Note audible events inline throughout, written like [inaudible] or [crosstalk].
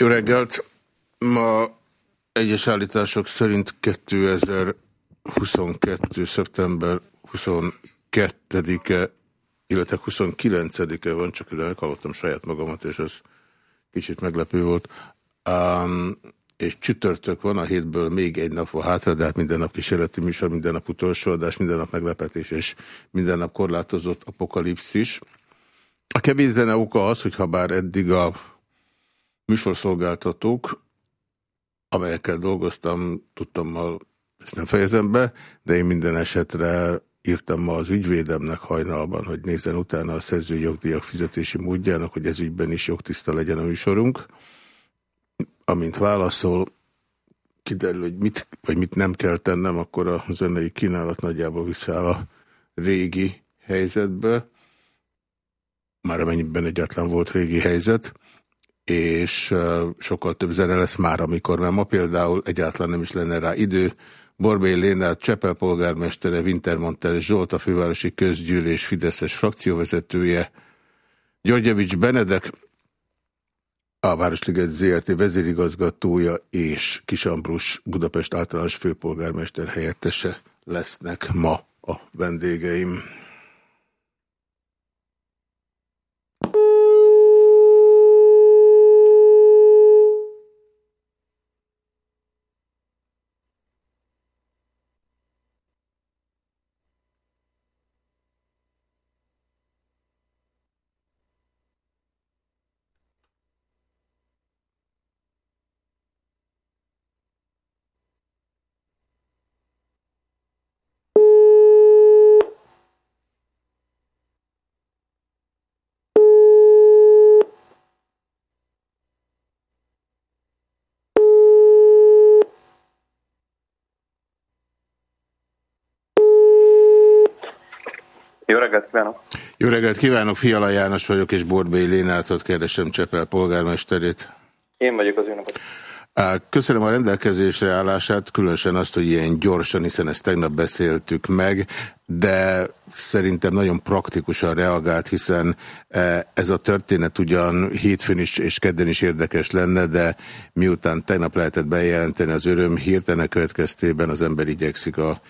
Jó reggelt! Ma egyes állítások szerint 2022. szeptember 22-e, illetve 29-e van, csak ide meghallottam saját magamat, és ez kicsit meglepő volt. Um, és csütörtök van, a hétből még egy nap van hátra, de hát minden nap kísérleti műsor, minden nap utolsó adás, minden nap meglepetés, és minden nap korlátozott apokalipszis. A kevés zene oka az, hogy ha bár eddig a műsorszolgáltatók, amelyekkel dolgoztam, tudtam, ezt nem fejezem be, de én minden esetre írtam ma az ügyvédemnek hajnalban, hogy nézzen utána a szerzői jogdíjak fizetési módjának, hogy ez ügyben is jogtiszta legyen a műsorunk. Amint válaszol, kiderül, hogy mit, vagy mit nem kell tennem, akkor a zenei kínálat nagyjából visszaáll a régi helyzetbe, már amennyiben egyáltalán volt régi helyzet, és sokkal több zene lesz már, amikor, mert ma például egyáltalán nem is lenne rá idő. Borbély Lénárd, Csepel polgármestere, Wintermantel Zsolt, a fővárosi közgyűlés Fideszes frakcióvezetője, Györgyevics Benedek, a Városliget ZRT vezérigazgatója és Kisambrus Budapest általános főpolgármester helyettese lesznek ma a vendégeim. Jó reggelt kívánok! Jó reggelt kívánok! Fiala János vagyok, és Borbély Lénártot kérdezem Csepel polgármesterét. Én vagyok az önöket. Köszönöm a rendelkezésre állását, különösen azt, hogy ilyen gyorsan, hiszen ezt tegnap beszéltük meg, de szerintem nagyon praktikusan reagált, hiszen ez a történet ugyan hétfőn is és kedden is érdekes lenne, de miután tegnap lehetett bejelenteni az öröm hirtelen következtében az ember igyekszik a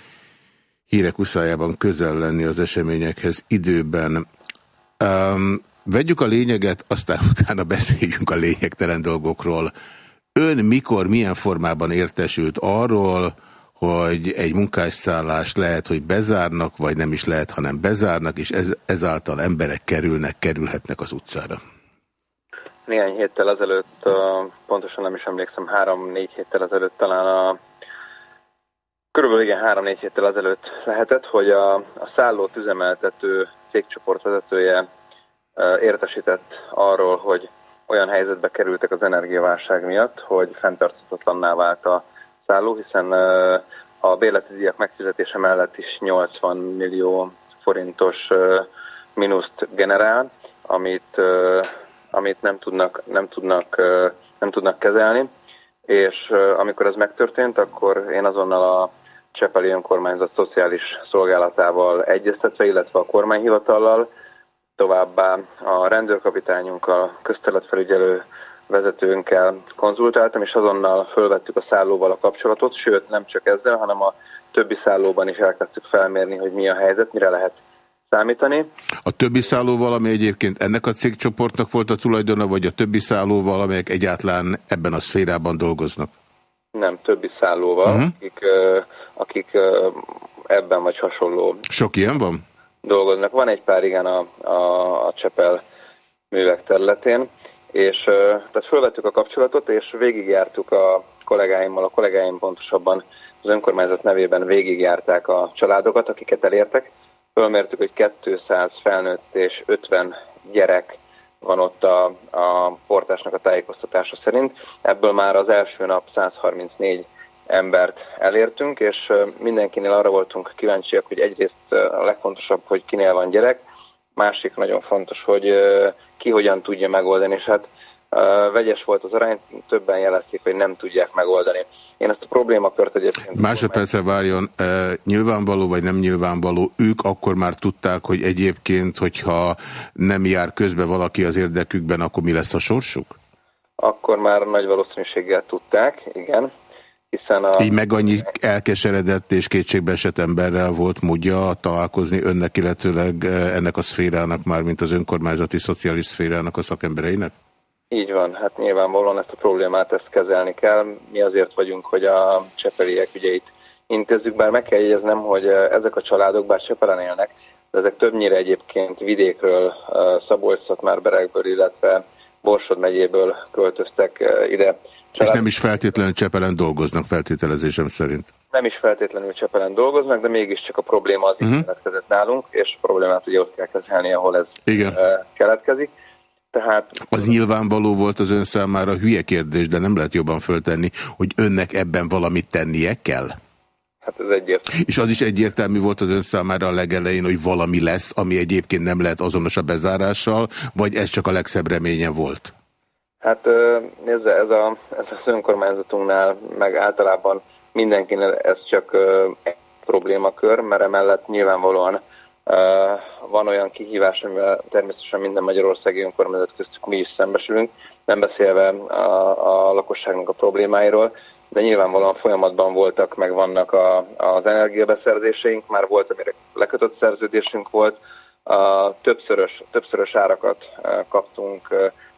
hírek uszájában közel lenni az eseményekhez időben. Um, vegyük a lényeget, aztán [laughs] utána beszéljünk a lényegtelen dolgokról. Ön mikor, milyen formában értesült arról, hogy egy munkásszállást lehet, hogy bezárnak, vagy nem is lehet, hanem bezárnak, és ez, ezáltal emberek kerülnek, kerülhetnek az utcára? Néhány héttel ezelőtt, pontosan nem is emlékszem, három-négy héttel ezelőtt talán a Körülbelül igen, három-négy héttel azelőtt lehetett, hogy a, a szállót üzemeltető cégcsoport vezetője értesített arról, hogy olyan helyzetbe kerültek az energiaválság miatt, hogy fenntarthatatlanná vált a szálló, hiszen a bérleti díjak megfizetése mellett is 80 millió forintos mínuszt generál, amit, amit nem, tudnak, nem, tudnak, nem tudnak kezelni. És amikor ez megtörtént, akkor én azonnal a Csepeli önkormányzat szociális szolgálatával egyeztetve, illetve a kormányhivatallal, továbbá a rendőrkapitányunkkal, közteletfelügyelő vezetőnkkel konzultáltam, és azonnal fölvettük a szállóval a kapcsolatot, sőt nem csak ezzel, hanem a többi szállóban is elkezdtük felmérni, hogy mi a helyzet, mire lehet számítani. A többi szállóval, ami egyébként ennek a cégcsoportnak volt a tulajdona, vagy a többi szállóval, amelyek egyáltalán ebben a szférában dolgoznak? Nem, többi szállóval, uh mhm. -huh. akik akik ebben vagy hasonló... Sok ilyen van? Dolgoznak. Van egy pár, igen, a, a, a Csepel művek területén, és tehát fölvettük a kapcsolatot, és végigjártuk a kollégáimmal, a kollégáim pontosabban az önkormányzat nevében végigjárták a családokat, akiket elértek. Fölmértük, hogy 200 felnőtt és 50 gyerek van ott a, a portásnak a tájékoztatása szerint. Ebből már az első nap 134 embert elértünk, és mindenkinél arra voltunk kíváncsiak, hogy egyrészt a legfontosabb, hogy kinél van gyerek, másik nagyon fontos, hogy ki hogyan tudja megoldani, és hát vegyes volt az arány, többen jelezték, hogy nem tudják megoldani. Én ezt a problémakört egyébként... Másodpercre várjon, e, nyilvánvaló vagy nem nyilvánvaló, ők akkor már tudták, hogy egyébként, hogyha nem jár közbe valaki az érdekükben, akkor mi lesz a sorsuk? akkor már nagy valószínűséggel tudták, igen. Hiszen a... Így meg annyi elkeseredett és kétségbeesett emberrel volt módja találkozni önnek, illetőleg eh, ennek a szférának már, mint az önkormányzati szociális szférának a szakembereinek? Így van, hát nyilvánvalóan ezt a problémát ezt kezelni kell. Mi azért vagyunk, hogy a csepeliek ügyeit intézzük, bár meg kell jegyeznem, hogy eh, ezek a családok bár Csepelen élnek, de ezek többnyire egyébként vidékről, eh, Szabolcs-Szatmárberekből, illetve Borsod megyéből költöztek ide. És nem is feltétlenül Csepelen dolgoznak feltételezésem szerint? Nem is feltétlenül Csepelen dolgoznak, de mégiscsak a probléma az uh -huh. keletkezett nálunk, és a problémát ugye ott kell kezelni, ahol ez Igen. keletkezik. Tehát... Az nyilvánvaló volt az ön számára hülye kérdés, de nem lehet jobban föltenni, hogy önnek ebben valamit tennie kell? Hát ez egyértelmű. És az is egyértelmű volt az ön számára a legelején, hogy valami lesz, ami egyébként nem lehet azonos a bezárással, vagy ez csak a legszebb reménye volt? Hát nézze, ez, a, ez az önkormányzatunknál, meg általában mindenkinél ez csak egy problémakör, mert emellett nyilvánvalóan van olyan kihívás, amivel természetesen minden magyarországi önkormányzat köztük mi is szembesülünk, nem beszélve a, a lakosságnak a problémáiról, de nyilvánvalóan folyamatban voltak, meg vannak a, az energiabeszerzéseink, már volt, amire lekötött szerződésünk volt, a többszörös, többszörös árakat kaptunk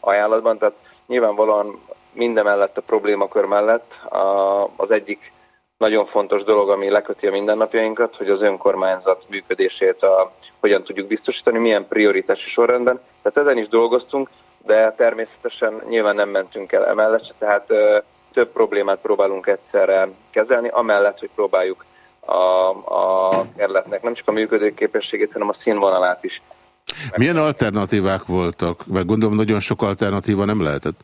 ajánlatban, tehát nyilvánvalóan minden mellett a problémakör mellett a, az egyik nagyon fontos dolog, ami leköti a mindennapjainkat, hogy az önkormányzat működését a, hogyan tudjuk biztosítani, milyen prioritási sorrendben. Tehát ezen is dolgoztunk, de természetesen nyilván nem mentünk el emellett, tehát több problémát próbálunk egyszerre kezelni, amellett, hogy próbáljuk a, a kerületnek nem csak a működőképességét, hanem a színvonalát is. Milyen alternatívák voltak? Mert gondolom nagyon sok alternatíva nem lehetett.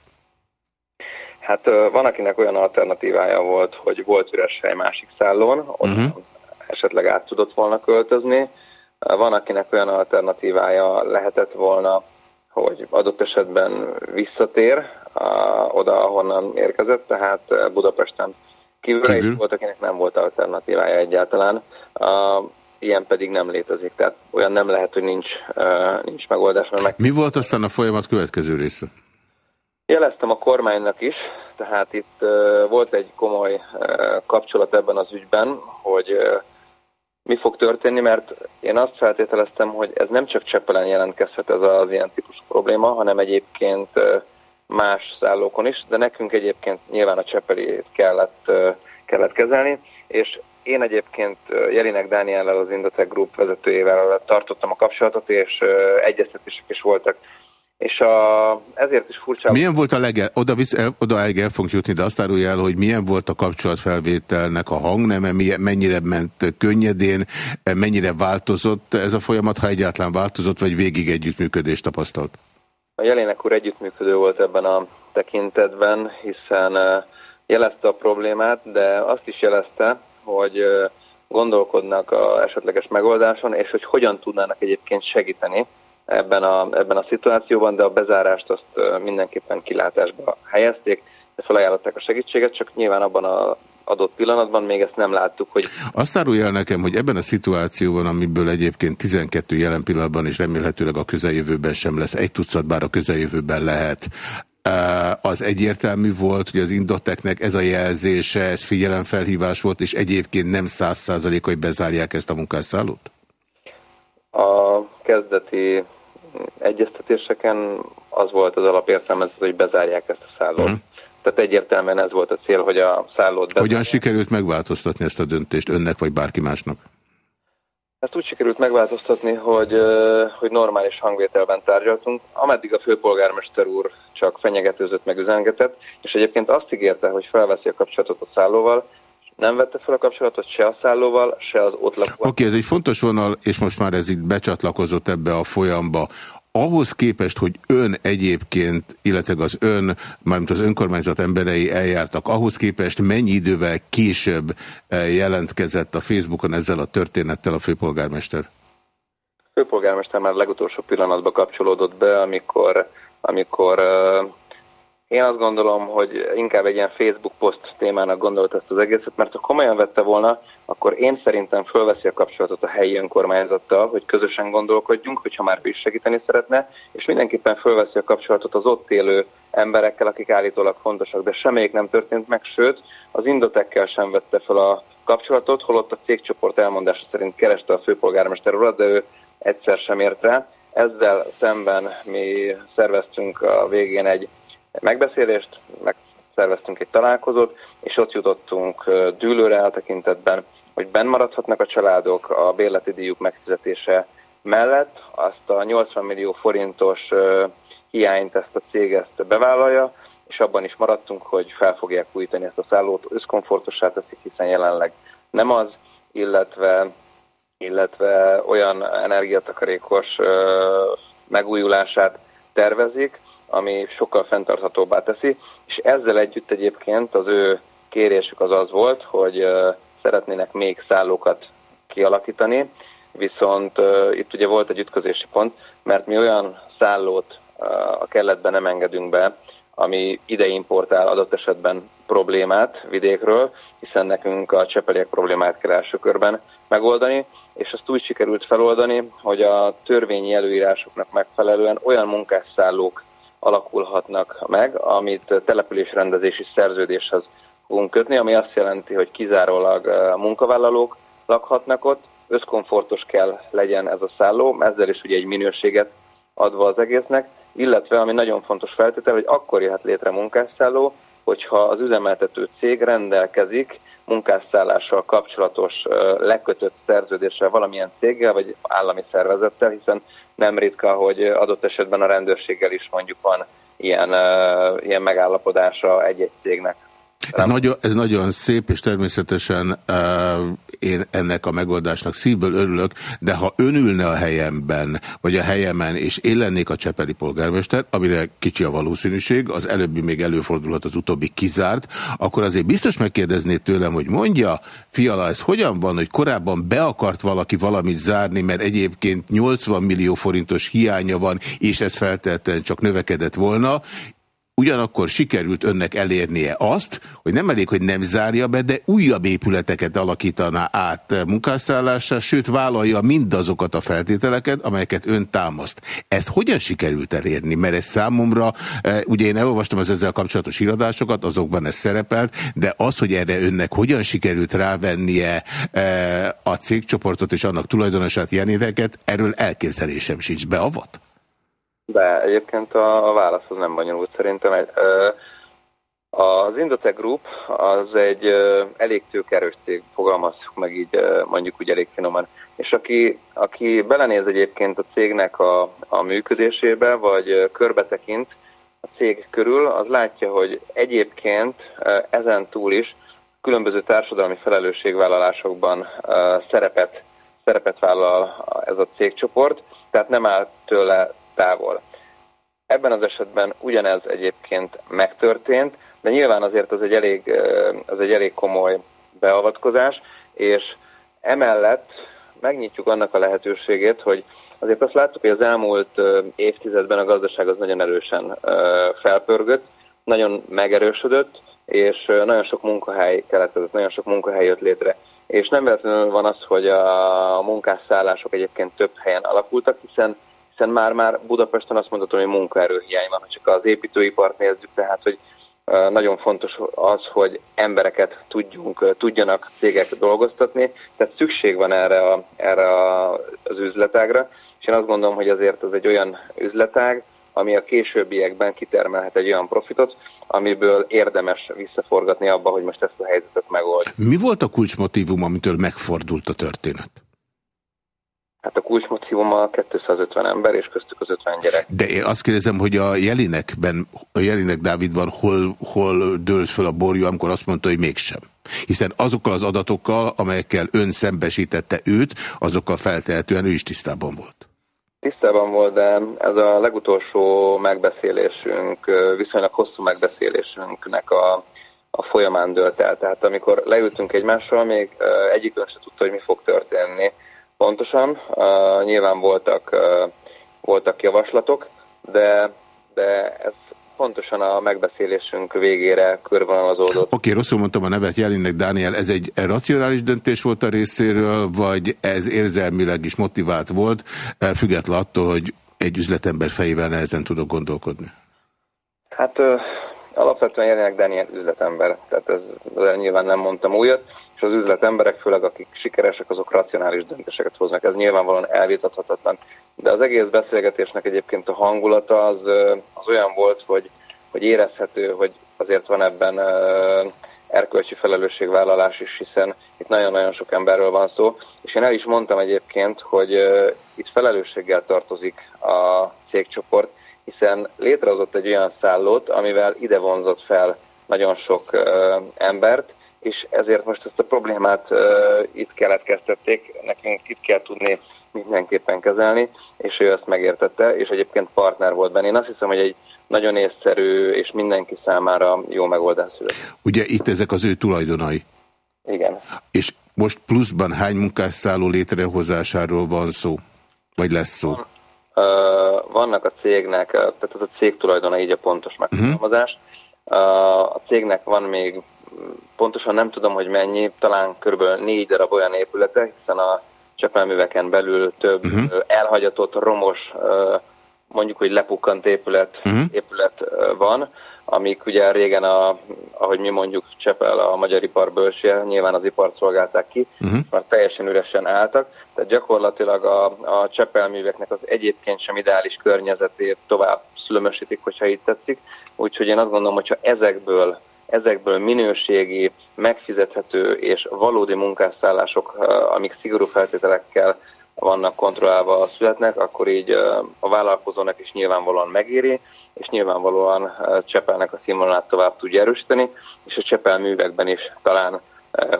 Hát van, akinek olyan alternatívája volt, hogy volt üres hely másik szállón, ott uh-huh. esetleg át tudott volna költözni. Van, akinek olyan alternatívája lehetett volna, hogy adott esetben visszatér oda, ahonnan érkezett, tehát Budapesten kívülre Kívül. volt, akinek nem volt alternatívája egyáltalán. Ilyen pedig nem létezik, tehát olyan nem lehet, hogy nincs, nincs megoldás. Mert meg... Mi volt aztán a folyamat következő része? Jeleztem a kormánynak is, tehát itt volt egy komoly kapcsolat ebben az ügyben, hogy mi fog történni, mert én azt feltételeztem, hogy ez nem csak Csepelen jelentkezhet ez az ilyen típusú probléma, hanem egyébként más szállókon is, de nekünk egyébként nyilván a Csepeli kellett, kellett kezelni, és én egyébként Jelinek Dániellel, az Indotech Group vezetőjével tartottam a kapcsolatot, és egyeztetések is voltak és a, ezért is furcsa. Milyen volt a lege, oda, visz, el, oda el, el fogunk jutni, de azt árulja el, hogy milyen volt a kapcsolatfelvételnek a hangneme, mennyire ment könnyedén, mennyire változott ez a folyamat, ha egyáltalán változott, vagy végig együttműködést tapasztalt? A Jelének úr együttműködő volt ebben a tekintetben, hiszen jelezte a problémát, de azt is jelezte, hogy gondolkodnak a esetleges megoldáson, és hogy hogyan tudnának egyébként segíteni ebben a, ebben a szituációban, de a bezárást azt mindenképpen kilátásba helyezték, felajánlották a segítséget, csak nyilván abban a adott pillanatban még ezt nem láttuk, hogy... Azt árulja el nekem, hogy ebben a szituációban, amiből egyébként 12 jelen pillanatban, és remélhetőleg a közeljövőben sem lesz egy tucat, bár a közeljövőben lehet, az egyértelmű volt, hogy az Indoteknek ez a jelzése, ez figyelemfelhívás volt, és egyébként nem száz százalék, hogy bezárják ezt a munkásszállót? A kezdeti egyeztetéseken az volt az alapértelmezés, hogy bezárják ezt a szállót. Uh-huh. Tehát egyértelműen ez volt a cél, hogy a szállót bezárják. Hogyan sikerült megváltoztatni ezt a döntést önnek vagy bárki másnak? Ezt úgy sikerült megváltoztatni, hogy, hogy normális hangvételben tárgyaltunk, ameddig a főpolgármester úr csak fenyegetőzött meg üzengetett, és egyébként azt ígérte, hogy felveszi a kapcsolatot a szállóval, nem vette fel a kapcsolatot se a szállóval, se az ott lakóval. Oké, okay, ez egy fontos vonal, és most már ez itt becsatlakozott ebbe a folyamba. Ahhoz képest, hogy ön egyébként, illetve az ön, mármint az önkormányzat emberei eljártak, ahhoz képest mennyi idővel később eh, jelentkezett a Facebookon ezzel a történettel a főpolgármester? A főpolgármester már legutolsó pillanatban kapcsolódott be, amikor, amikor Én azt gondolom, hogy inkább egy ilyen Facebook poszt témának gondolt ezt az egészet, mert ha komolyan vette volna, akkor én szerintem fölveszi a kapcsolatot a helyi önkormányzattal, hogy közösen gondolkodjunk, hogyha már is segíteni szeretne, és mindenképpen fölveszi a kapcsolatot az ott élő emberekkel, akik állítólag fontosak, de semmelyik nem történt meg, sőt, az Indotekkel sem vette fel a kapcsolatot, holott a cégcsoport elmondása szerint kereste a főpolgármester urat, de ő egyszer sem ért rá. Ezzel szemben mi szerveztünk a végén egy megbeszélést, megszerveztünk egy találkozót, és ott jutottunk dűlőre eltekintetben, hogy benn maradhatnak a családok a bérleti díjuk megfizetése mellett, azt a 80 millió forintos hiányt ezt a cég ezt bevállalja, és abban is maradtunk, hogy fel fogják újítani ezt a szállót, összkomfortossá teszik, hiszen jelenleg nem az, illetve, illetve olyan energiatakarékos megújulását tervezik, ami sokkal fenntarthatóbbá teszi, és ezzel együtt egyébként az ő kérésük az az volt, hogy szeretnének még szállókat kialakítani, viszont itt ugye volt egy ütközési pont, mert mi olyan szállót a kelletben nem engedünk be, ami ide importál adott esetben problémát vidékről, hiszen nekünk a csepeliek problémát kell első körben megoldani, és azt úgy sikerült feloldani, hogy a törvényi előírásoknak megfelelően olyan munkásszállók alakulhatnak meg, amit településrendezési szerződéshez fogunk kötni, ami azt jelenti, hogy kizárólag munkavállalók lakhatnak ott, összkomfortos kell legyen ez a szálló, ezzel is ugye egy minőséget adva az egésznek, illetve ami nagyon fontos feltétel, hogy akkor jöhet létre munkásszálló, hogyha az üzemeltető cég rendelkezik munkásszállással kapcsolatos lekötött szerződéssel valamilyen céggel vagy állami szervezettel, hiszen nem ritka, hogy adott esetben a rendőrséggel is mondjuk van ilyen, ilyen megállapodása egy-egy cégnek. Ez nagyon, ez nagyon szép, és természetesen uh, én ennek a megoldásnak szívből örülök, de ha ön ülne a helyemben, vagy a helyemen, és én lennék a Csepeli polgármester, amire kicsi a valószínűség, az előbbi még előfordulhat, az utóbbi kizárt, akkor azért biztos megkérdezné tőlem, hogy mondja, fiala, ez hogyan van, hogy korábban be akart valaki valamit zárni, mert egyébként 80 millió forintos hiánya van, és ez feltétlenül csak növekedett volna, Ugyanakkor sikerült önnek elérnie azt, hogy nem elég, hogy nem zárja be, de újabb épületeket alakítaná át munkásszállásra, sőt vállalja mindazokat a feltételeket, amelyeket ön támaszt. Ezt hogyan sikerült elérni? Mert ez számomra, e, ugye én elolvastam az ezzel kapcsolatos iradásokat, azokban ez szerepelt, de az, hogy erre önnek hogyan sikerült rávennie e, a cégcsoportot és annak tulajdonosát jeleneteket, erről elképzelésem sincs. Beavat? De egyébként a, a válasz az nem bonyolult szerintem. Egy, ö, az Indotech Group az egy ö, elég tőkerős cég, fogalmazzuk meg így mondjuk úgy elég finoman. És aki, aki belenéz egyébként a cégnek a, a működésébe, vagy körbe tekint a cég körül, az látja, hogy egyébként ezen túl is különböző társadalmi felelősségvállalásokban szerepet, szerepet vállal ez a cégcsoport, tehát nem áll tőle távol. Ebben az esetben ugyanez egyébként megtörtént, de nyilván azért az egy elég, az egy elég komoly beavatkozás, és emellett megnyitjuk annak a lehetőségét, hogy azért azt láttuk, hogy az elmúlt évtizedben a gazdaság az nagyon erősen felpörgött, nagyon megerősödött, és nagyon sok munkahely keletkezett, nagyon sok munkahely jött létre. És nem véletlenül van az, hogy a munkásszállások egyébként több helyen alakultak, hiszen hiszen már-már Budapesten azt mondhatom, hogy munkaerőhiány van, ha csak az építőipart nézzük, tehát hogy nagyon fontos az, hogy embereket tudjunk, tudjanak cégek dolgoztatni, tehát szükség van erre, a, erre a, az üzletágra, és én azt gondolom, hogy azért ez egy olyan üzletág, ami a későbbiekben kitermelhet egy olyan profitot, amiből érdemes visszaforgatni abba, hogy most ezt a helyzetet megold. Mi volt a kulcsmotívum, amitől megfordult a történet? Hát a kulcsmotivum a 250 ember, és köztük az 50 gyerek. De én azt kérdezem, hogy a Jelinekben, a Jelinek Dávidban hol, hol dőlt fel a borjú, amikor azt mondta, hogy mégsem. Hiszen azokkal az adatokkal, amelyekkel ön szembesítette őt, azokkal feltehetően ő is tisztában volt. Tisztában volt, de ez a legutolsó megbeszélésünk, viszonylag hosszú megbeszélésünknek a, a folyamán dőlt el. Tehát amikor leültünk egymással, még egyikünk se tudta, hogy mi fog történni pontosan. Nyilván voltak, voltak javaslatok, de, de ez pontosan a megbeszélésünk végére körvonalazódott. Oké, okay, rosszul mondtam a nevet Jelinnek, Dániel, ez egy racionális döntés volt a részéről, vagy ez érzelmileg is motivált volt, független attól, hogy egy üzletember fejével nehezen tudok gondolkodni? Hát alapvetően Jelinek Dániel üzletember, tehát ez, ez nyilván nem mondtam újat, és az üzletemberek, főleg akik sikeresek, azok racionális döntéseket hoznak. Ez nyilvánvalóan elvitathatatlan. De az egész beszélgetésnek egyébként a hangulata az, az olyan volt, hogy, hogy érezhető, hogy azért van ebben erkölcsi felelősségvállalás is, hiszen itt nagyon-nagyon sok emberről van szó, és én el is mondtam egyébként, hogy itt felelősséggel tartozik a cégcsoport, hiszen létrehozott egy olyan szállót, amivel ide vonzott fel nagyon sok embert, és ezért most ezt a problémát itt keletkeztették, nekünk itt kell tudni mindenképpen kezelni, és ő ezt megértette, és egyébként partner volt benne. Én azt hiszem, hogy egy nagyon észszerű és mindenki számára jó megoldás született. Ugye itt ezek az ő tulajdonai? Igen. És most pluszban hány munkásszálló létrehozásáról van szó? Vagy lesz szó? Vannak a cégnek, tehát ez a cég tulajdona így a pontos mhm. megfogalmazás. Uh-huh. A cégnek van még, pontosan nem tudom, hogy mennyi, talán körülbelül négy darab olyan épülete, hiszen a csepelműveken belül több uh-huh. elhagyatott, romos, mondjuk, hogy lepukkant épület, uh-huh. épület van, amik ugye régen, a, ahogy mi mondjuk Csepel a magyar ipar bölcsie, nyilván az ipart szolgálták ki, uh-huh. már teljesen üresen álltak, tehát gyakorlatilag a, a Csepelműveknek az egyébként sem ideális környezetét tovább szülömösítik, hogyha így tetszik, úgyhogy én azt gondolom, hogyha ezekből ezekből minőségi, megfizethető és valódi munkásszállások, amik szigorú feltételekkel vannak kontrollálva születnek, akkor így a vállalkozónak is nyilvánvalóan megéri, és nyilvánvalóan Csepelnek a színvonalát tovább tudja erősíteni, és a Csepel művekben is talán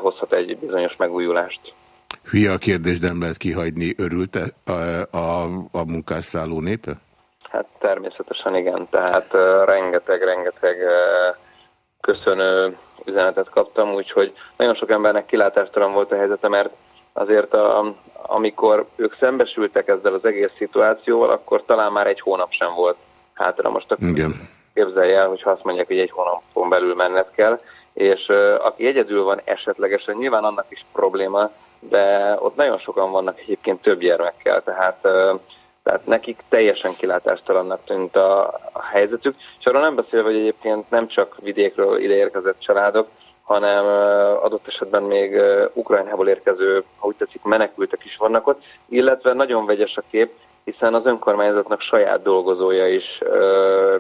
hozhat egy bizonyos megújulást. Hülye a kérdés, de nem lehet kihagyni. Örült-e a, a, a munkásszálló népe? Hát természetesen igen, tehát rengeteg-rengeteg köszönő üzenetet kaptam, úgyhogy nagyon sok embernek kilátástalan volt a helyzete, mert azért a, amikor ők szembesültek ezzel az egész szituációval, akkor talán már egy hónap sem volt hátra. Most akkor Igen. képzelj el, hogyha azt mondják, hogy egy hónapon belül menned kell, és uh, aki egyedül van esetlegesen, nyilván annak is probléma, de ott nagyon sokan vannak egyébként több gyermekkel, tehát uh, tehát nekik teljesen kilátástalannak tűnt a, a helyzetük, és arról nem beszélve, hogy egyébként nem csak vidékről ideérkezett családok, hanem adott esetben még Ukrajnából érkező, ha úgy tetszik, menekültek is vannak ott, illetve nagyon vegyes a kép, hiszen az önkormányzatnak saját dolgozója is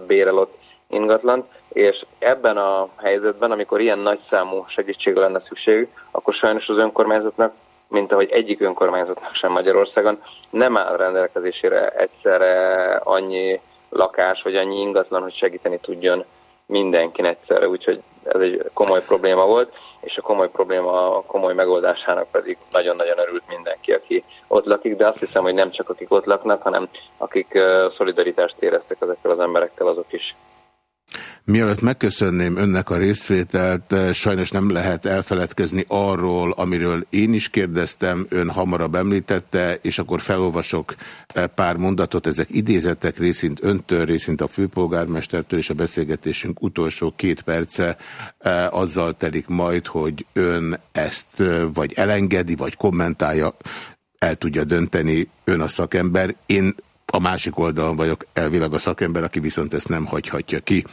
bérel ott ingatlan, és ebben a helyzetben, amikor ilyen nagy számú segítségre lenne szükség, akkor sajnos az önkormányzatnak mint ahogy egyik önkormányzatnak sem Magyarországon nem áll rendelkezésére egyszerre annyi lakás vagy annyi ingatlan, hogy segíteni tudjon mindenkin egyszerre, úgyhogy ez egy komoly probléma volt, és a komoly probléma a komoly megoldásának pedig nagyon-nagyon örült mindenki, aki ott lakik, de azt hiszem, hogy nem csak akik ott laknak, hanem akik szolidaritást éreztek ezekkel az emberekkel, azok is Mielőtt megköszönném önnek a részvételt, eh, sajnos nem lehet elfeledkezni arról, amiről én is kérdeztem, ön hamarabb említette, és akkor felolvasok eh, pár mondatot, ezek idézetek részint öntől, részint a főpolgármestertől, és a beszélgetésünk utolsó két perce eh, azzal telik majd, hogy ön ezt vagy elengedi, vagy kommentálja, el tudja dönteni ön a szakember. Én a másik oldalon vagyok elvileg a szakember, aki viszont ezt nem hagyhatja ki.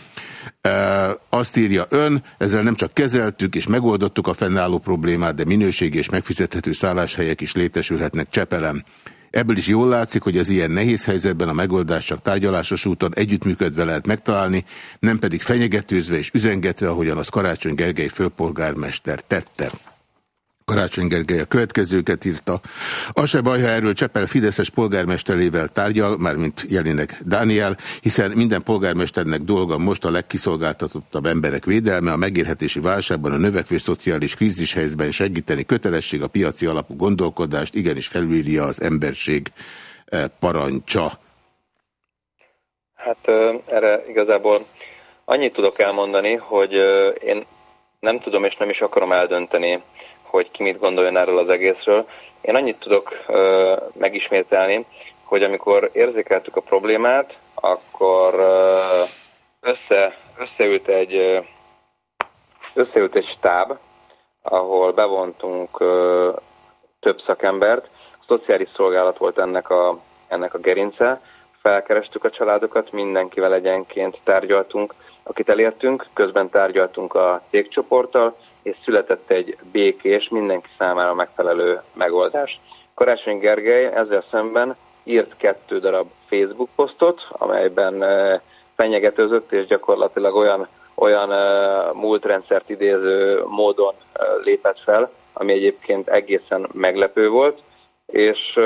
Azt írja ön, ezzel nem csak kezeltük és megoldottuk a fennálló problémát, de minőségi és megfizethető szálláshelyek is létesülhetnek Csepelem. Ebből is jól látszik, hogy az ilyen nehéz helyzetben a megoldás csak tárgyalásos úton együttműködve lehet megtalálni, nem pedig fenyegetőzve és üzengetve, ahogyan az Karácsony Gergely főpolgármester tette. Karácsony Gergely a következőket írta. Az se baj, ha erről Csepel Fideszes polgármesterével tárgyal, mármint Jelinek Dániel, hiszen minden polgármesternek dolga most a legkiszolgáltatottabb emberek védelme, a megélhetési válságban, a növekvő szociális krízis helyzetben segíteni kötelesség a piaci alapú gondolkodást, igenis felülírja az emberség eh, parancsa. Hát erre igazából annyit tudok elmondani, hogy én nem tudom és nem is akarom eldönteni, hogy ki mit gondoljon erről az egészről. Én annyit tudok ö, megismételni, hogy amikor érzékeltük a problémát, akkor ö, össze, összeült egy összeült egy stáb, ahol bevontunk több szakembert. A szociális szolgálat volt ennek a, ennek a gerince. Felkerestük a családokat, mindenkivel egyenként tárgyaltunk, akit elértünk, közben tárgyaltunk a cégcsoporttal, és született egy békés, mindenki számára megfelelő megoldás. Karácsony Gergely ezzel szemben írt kettő darab Facebook posztot, amelyben fenyegetőzött, és gyakorlatilag olyan, olyan múltrendszert idéző módon lépett fel, ami egyébként egészen meglepő volt, és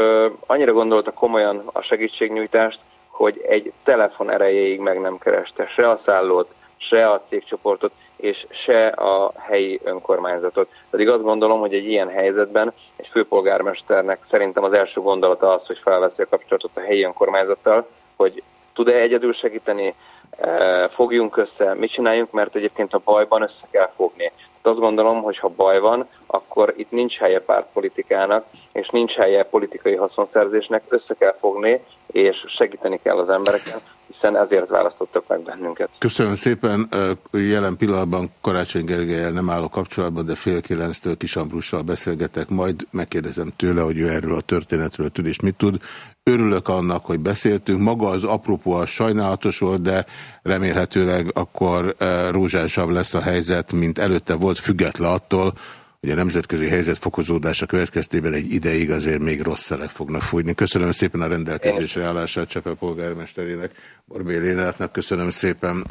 annyira gondolta komolyan a segítségnyújtást, hogy egy telefon erejéig meg nem kereste se a szállót, se a cégcsoportot, és se a helyi önkormányzatot. Pedig azt gondolom, hogy egy ilyen helyzetben egy főpolgármesternek szerintem az első gondolata az, hogy felveszi a kapcsolatot a helyi önkormányzattal, hogy tud-e egyedül segíteni, e, fogjunk össze, mit csináljunk, mert egyébként a bajban össze kell fogni. Tehát azt gondolom, hogy ha baj van, akkor itt nincs helye pártpolitikának, és nincs helye politikai haszonszerzésnek, össze kell fogni, és segíteni kell az embereken, hiszen ezért választottak meg bennünket. Köszönöm szépen. Jelen pillanatban Karácsony Gergelyel nem állok kapcsolatban, de fél kilenctől Kis Ambrussal beszélgetek, majd megkérdezem tőle, hogy ő erről a történetről tud és mit tud. Örülök annak, hogy beszéltünk. Maga az apropó a sajnálatos volt, de remélhetőleg akkor rózsásabb lesz a helyzet, mint előtte volt, független attól, hogy a nemzetközi helyzet fokozódása következtében egy ideig azért még rossz szelek fognak fújni. Köszönöm szépen a rendelkezésre állását Csepe polgármesterének, Borbély Lénátnak. Köszönöm szépen.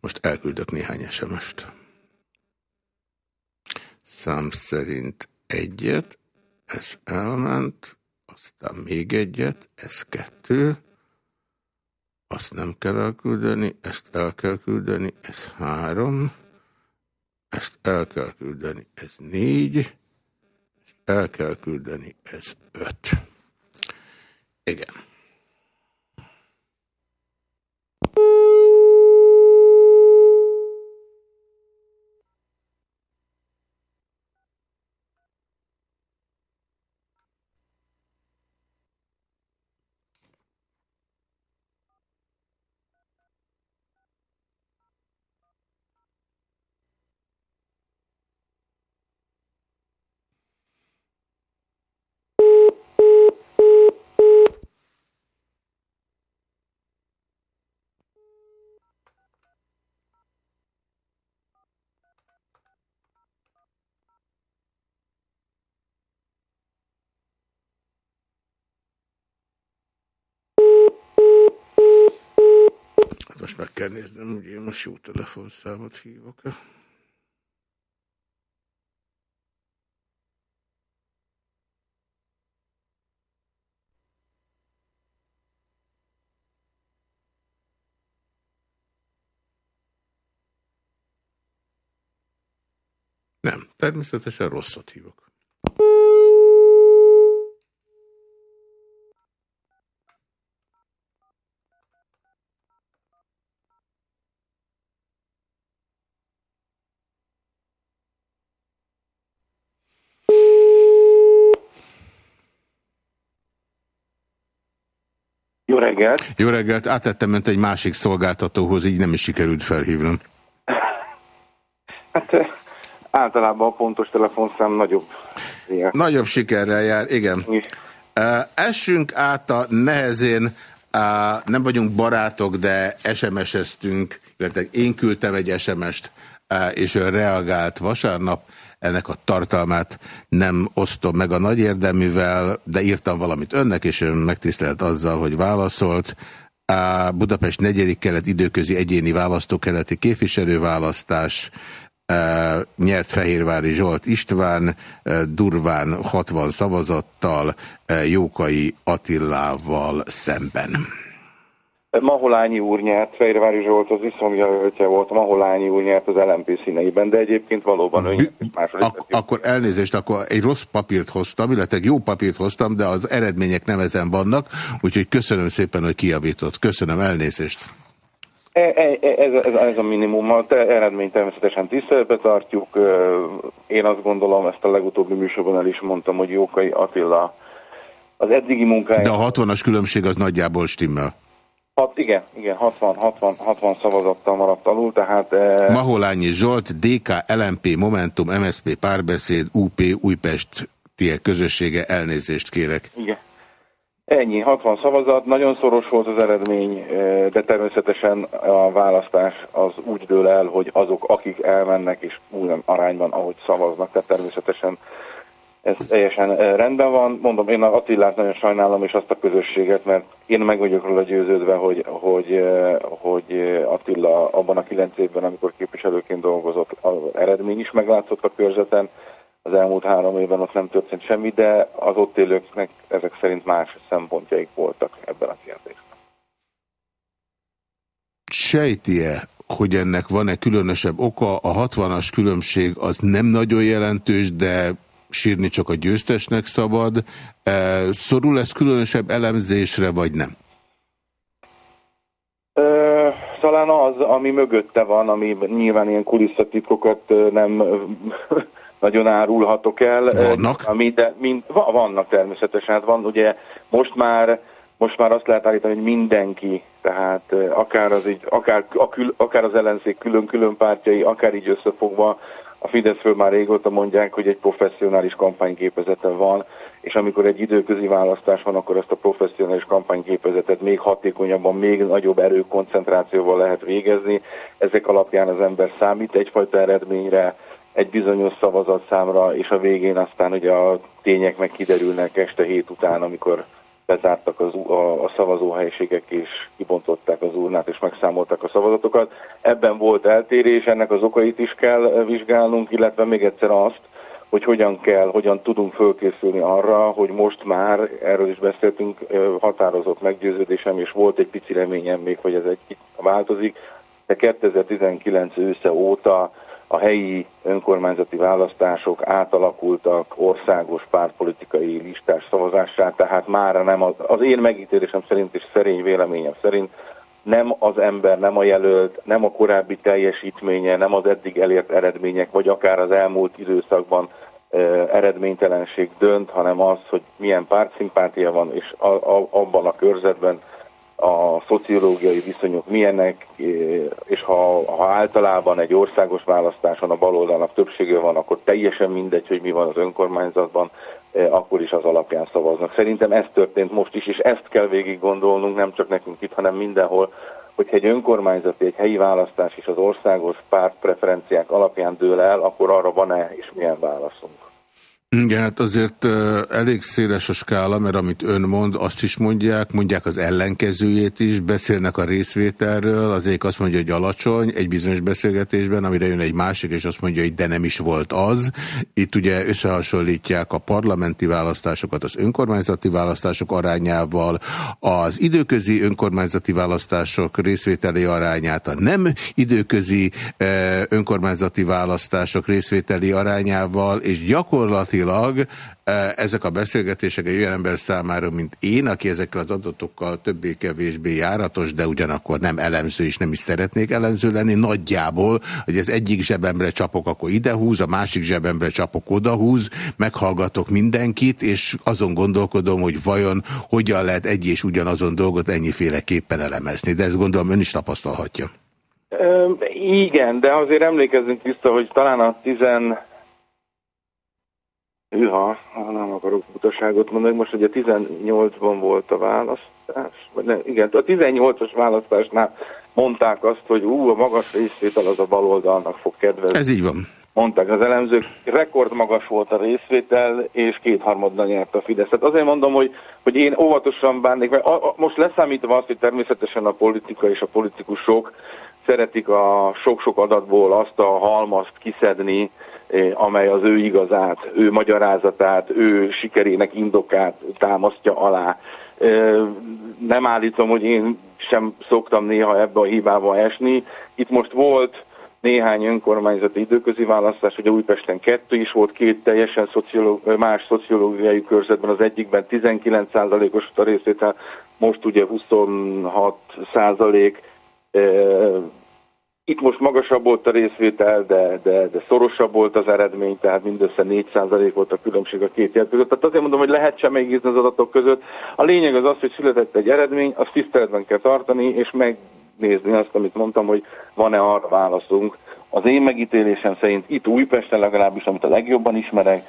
Most elküldök néhány SMS-t. Szám szerint egyet, ez elment, aztán még egyet, ez kettő, azt nem kell elküldeni, ezt el kell küldeni, ez három, ezt el kell küldeni, ez négy, ezt el kell küldeni, ez öt. Igen. Most meg kell néznem, hogy én most jó telefonszámot hívok-e. Nem, természetesen rosszat hívok. Jó reggelt! Jó reggelt! Átettem ment egy másik szolgáltatóhoz, így nem is sikerült felhívnom. Hát általában a pontos telefonszám nagyobb. Igen. Nagyobb sikerrel jár, igen. Uh, essünk át a nehezén, uh, nem vagyunk barátok, de SMS-eztünk, illetve én küldtem egy SMS-t, uh, és ő reagált vasárnap ennek a tartalmát nem osztom meg a nagy érdeművel, de írtam valamit önnek, és ön megtisztelt azzal, hogy válaszolt. A Budapest negyedik kelet időközi egyéni választókeleti képviselőválasztás, nyert Fehérvári Zsolt István, durván 60 szavazattal, Jókai Attillával szemben. Maholányi úr nyert, Fejrevári Zsolt az viszonyjelöltje volt, Maholányi úr nyert az LMP színeiben, de egyébként valóban ön Ak Akkor elnézést, akkor egy rossz papírt hoztam, illetve jó papírt hoztam, de az eredmények nem ezen vannak, úgyhogy köszönöm szépen, hogy kiavított. Köszönöm, elnézést. E, e, e, ez, ez, ez a minimum, a eredményt természetesen tiszteletbe tartjuk. Én azt gondolom, ezt a legutóbbi műsorban el is mondtam, hogy Jókai Attila az eddigi munkája... De a 60-as különbség az nagyjából stimmel. Hat, igen, igen, 60, 60, 60 szavazattal maradt alul, tehát... Eh... Maholányi Zsolt, DK, LMP, Momentum, MSP, Párbeszéd, UP, Újpest, tie közössége, elnézést kérek. Igen. Ennyi, 60 szavazat, nagyon szoros volt az eredmény, eh, de természetesen a választás az úgy dől el, hogy azok, akik elmennek és úgy arányban, ahogy szavaznak, tehát természetesen ez teljesen eh, rendben van. Mondom, én Attilát nagyon sajnálom, és azt a közösséget, mert én meg vagyok róla győződve, hogy, hogy, eh, hogy Attila abban a kilenc évben, amikor képviselőként dolgozott, az eredmény is meglátszott a körzeten, az elmúlt három évben ott nem történt semmi, de az ott élőknek ezek szerint más szempontjaik voltak ebben a kérdésben. Sejti-e, hogy ennek van-e különösebb oka? A 60-as különbség az nem nagyon jelentős, de sírni csak a győztesnek szabad. E, szorul ez különösebb elemzésre, vagy nem? Ö, talán az, ami mögötte van, ami nyilván ilyen kulisszatitkokat nem [laughs] nagyon árulhatok el. Vannak? Ami, de mind, vannak természetesen. Hát van ugye most már most már azt lehet állítani, hogy mindenki, tehát akár az, így, akár, akár az ellenzék külön-külön pártjai, akár így összefogva, a Fideszről már régóta mondják, hogy egy professzionális kampánygépezete van, és amikor egy időközi választás van, akkor ezt a professzionális kampánygépezetet még hatékonyabban, még nagyobb erőkoncentrációval lehet végezni. Ezek alapján az ember számít egyfajta eredményre, egy bizonyos szavazatszámra, és a végén aztán ugye a tények meg kiderülnek este hét után, amikor bezártak az, a, a szavazóhelyiségek, és kibontották az urnát, és megszámolták a szavazatokat. Ebben volt eltérés, ennek az okait is kell vizsgálnunk, illetve még egyszer azt, hogy hogyan kell, hogyan tudunk fölkészülni arra, hogy most már, erről is beszéltünk, határozott meggyőződésem, és volt egy pici reményem még, hogy ez egy változik, de 2019 ősze óta a helyi önkormányzati választások átalakultak országos pártpolitikai listás szavazássá, tehát már nem az, az én megítélésem szerint és szerény véleményem szerint nem az ember, nem a jelölt, nem a korábbi teljesítménye, nem az eddig elért eredmények, vagy akár az elmúlt időszakban e, eredménytelenség dönt, hanem az, hogy milyen pártszimpátia van, és a, a, abban a körzetben a szociológiai viszonyok milyenek, és ha, ha általában egy országos választáson a baloldalnak többsége van, akkor teljesen mindegy, hogy mi van az önkormányzatban, akkor is az alapján szavaznak. Szerintem ez történt most is, és ezt kell végig gondolnunk, nem csak nekünk itt, hanem mindenhol, hogy egy önkormányzati, egy helyi választás is az országos pártpreferenciák alapján dől el, akkor arra van-e és milyen válaszunk. Igen, hát azért elég széles a skála, mert amit ön mond, azt is mondják, mondják az ellenkezőjét is, beszélnek a részvételről, az egyik azt mondja, hogy alacsony egy bizonyos beszélgetésben, amire jön egy másik, és azt mondja, hogy de nem is volt az. Itt ugye összehasonlítják a parlamenti választásokat az önkormányzati választások arányával, az időközi önkormányzati választások részvételi arányát, a nem időközi önkormányzati választások részvételi arányával, és gyakorlatilag gyakorlatilag e, ezek a beszélgetések egy olyan ember számára, mint én, aki ezekkel az adatokkal többé-kevésbé járatos, de ugyanakkor nem elemző, és nem is szeretnék elemző lenni, nagyjából, hogy ez egyik zsebemre csapok, akkor idehúz, a másik zsebemre csapok, odahúz, meghallgatok mindenkit, és azon gondolkodom, hogy vajon hogyan lehet egy és ugyanazon dolgot ennyiféleképpen elemezni. De ezt gondolom ön is tapasztalhatja. igen, de azért emlékezzünk vissza, hogy talán a 10 Hűha, nem akarok butaságot mondani, most ugye 18-ban volt a választás, vagy nem, igen, a 18-as választásnál mondták azt, hogy ú, a magas részvétel az a baloldalnak fog kedvezni. Ez így van. Mondták az elemzők, rekordmagas volt a részvétel, és kétharmaddal nyert a Fidesz. Tehát azért mondom, hogy, hogy én óvatosan bánnék, mert a, a, most leszámítva azt, hogy természetesen a politika és a politikusok szeretik a sok-sok adatból azt a halmazt kiszedni, amely az ő igazát, ő magyarázatát, ő sikerének indokát támasztja alá. Eh, nem állítom, hogy én sem szoktam néha ebbe a hibába esni. Itt most volt néhány önkormányzati időközi választás, ugye Újpesten kettő is volt, két teljesen szociológ, más szociológiai körzetben, az egyikben 19%-os a részvétel, most ugye 26% Itt most magasabb volt a részvétel, de, de, de szorosabb volt az eredmény, tehát mindössze 4% volt a különbség a két jel között. Tehát azért mondom, hogy lehet sem megbízni az adatok között. A lényeg az az, hogy született egy eredmény, azt tiszteletben kell tartani, és megnézni azt, amit mondtam, hogy van-e arra válaszunk. Az én megítélésem szerint itt Újpesten legalábbis, amit a legjobban ismerek,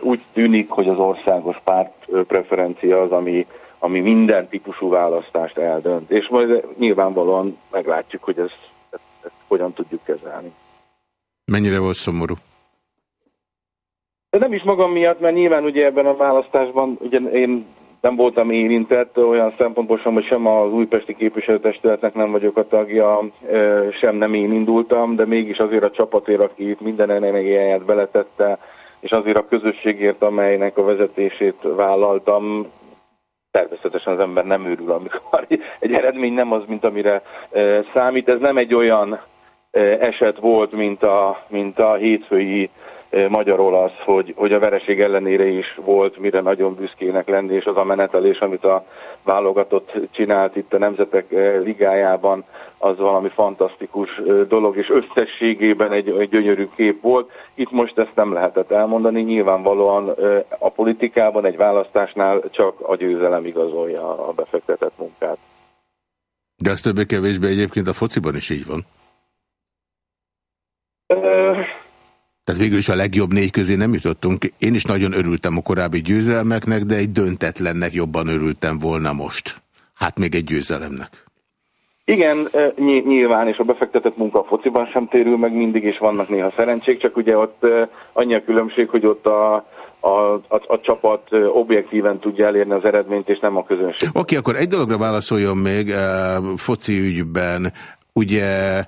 úgy tűnik, hogy az országos párt preferencia az, ami, ami minden típusú választást eldönt. És majd nyilvánvalóan meglátjuk, hogy ezt hogyan tudjuk kezelni. Mennyire volt szomorú? De nem is magam miatt, mert nyilván ugye ebben a választásban ugye én nem voltam érintett olyan szempontból sem, hogy sem az újpesti képviselőtestületnek nem vagyok a tagja, sem nem én indultam, de mégis azért a csapatért, aki itt minden energiáját beletette, és azért a közösségért, amelynek a vezetését vállaltam, természetesen az ember nem őrül, amikor egy eredmény nem az, mint amire számít. Ez nem egy olyan eset volt, mint a, mint a hétfői magyar-olasz, hogy, hogy a vereség ellenére is volt, mire nagyon büszkének lenni, és az a menetelés, amit a válogatott csinált itt a Nemzetek Ligájában, az valami fantasztikus dolog, és összességében egy, egy gyönyörű kép volt. Itt most ezt nem lehetett elmondani, nyilvánvalóan a politikában egy választásnál csak a győzelem igazolja a befektetett munkát. De ez többé-kevésbé egyébként a fociban is így van. Tehát végül is a legjobb négy közé nem jutottunk. Én is nagyon örültem a korábbi győzelmeknek, de egy döntetlennek jobban örültem volna most. Hát még egy győzelemnek. Igen, nyilván, és a befektetett munka a fociban sem térül meg mindig, és vannak néha szerencsék, csak ugye ott annyi a különbség, hogy ott a, a, a, a csapat objektíven tudja elérni az eredményt, és nem a közönség. Oké, okay, akkor egy dologra válaszoljon még, foci ügyben, ugye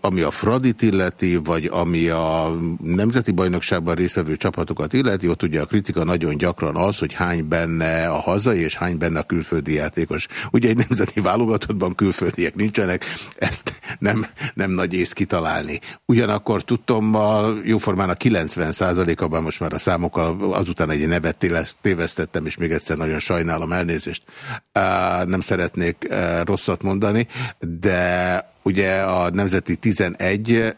ami a Fradit illeti, vagy ami a Nemzeti Bajnokságban résztvevő csapatokat illeti, ott ugye a kritika nagyon gyakran az, hogy hány benne a hazai, és hány benne a külföldi játékos. Ugye egy nemzeti válogatottban külföldiek nincsenek, ezt nem, nem nagy ész kitalálni. Ugyanakkor tudtom, a jóformán a 90%-ban most már a számokkal azután egy nevet tévesztettem, és még egyszer nagyon sajnálom elnézést. Nem szeretnék rosszat mondani, de ugye a Nemzeti 11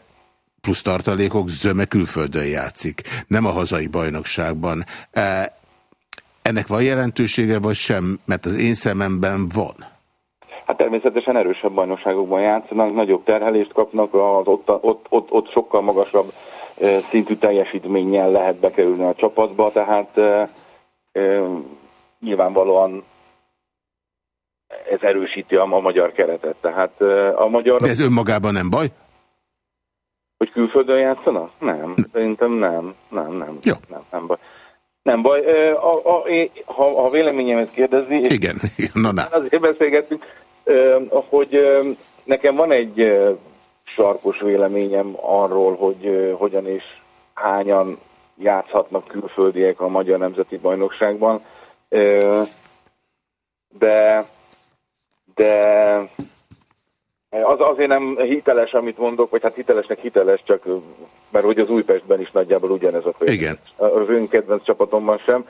plusz tartalékok zöme külföldön játszik, nem a hazai bajnokságban. E, ennek van jelentősége, vagy sem? Mert az én szememben van. Hát természetesen erősebb bajnokságokban játszanak, nagyobb terhelést kapnak, az ott, ott, ott, ott sokkal magasabb e, szintű teljesítménnyel lehet bekerülni a csapatba, tehát e, nyilvánvalóan ez erősíti a, a magyar keretet. Tehát a magyar... De ez önmagában nem baj? Hogy külföldön játszanak? Nem, szerintem nem, nem, nem. Jó. Nem, nem baj. Nem baj. A, a, ha a véleményemet kérdezi... Igen, na, na. Azért beszélgettünk, hogy nekem van egy sarkos véleményem arról, hogy hogyan és hányan játszhatnak külföldiek a Magyar Nemzeti Bajnokságban. De de az azért nem hiteles, amit mondok, vagy hát hitelesnek hiteles, csak mert hogy az Újpestben is nagyjából ugyanez a példa. Igen. Az ön kedvenc csapatomban sem.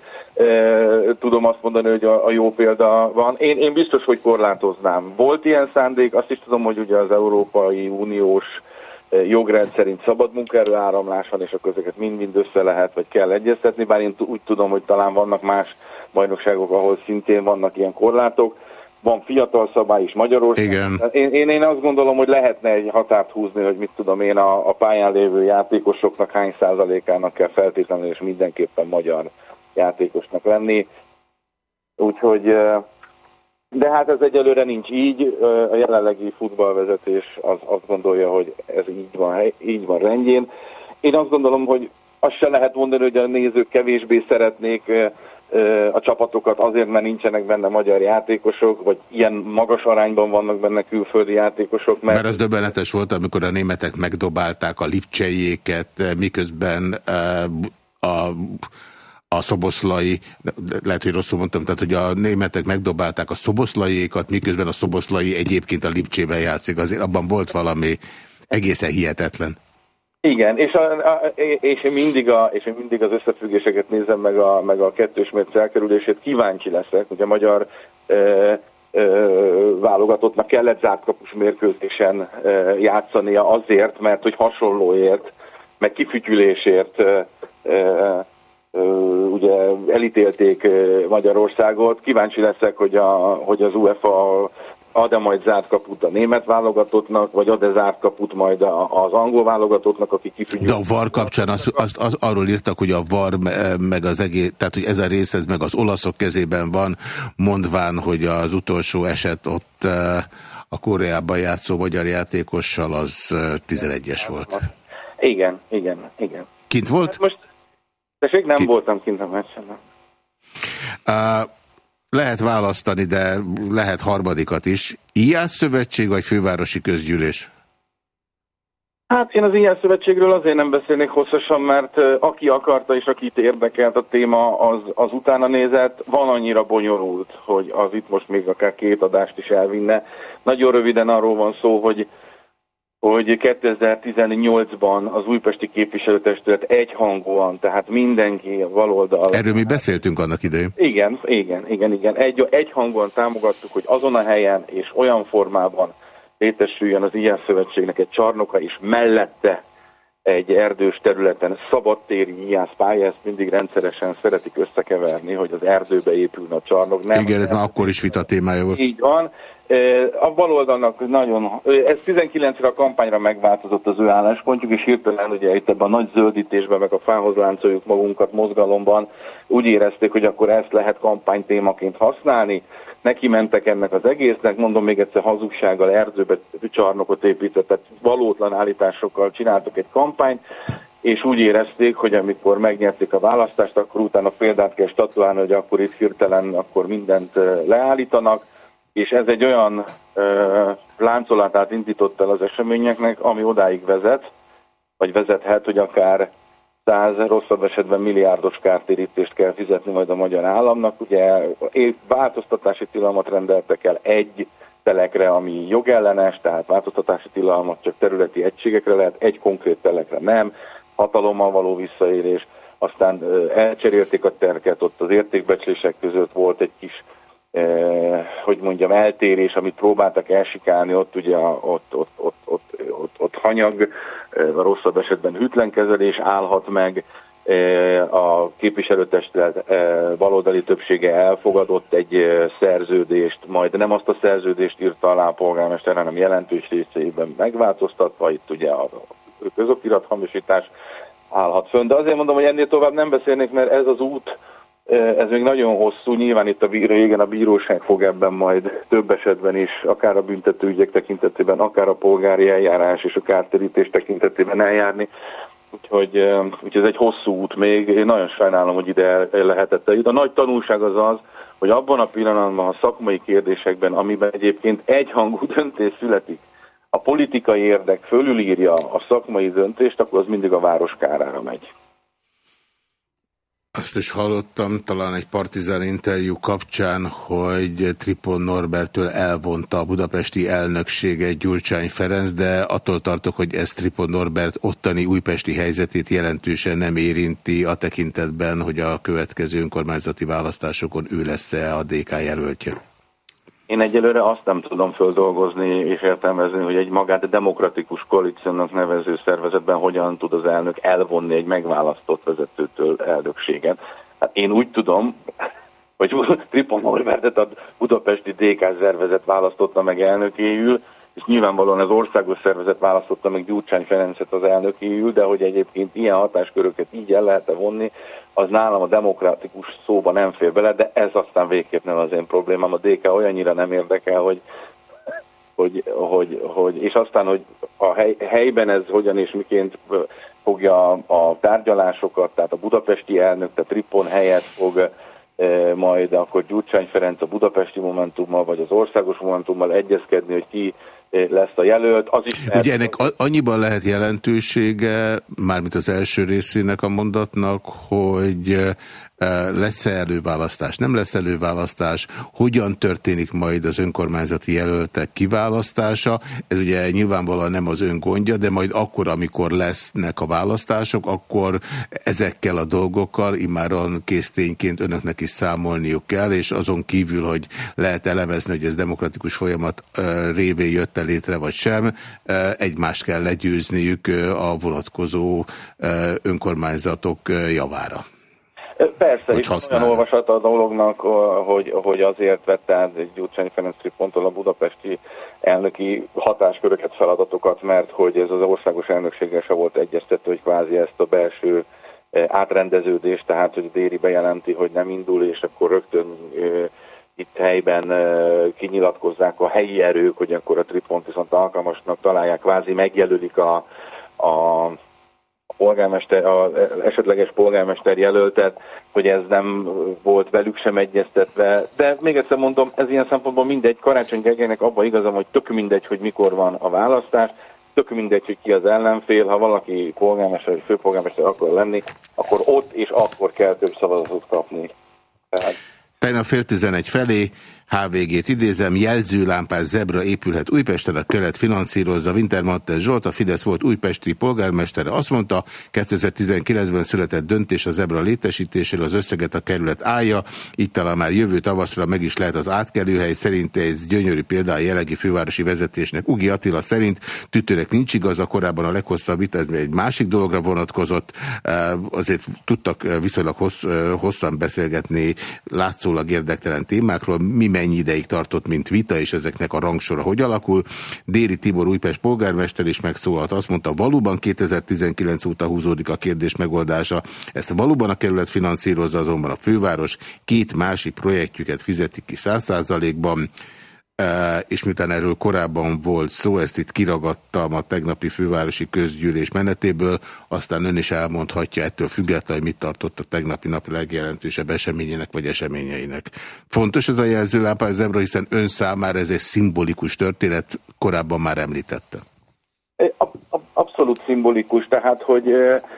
Tudom azt mondani, hogy a, jó példa van. Én, én biztos, hogy korlátoznám. Volt ilyen szándék, azt is tudom, hogy ugye az Európai Uniós jogrend szerint szabad munkaerő áramlás van, és akkor ezeket mind-mind össze lehet, vagy kell egyeztetni, bár én úgy tudom, hogy talán vannak más bajnokságok, ahol szintén vannak ilyen korlátok van fiatal szabály is Magyarországon. Igen. Én, én, én azt gondolom, hogy lehetne egy határt húzni, hogy mit tudom én, a, a pályán lévő játékosoknak hány százalékának kell feltétlenül és mindenképpen magyar játékosnak lenni. Úgyhogy, de hát ez egyelőre nincs így. A jelenlegi futballvezetés az azt gondolja, hogy ez így van, így van rendjén. Én azt gondolom, hogy azt se lehet mondani, hogy a nézők kevésbé szeretnék a csapatokat azért, mert nincsenek benne magyar játékosok, vagy ilyen magas arányban vannak benne külföldi játékosok. Mert, mert az döbbenetes volt, amikor a németek megdobálták a lipcsejéket, miközben a a szoboszlai, lehet, hogy rosszul mondtam, tehát hogy a németek megdobálták a szoboszlaiékat, miközben a szoboszlai egyébként a Lipcsében játszik, azért abban volt valami egészen hihetetlen. Igen, és, a, a, és, én mindig a, és én mindig az összefüggéseket nézem, meg a, meg a kettős mérc elkerülését, kíváncsi leszek, hogy a magyar e, e, válogatottnak kellett zártkapus mérkőzésen játszania azért, mert hogy hasonlóért, meg kifütyülésért ugye elítélték Magyarországot. Kíváncsi leszek, hogy, a, hogy az UEFA ad-e majd zárt kaput a német válogatottnak, vagy ad-e zárt kaput majd az angol válogatottnak, aki kifügyül. De a VAR kapcsán az, az, az, arról írtak, hogy a VAR meg az egész, tehát hogy ez a rész ez meg az olaszok kezében van, mondván, hogy az utolsó eset ott a Koreában játszó magyar játékossal az 11-es volt. Igen, igen, igen. Kint volt? Hát most, tessék, nem Kint. voltam kint a meccsen. Uh, lehet választani, de lehet harmadikat is. Ilyen szövetség vagy fővárosi közgyűlés? Hát én az ilyen szövetségről azért nem beszélnék hosszasan, mert aki akarta és akit érdekelt a téma, az, az utána nézett. Van annyira bonyolult, hogy az itt most még akár két adást is elvinne. Nagyon röviden arról van szó, hogy hogy 2018-ban az újpesti képviselőtestület egyhangúan, tehát mindenki valoldal. Erről mi beszéltünk annak idején. Igen, igen, igen, igen. Egy, egyhangúan támogattuk, hogy azon a helyen és olyan formában létesüljön az ilyen szövetségnek egy csarnoka, és mellette egy erdős területen szabadtéri ijász pálya, ezt mindig rendszeresen szeretik összekeverni, hogy az erdőbe épülne a csarnok. Nem, Igen, ez már akkor is vita témája volt. Így van, a baloldalnak nagyon, ez 19-re a kampányra megváltozott az ő álláspontjuk, és hirtelen ugye itt ebben a nagy zöldítésben, meg a fához láncoljuk magunkat mozgalomban, úgy érezték, hogy akkor ezt lehet kampánytémaként használni, neki mentek ennek az egésznek, mondom még egyszer hazugsággal, erdőbe csarnokot épített, tehát valótlan állításokkal csináltak egy kampányt, és úgy érezték, hogy amikor megnyerték a választást, akkor utána példát kell statuálni, hogy akkor itt hirtelen akkor mindent leállítanak, és ez egy olyan ö, láncolatát indított el az eseményeknek, ami odáig vezet, vagy vezethet, hogy akár száz, rosszabb esetben milliárdos kártérítést kell fizetni majd a magyar államnak. Ugye változtatási tilalmat rendeltek el egy telekre, ami jogellenes, tehát változtatási tilalmat csak területi egységekre lehet, egy konkrét telekre nem, hatalommal való visszaélés, aztán elcserélték a terket, ott az értékbecslések között volt egy kis hogy mondjam, eltérés, amit próbáltak elsikálni, ott ugye ott, ott, ott, ott, ott, ott hanyag, a rosszabb esetben hűtlenkezelés állhat meg, a képviselőtestület baloldali többsége elfogadott egy szerződést, majd nem azt a szerződést írta alá a polgármester, hanem jelentős részében megváltoztatva, itt ugye a közokirat hamisítás állhat fönn. De azért mondom, hogy ennél tovább nem beszélnék, mert ez az út, ez még nagyon hosszú, nyilván itt a igen, a bíróság fog ebben majd több esetben is, akár a büntetőügyek tekintetében, akár a polgári eljárás és a kártérítés tekintetében eljárni. Úgyhogy, úgyhogy ez egy hosszú út még. Én nagyon sajnálom, hogy ide lehetett eljutni. A nagy tanulság az az, hogy abban a pillanatban a szakmai kérdésekben, amiben egyébként egyhangú [laughs] döntés születik, a politikai érdek fölülírja a szakmai döntést, akkor az mindig a város kárára megy. Azt is hallottam talán egy partizán interjú kapcsán, hogy Tripon Norbertől elvonta a budapesti elnökséget Gyurcsány Ferenc, de attól tartok, hogy ez Tripon Norbert ottani újpesti helyzetét jelentősen nem érinti a tekintetben, hogy a következő önkormányzati választásokon ő lesz-e a DK jelöltje. Én egyelőre azt nem tudom földolgozni és értelmezni, hogy egy magát demokratikus koalíciónak nevező szervezetben hogyan tud az elnök elvonni egy megválasztott vezetőtől elnökséget. Hát én úgy tudom, hogy Tripon Norbertet a budapesti DK szervezet választotta meg elnökéül, és nyilvánvalóan az országos szervezet választotta meg Gyurcsány Ferencet az elnökéül, de hogy egyébként ilyen hatásköröket így el lehet -e vonni, az nálam a demokratikus szóba nem fér bele, de ez aztán végképp nem az én problémám. A DK olyannyira nem érdekel, hogy, hogy, hogy, hogy és aztán, hogy a hely, helyben ez hogyan és miként fogja a tárgyalásokat, tehát a budapesti elnök, tehát Tripon helyett fog e, majd akkor Gyurcsány Ferenc a budapesti Momentummal, vagy az országos Momentummal egyezkedni, hogy ki lesz a jelölt. Az is Ugye ennek annyiban lehet jelentősége, mármint az első részének a mondatnak, hogy lesz-e előválasztás, nem lesz előválasztás, hogyan történik majd az önkormányzati jelöltek kiválasztása. Ez ugye nyilvánvalóan nem az ön gondja, de majd akkor, amikor lesznek a választások, akkor ezekkel a dolgokkal immáron késztényként önöknek is számolniuk kell, és azon kívül, hogy lehet elemezni, hogy ez demokratikus folyamat révén jött -e létre, vagy sem, egymást kell legyőzniük a vonatkozó önkormányzatok javára. Persze, hogy és olyan olvasata a dolognak, hogy, hogy azért vette át egy Gyurcsány Ferenc ponttól a budapesti elnöki hatásköröket, feladatokat, mert hogy ez az országos elnökséggel se volt egyeztető, hogy kvázi ezt a belső átrendeződést, tehát hogy Déri bejelenti, hogy nem indul, és akkor rögtön itt helyben kinyilatkozzák a helyi erők, hogy akkor a tripont viszont alkalmasnak találják, kvázi megjelölik a, a polgármester, a esetleges polgármester jelöltet, hogy ez nem volt velük sem egyeztetve. De még egyszer mondom, ez ilyen szempontból mindegy. Karácsony Gergelynek abban igazam, hogy tök mindegy, hogy mikor van a választás, tök mindegy, hogy ki az ellenfél, ha valaki polgármester vagy főpolgármester akar lenni, akkor ott és akkor kell több szavazatot kapni. Tehát... Tegnap fél tizenegy felé HVG-t idézem, jelzőlámpás zebra épülhet Újpesten, a kölet finanszírozza. Wintermantel Zsolt, a Fidesz volt újpesti polgármestere, azt mondta, 2019-ben született döntés a zebra létesítéséről, az összeget a kerület állja, itt talán már jövő tavaszra meg is lehet az átkelőhely, szerint ez gyönyörű példa a jelegi fővárosi vezetésnek. Ugi Attila szerint tütőnek nincs igaza, korábban a leghosszabb vita, ez egy másik dologra vonatkozott, azért tudtak viszonylag hossz, hosszan beszélgetni látszólag érdektelen témákról, mi mennyi ideig tartott, mint vita, és ezeknek a rangsora hogy alakul. Déri Tibor Újpest polgármester is megszólalt, azt mondta, valóban 2019 óta húzódik a kérdés megoldása. Ezt valóban a kerület finanszírozza, azonban a főváros két másik projektjüket fizetik ki száz százalékban és miután erről korábban volt szó, ezt itt kiragadtam a tegnapi fővárosi közgyűlés menetéből, aztán ön is elmondhatja ettől függetlenül, mit tartott a tegnapi nap legjelentősebb eseményének vagy eseményeinek. Fontos ez a jelzőlápa az ebben, hiszen ön számára ez egy szimbolikus történet, korábban már említette. Abszolút szimbolikus, tehát, hogy,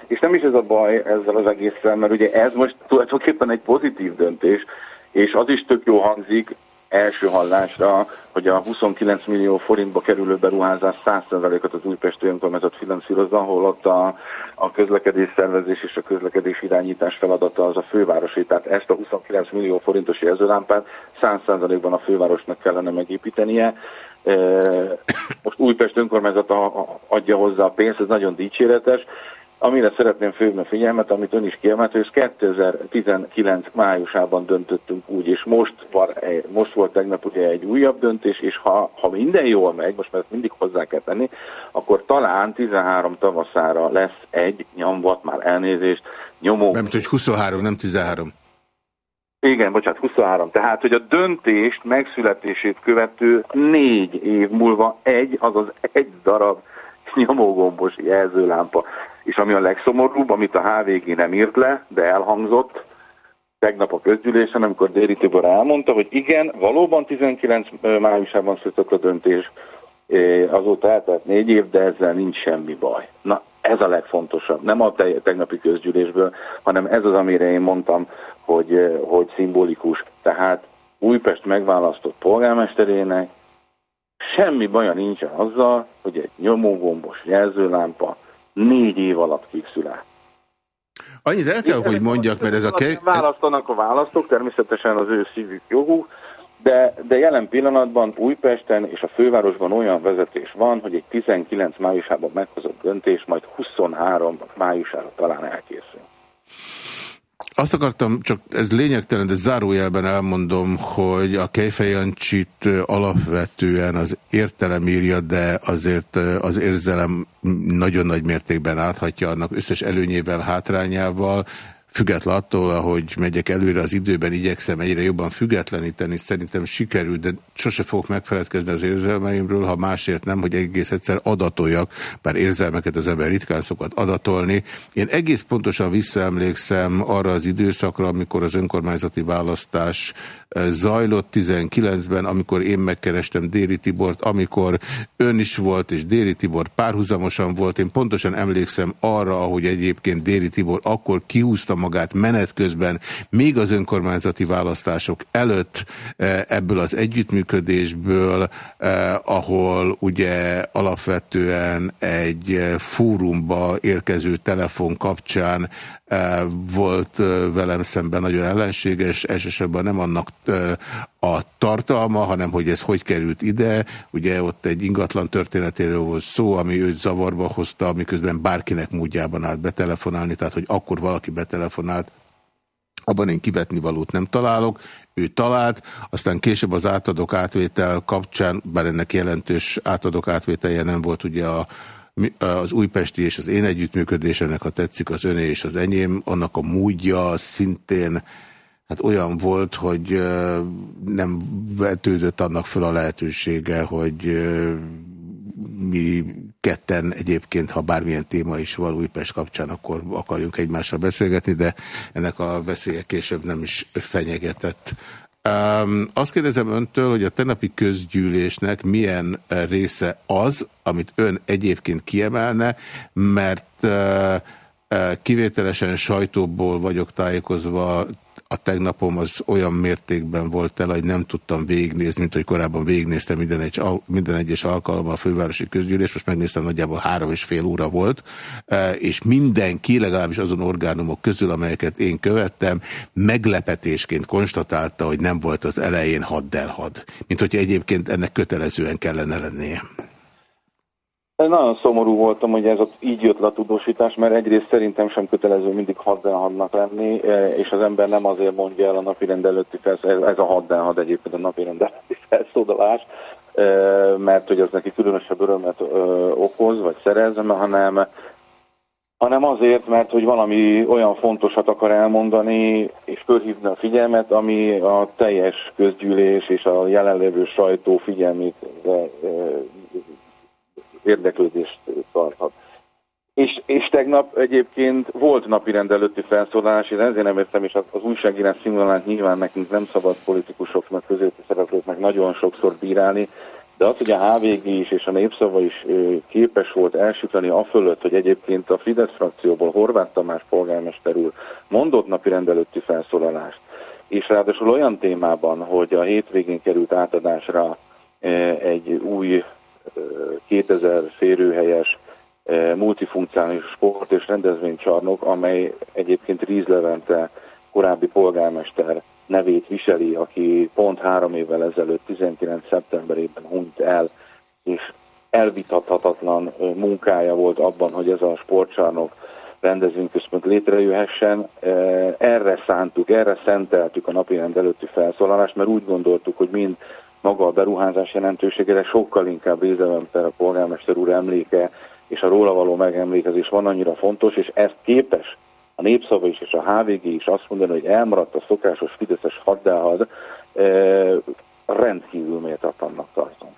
és nem is ez a baj ezzel az egésszel, mert ugye ez most tulajdonképpen egy pozitív döntés, és az is tök jó hangzik, első hallásra, hogy a 29 millió forintba kerülő beruházás 100%-ot az újpesti önkormányzat finanszírozza, ahol ott a, a közlekedés szervezés és a közlekedés irányítás feladata az a fővárosi. Tehát ezt a 29 millió forintos jelzőlámpát 100%-ban a fővárosnak kellene megépítenie. Most Újpest önkormányzata adja hozzá a pénzt, ez nagyon dicséretes, Amire szeretném főzni a figyelmet, amit ön is kiemelt, hogy 2019 májusában döntöttünk úgy, és most, var, most volt tegnap ugye egy újabb döntés, és ha, ha minden jól megy, most mert mindig hozzá kell tenni, akkor talán 13 tavaszára lesz egy nyomvat, már elnézést, nyomó. Nem, hogy 23, nem 13. Igen, bocsánat, 23. Tehát, hogy a döntést megszületését követő négy év múlva egy, azaz egy darab nyomógombos jelzőlámpa és ami a legszomorúbb, amit a HVG nem írt le, de elhangzott tegnap a közgyűlésen, amikor Déri Tibor elmondta, hogy igen, valóban 19 májusában született a döntés, azóta eltelt négy év, de ezzel nincs semmi baj. Na, ez a legfontosabb. Nem a tegnapi közgyűlésből, hanem ez az, amire én mondtam, hogy, hogy szimbolikus. Tehát Újpest megválasztott polgármesterének semmi baja nincsen azzal, hogy egy nyomógombos jelzőlámpa négy év alatt készül el. Annyit el kell, hogy mondjak, mert ez a... Ke... Választanak a választók, természetesen az ő szívük jogú, de, de jelen pillanatban Újpesten és a fővárosban olyan vezetés van, hogy egy 19 májusában meghozott döntés majd 23 májusára talán elkészül. Azt akartam, csak ez lényegtelen, de zárójelben elmondom, hogy a Kejfejancsit alapvetően az értelem írja, de azért az érzelem nagyon nagy mértékben áthatja annak összes előnyével, hátrányával, Független attól, ahogy megyek előre az időben, igyekszem egyre jobban függetleníteni, szerintem sikerül, de sose fogok megfeledkezni az érzelmeimről, ha másért nem, hogy egész egyszer adatoljak, bár érzelmeket az ember ritkán szokott adatolni. Én egész pontosan visszaemlékszem arra az időszakra, amikor az önkormányzati választás zajlott 19-ben, amikor én megkerestem Déri Tibort, amikor ön is volt, és Déri Tibor párhuzamosan volt. Én pontosan emlékszem arra, ahogy egyébként Déri Tibor akkor kiúzta magát menet közben, még az önkormányzati választások előtt ebből az együttműködésből, ahol ugye alapvetően egy fórumba érkező telefon kapcsán volt velem szemben nagyon ellenséges, elsősorban nem annak a tartalma, hanem hogy ez hogy került ide. Ugye ott egy ingatlan történetéről volt szó, ami őt zavarba hozta, miközben bárkinek módjában állt betelefonálni, tehát hogy akkor valaki betelefonált, abban én kivetni valót nem találok, ő talált, aztán később az átadok átvétel kapcsán, bár ennek jelentős átadok átvételje nem volt ugye a, az újpesti és az én együttműködésenek, ha tetszik az öné és az enyém, annak a múdja szintén hát olyan volt, hogy nem vetődött annak föl a lehetősége, hogy mi ketten egyébként, ha bármilyen téma is van Újpest kapcsán, akkor akarjunk egymással beszélgetni, de ennek a veszélye később nem is fenyegetett. Um, azt kérdezem öntől, hogy a tenapi közgyűlésnek milyen része az, amit ön egyébként kiemelne, mert uh, kivételesen sajtóból vagyok tájékozva a tegnapom az olyan mértékben volt el, hogy nem tudtam végignézni, mint hogy korábban végignéztem minden, egy, minden egyes alkalommal a fővárosi közgyűlés, most megnéztem, nagyjából három és fél óra volt, e, és mindenki, legalábbis azon orgánumok közül, amelyeket én követtem, meglepetésként konstatálta, hogy nem volt az elején haddelhad, mint hogy egyébként ennek kötelezően kellene lennie. Nagyon szomorú voltam, hogy ez így jött le a tudósítás, mert egyrészt szerintem sem kötelező mindig haddenhadnak lenni, e, és az ember nem azért mondja el a napi rend előtti felszólalás, ez a haddenhad egyébként a napi rend előtti felszólalás, e, mert hogy az neki különösebb örömet okoz, vagy szerez, hanem, hanem azért, mert hogy valami olyan fontosat akar elmondani, és fölhívni a figyelmet, ami a teljes közgyűlés és a jelenlévő sajtó figyelmét érdeklődést tarthat. És, és tegnap egyébként volt napi rendelőtti felszólalás, én ezért nem értem, és az, az újságírás színvonalát nyilván nekünk nem szabad politikusoknak, közéleti szereplőknek nagyon sokszor bírálni, de az, hogy a HVG is és a Népszava is képes volt elsütani a fölött, hogy egyébként a Fidesz frakcióból Horváth Tamás polgármester úr mondott napi rendelőtti felszólalást, és ráadásul olyan témában, hogy a hétvégén került átadásra egy új 2000 férőhelyes multifunkcionális sport és rendezvénycsarnok, amely egyébként Ríz Levente korábbi polgármester nevét viseli, aki pont három évvel ezelőtt, 19. szeptemberében hunyt el, és elvitathatatlan munkája volt abban, hogy ez a sportcsarnok rendezvényközpont létrejöhessen. Erre szántuk, erre szenteltük a napi rend előtti felszólalást, mert úgy gondoltuk, hogy mind maga a beruházás jelentőségére sokkal inkább Rézevemper a polgármester úr emléke és a róla való megemlékezés van annyira fontos, és ezt képes a Népszava is és a HVG is azt mondani, hogy elmaradt a szokásos Fideszes haddelhad, eh, rendkívül méltatlannak tartom.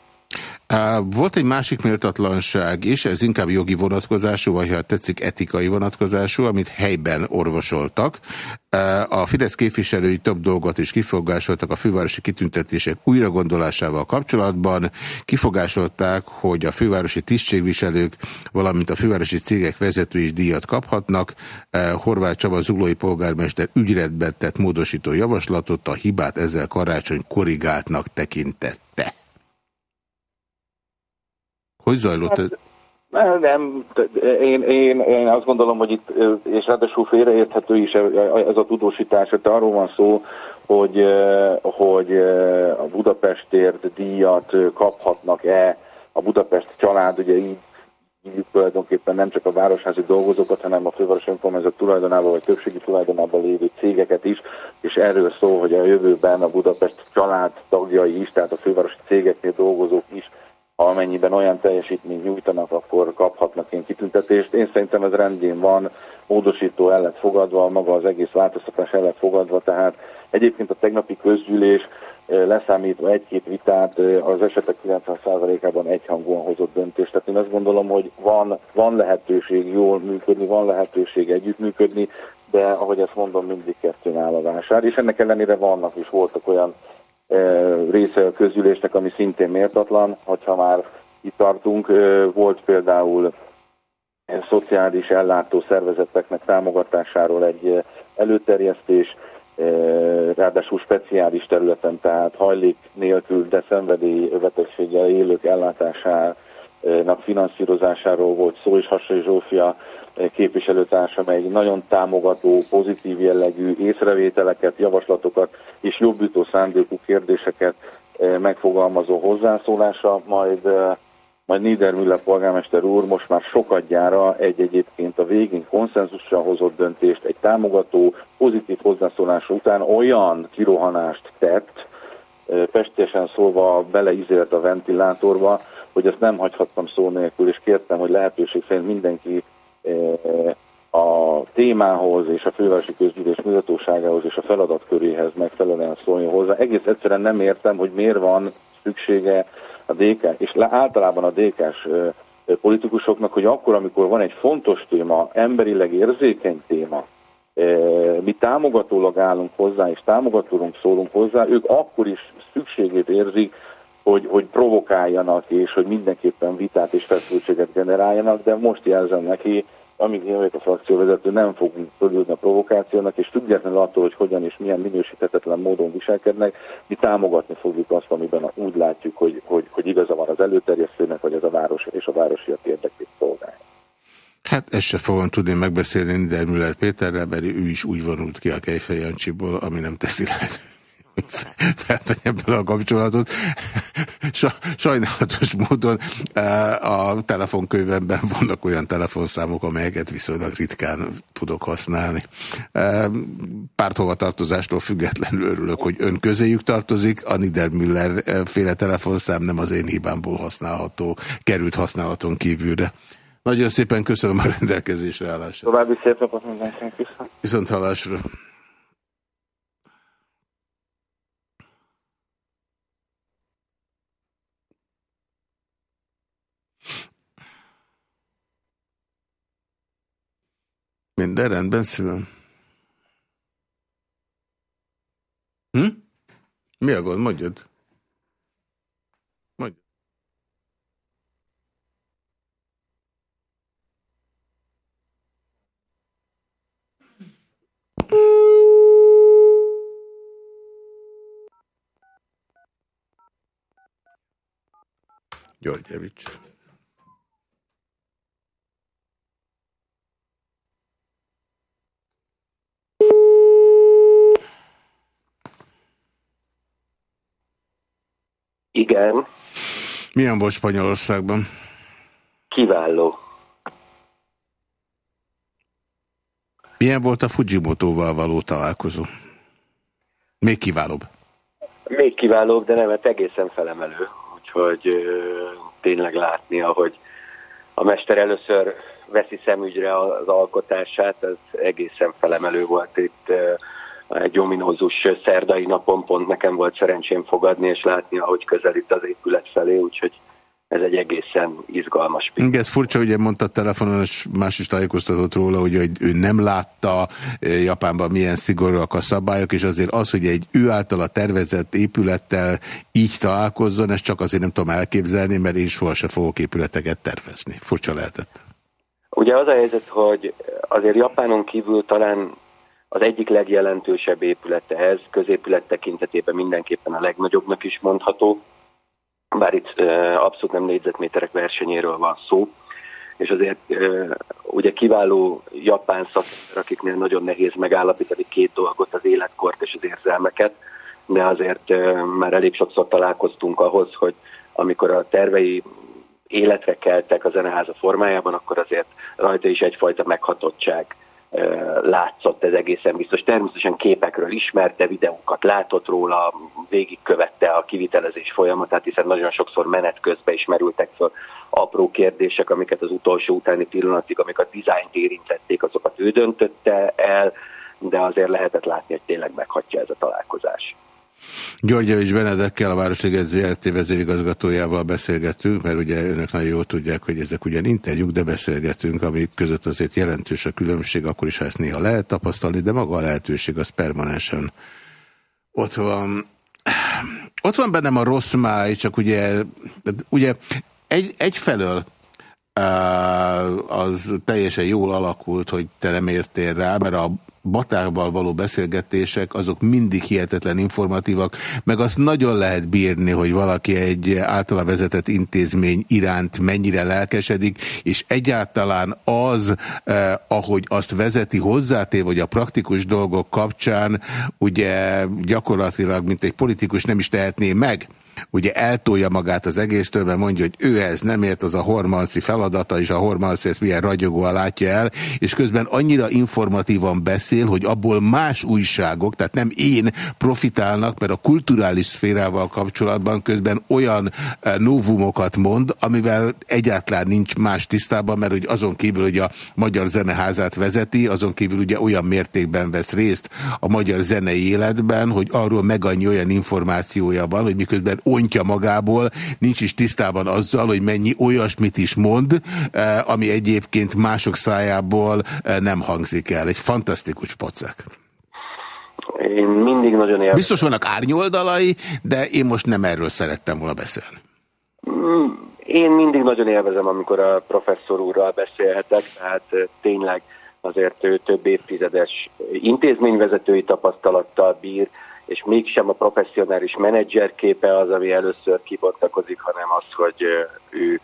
Volt egy másik méltatlanság is, ez inkább jogi vonatkozású, vagy ha tetszik etikai vonatkozású, amit helyben orvosoltak. A Fidesz képviselői több dolgot is kifogásoltak a fővárosi kitüntetések újragondolásával kapcsolatban. Kifogásolták, hogy a fővárosi tisztségviselők, valamint a fővárosi cégek vezetői is díjat kaphatnak. Horváth Csaba zuglói polgármester ügyletben tett módosító javaslatot, a hibát ezzel karácsony korrigáltnak tekintette. Hogy zajlott ez? Hát, nem, én, én, én azt gondolom, hogy itt, és ráadásul félreérthető is ez a tudósítás, hogy arról van szó, hogy, hogy a Budapestért díjat kaphatnak-e a Budapest család, ugye így így tulajdonképpen nem csak a városházi dolgozókat, hanem a főváros önkormányzat tulajdonában vagy többségi tulajdonában lévő cégeket is, és erről szól, hogy a jövőben a Budapest család tagjai is, tehát a fővárosi cégeknél dolgozók is ha amennyiben olyan teljesítményt nyújtanak, akkor kaphatnak én kitüntetést. Én szerintem ez rendjén van, módosító el lett fogadva, maga az egész változtatás el lett fogadva, tehát egyébként a tegnapi közgyűlés leszámítva egy-két vitát az esetek 90%-ában egyhangúan hozott döntést. Tehát én azt gondolom, hogy van, van lehetőség jól működni, van lehetőség együttműködni, de ahogy ezt mondom, mindig kettőn áll a vásár, és ennek ellenére vannak is, voltak olyan része a közülésnek, ami szintén méltatlan, hogyha már itt tartunk. Volt például szociális ellátó szervezeteknek támogatásáról egy előterjesztés, ráadásul speciális területen, tehát hajlék nélkül, de szenvedély betegséggel élők ellátásának finanszírozásáról volt szó, és Hassai Zsófia képviselőtársam egy nagyon támogató, pozitív jellegű észrevételeket, javaslatokat és jobbító szándékú kérdéseket megfogalmazó hozzászólása, majd majd Niedermüller polgármester úr most már sokadjára egy egyébként a végén konszenzussal hozott döntést, egy támogató, pozitív hozzászólás után olyan kirohanást tett, pestésen szólva beleizélt a ventilátorba, hogy ezt nem hagyhattam szó nélkül, és kértem, hogy lehetőség szerint mindenki a témához és a fővárosi közgyűlés mutatóságához és a feladatköréhez megfelelően szóljon hozzá. Egész egyszerűen nem értem, hogy miért van szüksége a DK, és általában a DK-s politikusoknak, hogy akkor, amikor van egy fontos téma, emberileg érzékeny téma, mi támogatólag állunk hozzá, és támogatólag szólunk hozzá, ők akkor is szükségét érzik, hogy, hogy provokáljanak, és hogy mindenképpen vitát és feszültséget generáljanak, de most jelzem neki, amíg én vagyok a frakcióvezető, nem fogunk fölülni a provokációnak, és függetlenül attól, hogy hogyan és milyen minősíthetetlen módon viselkednek, mi támogatni fogjuk azt, amiben úgy látjuk, hogy, hogy, hogy igaza van az előterjesztőnek, vagy ez a város és a városiak érdekét szolgálja. Hát ezt se fogom tudni megbeszélni Niedermüller Péterrel, mert ő is úgy vonult ki a Kejfej Jancsiból, ami nem teszi lehetővé felvegyem bele a kapcsolatot. Sajnálatos módon eh, a telefonkönyvemben vannak olyan telefonszámok, amelyeket viszonylag ritkán tudok használni. Eh, párthovatartozástól függetlenül örülök, hogy ön közéjük tartozik. A Niedermüller eh, féle telefonszám nem az én hibámból használható, került használaton kívülre. Nagyon szépen köszönöm a rendelkezésre állását. További szép napot mindenkinek viszont. Viszont hallásra. Minden rendben, szívem. Hm? Mi a gond? Mondjad. Mondjad. Györgyevics. Igen. Milyen volt Spanyolországban? Kiváló. Milyen volt a Fujimoto-val való találkozó? Még kiválóbb. Még kiválóbb, de nem, hát egészen felemelő. Úgyhogy ö, tényleg látni, ahogy a mester először veszi szemügyre az alkotását, ez egészen felemelő volt itt. Ö, egy ominózus szerdai napon pont nekem volt szerencsém fogadni és látni, ahogy közelít az épület felé, úgyhogy ez egy egészen izgalmas pillanat. Ez furcsa, ugye mondta telefonon, és más is tájékoztatott róla, hogy ő nem látta eh, Japánban milyen szigorúak a szabályok, és azért az, hogy egy ő által a tervezett épülettel így találkozzon, ezt csak azért nem tudom elképzelni, mert én sohasem fogok épületeket tervezni. Furcsa lehetett. Ugye az a helyzet, hogy azért Japánon kívül talán az egyik legjelentősebb épülete ez, középület tekintetében mindenképpen a legnagyobbnak is mondható, bár itt abszolút nem négyzetméterek versenyéről van szó, és azért ugye kiváló japán szakember, akiknél nagyon nehéz megállapítani két dolgot, az életkort és az érzelmeket, de azért már elég sokszor találkoztunk ahhoz, hogy amikor a tervei életre keltek a zeneháza formájában, akkor azért rajta is egyfajta meghatottság látszott ez egészen biztos. Természetesen képekről ismerte, videókat látott róla, végigkövette a kivitelezés folyamatát, hiszen nagyon sokszor menet közben is merültek fel apró kérdések, amiket az utolsó utáni pillanatig, amik a dizájnt érintették, azokat ő döntötte el, de azért lehetett látni, hogy tényleg meghatja ez a találkozás. Györgyevics Benedekkel, a Városliget ZRT vezérigazgatójával beszélgetünk, mert ugye önök nagyon jól tudják, hogy ezek ugyan interjúk, de beszélgetünk, amik között azért jelentős a különbség, akkor is, ha ezt néha lehet tapasztalni, de maga a lehetőség az permanensen ott van. Ott van bennem a rossz máj, csak ugye, ugye egy, egyfelől az teljesen jól alakult, hogy te nem értél rá, mert a Batárval való beszélgetések, azok mindig hihetetlen informatívak, meg azt nagyon lehet bírni, hogy valaki egy általa vezetett intézmény iránt mennyire lelkesedik, és egyáltalán az, eh, ahogy azt vezeti hozzátév, hogy a praktikus dolgok kapcsán ugye gyakorlatilag, mint egy politikus nem is tehetné meg, ugye eltolja magát az egésztől, mert mondja, hogy ő ez nem ért, az a Hormalszi feladata, és a Hormalszi ezt milyen ragyogóan látja el, és közben annyira informatívan beszél, hogy abból más újságok, tehát nem én profitálnak, mert a kulturális szférával kapcsolatban közben olyan eh, novumokat mond, amivel egyáltalán nincs más tisztában, mert hogy azon kívül, hogy a Magyar Zeneházát vezeti, azon kívül ugye olyan mértékben vesz részt a magyar zenei életben, hogy arról meg annyi olyan információja van, hogy miközben ontja magából, nincs is tisztában azzal, hogy mennyi olyasmit is mond, eh, ami egyébként mások szájából eh, nem hangzik el. Egy fantasztikus pacek. Én mindig nagyon élvezem. Biztos vannak árnyoldalai, de én most nem erről szerettem volna beszélni. Mm, én mindig nagyon élvezem, amikor a professzor úrral beszélhetek, tehát eh, tényleg azért ő több évtizedes intézményvezetői tapasztalattal bír, és mégsem a professzionális menedzser képe az, ami először kibontakozik, hanem az, hogy ő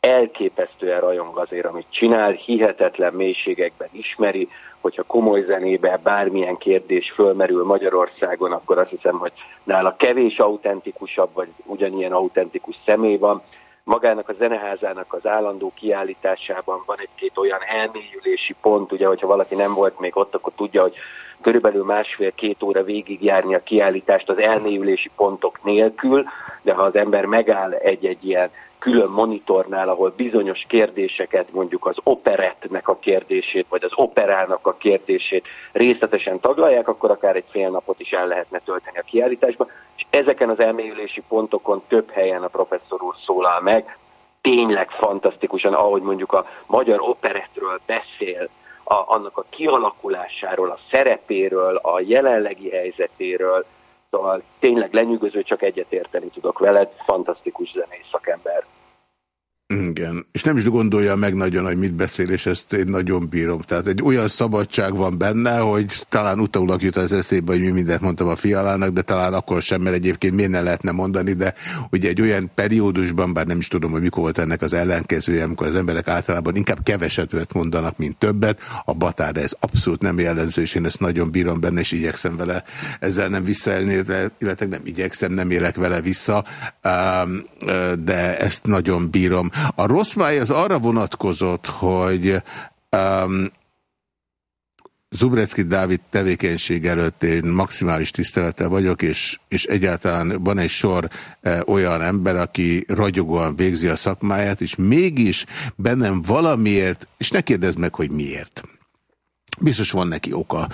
elképesztően rajong azért, amit csinál, hihetetlen mélységekben ismeri, hogyha komoly zenébe bármilyen kérdés fölmerül Magyarországon, akkor azt hiszem, hogy nála kevés autentikusabb, vagy ugyanilyen autentikus személy van. Magának a zeneházának az állandó kiállításában van egy-két olyan elmélyülési pont, ugye, hogyha valaki nem volt még ott, akkor tudja, hogy körülbelül másfél-két óra végigjárni a kiállítást az elmélyülési pontok nélkül, de ha az ember megáll egy-egy ilyen külön monitornál, ahol bizonyos kérdéseket, mondjuk az operettnek a kérdését, vagy az operának a kérdését részletesen taglalják, akkor akár egy fél napot is el lehetne tölteni a kiállításba, és ezeken az elmélyülési pontokon több helyen a professzor úr szólal meg, tényleg fantasztikusan, ahogy mondjuk a magyar operettről beszél, a, annak a kialakulásáról, a szerepéről, a jelenlegi helyzetéről, szóval tényleg lenyűgöző, csak egyetérteni tudok veled, fantasztikus zenész szakember. Igen, és nem is gondolja meg nagyon, hogy mit beszél, és ezt én nagyon bírom. Tehát egy olyan szabadság van benne, hogy talán utólag jut az eszébe, hogy mi mindent mondtam a fialának, de talán akkor sem, mert egyébként miért ne lehetne mondani, de ugye egy olyan periódusban, bár nem is tudom, hogy mikor volt ennek az ellenkezője, amikor az emberek általában inkább keveset mondanak, mint többet, a batár ez abszolút nem jellemző, és én ezt nagyon bírom benne, és igyekszem vele ezzel nem visszaelni, illetve nem igyekszem, nem élek vele vissza, de ezt nagyon bírom. A rossz máj az arra vonatkozott, hogy um, Zubrecki Dávid tevékenység előtt én maximális tisztelettel vagyok, és, és egyáltalán van egy sor e, olyan ember, aki ragyogóan végzi a szakmáját, és mégis bennem valamiért, és ne kérdezd meg, hogy miért. Biztos van neki oka.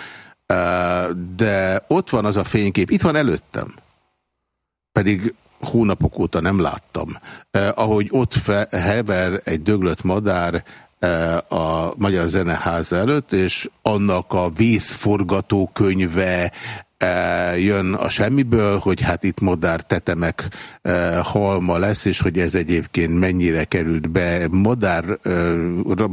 E, de ott van az a fénykép, itt van előttem. Pedig hónapok óta nem láttam. Eh, ahogy ott hever egy döglött madár eh, a Magyar Zeneház előtt, és annak a vízforgatókönyve eh, jön a semmiből, hogy hát itt modár tetemek eh, halma lesz, és hogy ez egyébként mennyire került be modár, eh,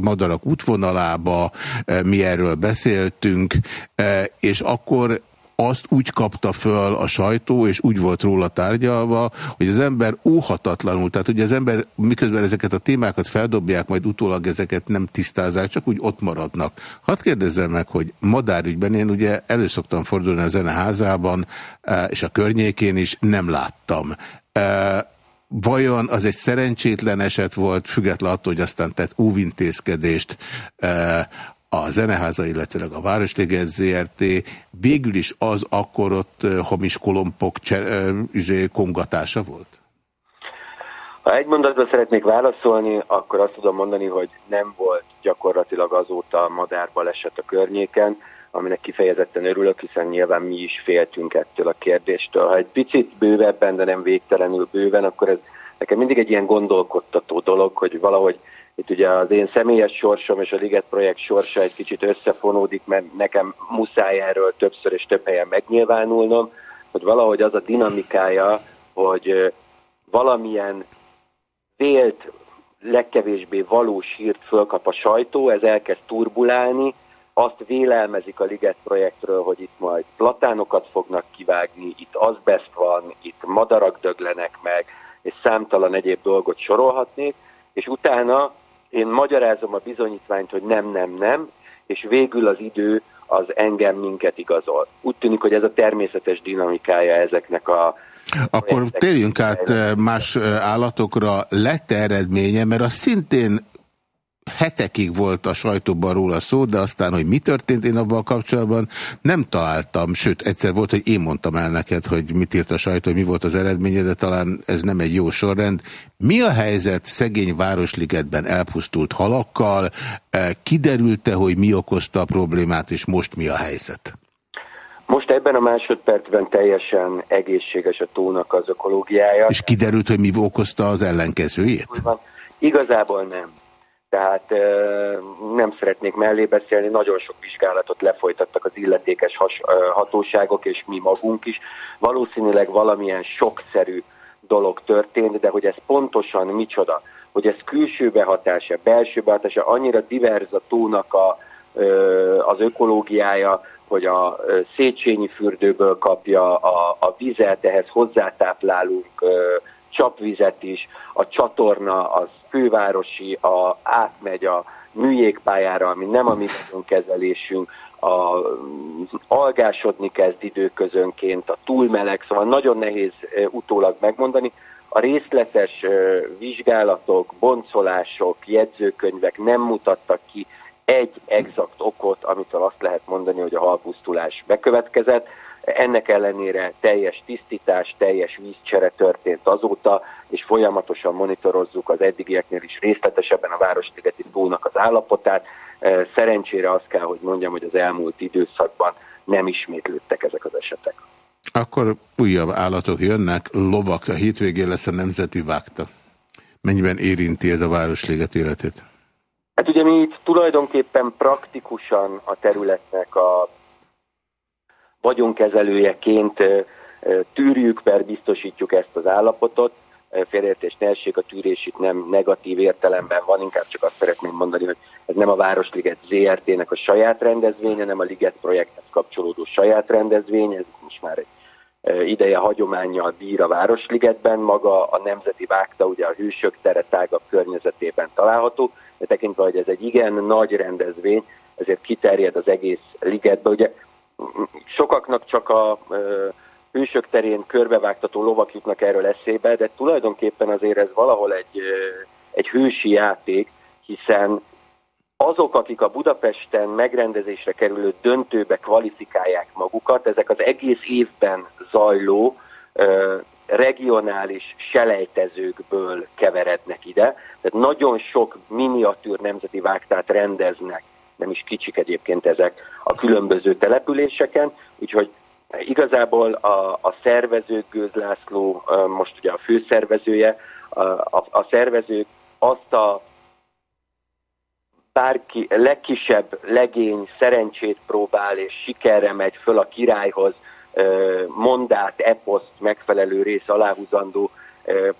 madarak útvonalába, eh, mi erről beszéltünk, eh, és akkor azt úgy kapta föl a sajtó, és úgy volt róla tárgyalva, hogy az ember óhatatlanul, tehát hogy az ember miközben ezeket a témákat feldobják, majd utólag ezeket nem tisztázák, csak úgy ott maradnak. Hadd kérdezzem meg, hogy madárügyben én ugye előszoktam fordulni a zeneházában, e, és a környékén is nem láttam. E, vajon az egy szerencsétlen eset volt, független attól, hogy aztán tett óvintézkedést e, a Zeneháza, illetőleg a Városliget ZRT, végül is az akkor ott hamis kolompok izé, kongatása volt? Ha egy mondatban szeretnék válaszolni, akkor azt tudom mondani, hogy nem volt gyakorlatilag azóta madárba esett a környéken. aminek kifejezetten örülök, hiszen nyilván mi is féltünk ettől a kérdéstől. Ha egy picit bővebben, de nem végtelenül bőven, akkor ez nekem mindig egy ilyen gondolkodtató dolog, hogy valahogy itt ugye az én személyes sorsom és a Liget projekt sorsa egy kicsit összefonódik, mert nekem muszáj erről többször és több helyen megnyilvánulnom, hogy valahogy az a dinamikája, hogy valamilyen vélt, legkevésbé valós hírt fölkap a sajtó, ez elkezd turbulálni, azt vélelmezik a Liget projektről, hogy itt majd platánokat fognak kivágni, itt azbest van, itt madarak döglenek meg, és számtalan egyéb dolgot sorolhatnék, és utána én magyarázom a bizonyítványt, hogy nem, nem, nem, és végül az idő az engem minket igazol. Úgy tűnik, hogy ez a természetes dinamikája ezeknek a akkor térjünk át más állatokra. Lett eredménye, mert az szintén hetekig volt a sajtóban róla szó, de aztán, hogy mi történt én abban kapcsolatban, nem találtam, sőt, egyszer volt, hogy én mondtam el neked, hogy mit írt a sajtó, hogy mi volt az eredménye, de talán ez nem egy jó sorrend. Mi a helyzet szegény Városligetben elpusztult halakkal? Kiderült-e, hogy mi okozta a problémát, és most mi a helyzet? Most ebben a másodpercben teljesen egészséges a tónak az ökológiája. És kiderült, hogy mi okozta az ellenkezőjét? Igazából nem. Tehát nem szeretnék mellé beszélni, nagyon sok vizsgálatot lefolytattak az illetékes hatóságok, és mi magunk is. Valószínűleg valamilyen sokszerű dolog történt, de hogy ez pontosan micsoda, hogy ez külső behatása, belső behatása, annyira diverz a tónak a, az ökológiája, hogy a Széchenyi fürdőből kapja a, a vizet, ehhez hozzátáplálunk csapvizet is, a csatorna az fővárosi, a, átmegy a műjégpályára, ami nem a mi kezelésünk, a, algásodni kezd időközönként, a túlmeleg, szóval nagyon nehéz utólag megmondani. A részletes vizsgálatok, boncolások, jegyzőkönyvek nem mutattak ki egy exakt okot, amitől azt lehet mondani, hogy a halpusztulás bekövetkezett. Ennek ellenére teljes tisztítás, teljes vízcsere történt azóta, és folyamatosan monitorozzuk az eddigieknél is részletesebben a Városligeti tónak az állapotát. Szerencsére azt kell, hogy mondjam, hogy az elmúlt időszakban nem ismétlődtek ezek az esetek. Akkor újabb állatok jönnek, lovak, a hétvégén lesz a Nemzeti Vágta. Mennyiben érinti ez a Városliget életét? Hát ugye mi itt tulajdonképpen praktikusan a területnek a vagyonkezelőjeként tűrjük, per biztosítjuk ezt az állapotot. Félértés ne a tűrés itt nem negatív értelemben van, inkább csak azt szeretném mondani, hogy ez nem a Városliget ZRT-nek a saját rendezvénye, nem a Liget projekthez kapcsolódó saját rendezvény, ez most már egy ideje hagyományjal bír a Városligetben, maga a Nemzeti Vágta, ugye a Hősök tere tágabb környezetében található, de tekintve, hogy ez egy igen nagy rendezvény, ezért kiterjed az egész ligetbe. Ugye sokaknak csak a hősök terén körbevágtató lovak jutnak erről eszébe, de tulajdonképpen azért ez valahol egy, egy hősi játék, hiszen azok, akik a Budapesten megrendezésre kerülő döntőbe kvalifikálják magukat, ezek az egész évben zajló regionális selejtezőkből keverednek ide. Tehát nagyon sok miniatűr nemzeti vágtát rendeznek nem is kicsik egyébként ezek a különböző településeken, úgyhogy igazából a, a szervezők, Gőz László most ugye a főszervezője, a, a, a szervezők azt a bárki legkisebb legény szerencsét próbál és sikerre megy föl a királyhoz, mondát, eposzt megfelelő rész aláhúzandó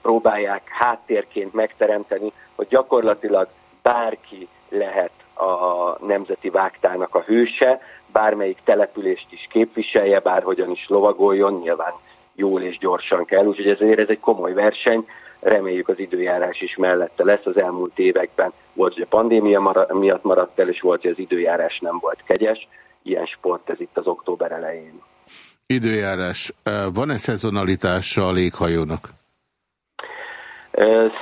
próbálják háttérként megteremteni, hogy gyakorlatilag bárki lehet a Nemzeti Vágtának a hőse, bármelyik települést is képviselje, bárhogyan is lovagoljon, nyilván jól és gyorsan kell, úgyhogy ezért ez egy komoly verseny, reméljük az időjárás is mellette lesz. Az elmúlt években volt, hogy a pandémia miatt maradt el, és volt, hogy az időjárás nem volt kegyes. Ilyen sport ez itt az október elején. Időjárás. Van-e szezonalitása a léghajónak?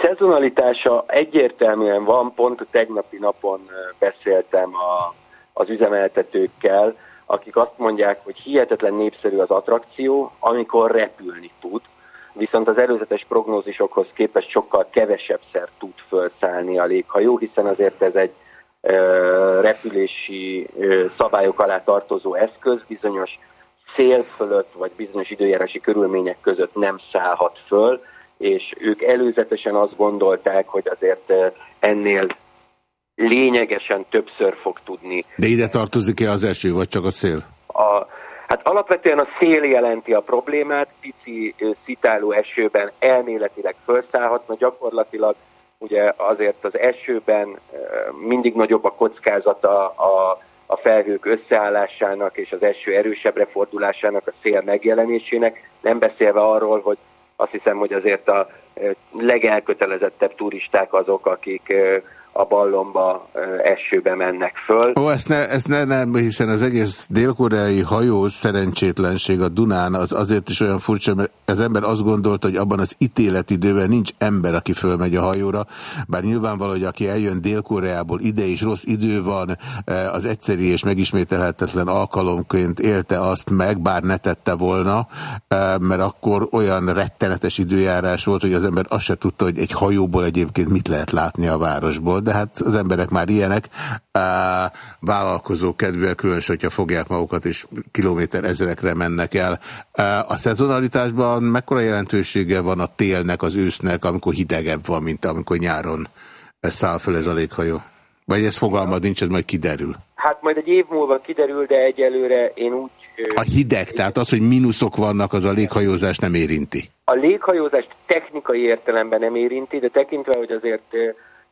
Szezonalitása egyértelműen van, pont a tegnapi napon beszéltem a, az üzemeltetőkkel, akik azt mondják, hogy hihetetlen népszerű az attrakció, amikor repülni tud, viszont az előzetes prognózisokhoz képest sokkal kevesebbszer tud felszállni a léghajó, hiszen azért ez egy repülési szabályok alá tartozó eszköz bizonyos szél fölött, vagy bizonyos időjárási körülmények között nem szállhat föl, és ők előzetesen azt gondolták, hogy azért ennél lényegesen többször fog tudni. De ide tartozik-e az eső, vagy csak a szél? A, hát alapvetően a szél jelenti a problémát, pici szitáló esőben elméletileg felszállhatna, gyakorlatilag ugye azért az esőben mindig nagyobb a kockázata a, a felhők összeállásának és az eső erősebbre fordulásának, a szél megjelenésének, nem beszélve arról, hogy azt hiszem, hogy azért a legelkötelezettebb turisták azok, akik a ballomba esőbe mennek föl. Ó, ezt, ne, ezt ne, nem, hiszen az egész dél-koreai hajó szerencsétlenség a Dunán az azért is olyan furcsa, mert az ember azt gondolta, hogy abban az ítéletidőben nincs ember, aki fölmegy a hajóra, bár nyilvánvaló, hogy aki eljön Dél-Koreából ide is rossz idő van, az egyszeri és megismételhetetlen alkalomként élte azt meg, bár ne tette volna, mert akkor olyan rettenetes időjárás volt, hogy az ember azt se tudta, hogy egy hajóból egyébként mit lehet látni a városból de hát az emberek már ilyenek, vállalkozó kedvűek, különösen, hogyha fogják magukat, és kilométer ezerekre mennek el. A szezonalitásban mekkora jelentősége van a télnek, az ősznek, amikor hidegebb van, mint amikor nyáron száll föl ez a léghajó? Vagy ez fogalmad nincs, ez majd kiderül? Hát majd egy év múlva kiderül, de egyelőre én úgy... A hideg, tehát az, hogy mínuszok vannak, az a léghajózás nem érinti? A léghajózást technikai értelemben nem érinti, de tekintve, hogy azért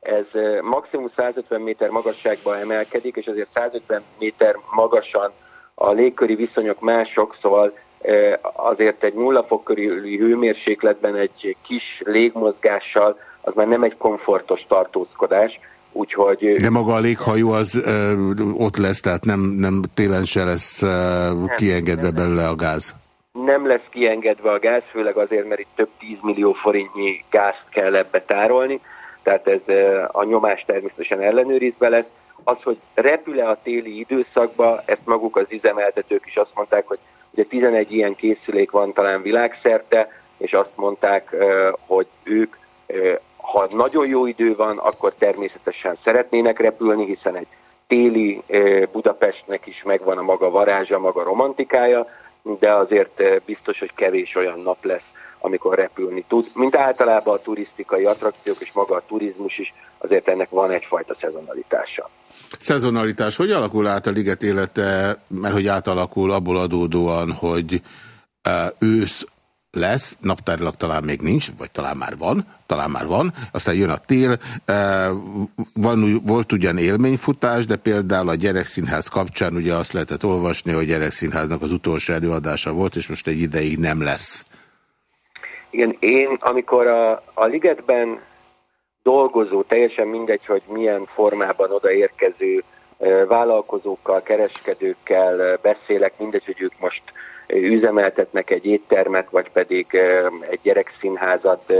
ez maximum 150 méter magasságba emelkedik, és azért 150 méter magasan a légköri viszonyok mások, szóval azért egy nulla fok körüli hőmérsékletben egy kis légmozgással az már nem egy komfortos tartózkodás, úgyhogy... De maga a léghajó az ö, ott lesz, tehát nem, nem télen se lesz ö, kiengedve nem, belőle a gáz? Nem lesz kiengedve a gáz, főleg azért, mert itt több 10 millió forintnyi gázt kell ebbe tárolni, tehát ez a nyomás természetesen ellenőrizve lesz. Az, hogy repül-e a téli időszakba, ezt maguk az üzemeltetők is azt mondták, hogy ugye 11 ilyen készülék van talán világszerte, és azt mondták, hogy ők, ha nagyon jó idő van, akkor természetesen szeretnének repülni, hiszen egy téli Budapestnek is megvan a maga varázsa, maga romantikája, de azért biztos, hogy kevés olyan nap lesz, amikor repülni tud. Mint általában a turisztikai attrakciók és maga a turizmus is, azért ennek van egyfajta szezonalitása. Szezonalitás. Hogy alakul át a liget élete, mert hogy átalakul abból adódóan, hogy e, ősz lesz, naptárilag talán még nincs, vagy talán már van, talán már van, aztán jön a tél, e, van, volt ugyan élményfutás, de például a Gyerekszínház kapcsán ugye azt lehetett olvasni, hogy a Gyerekszínháznak az utolsó előadása volt, és most egy ideig nem lesz. Igen, én amikor a, a ligetben dolgozó, teljesen mindegy, hogy milyen formában odaérkező vállalkozókkal, kereskedőkkel beszélek, mindegy, hogy ők most üzemeltetnek egy éttermet, vagy pedig egy gyerekszínházat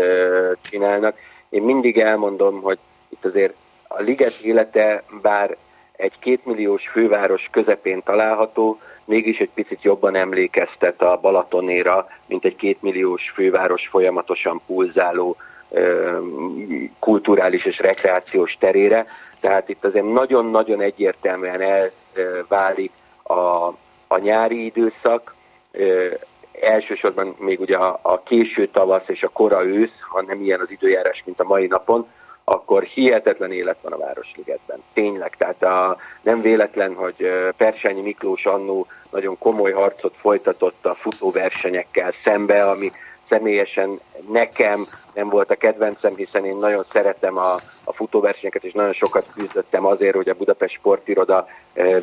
csinálnak. Én mindig elmondom, hogy itt azért a liget élete, bár egy kétmilliós főváros közepén található, mégis egy picit jobban emlékeztet a Balatonéra, mint egy kétmilliós főváros folyamatosan pulzáló kulturális és rekreációs terére. Tehát itt azért nagyon-nagyon egyértelműen elválik a, a nyári időszak, elsősorban még ugye a, a késő tavasz és a kora ősz, ha nem ilyen az időjárás, mint a mai napon, akkor hihetetlen élet van a Városligetben. Tényleg, tehát a, nem véletlen, hogy Persányi Miklós annó nagyon komoly harcot folytatott a futóversenyekkel szembe, ami személyesen nekem nem volt a kedvencem, hiszen én nagyon szeretem a, a futóversenyeket, és nagyon sokat küzdöttem azért, hogy a Budapest Sportiroda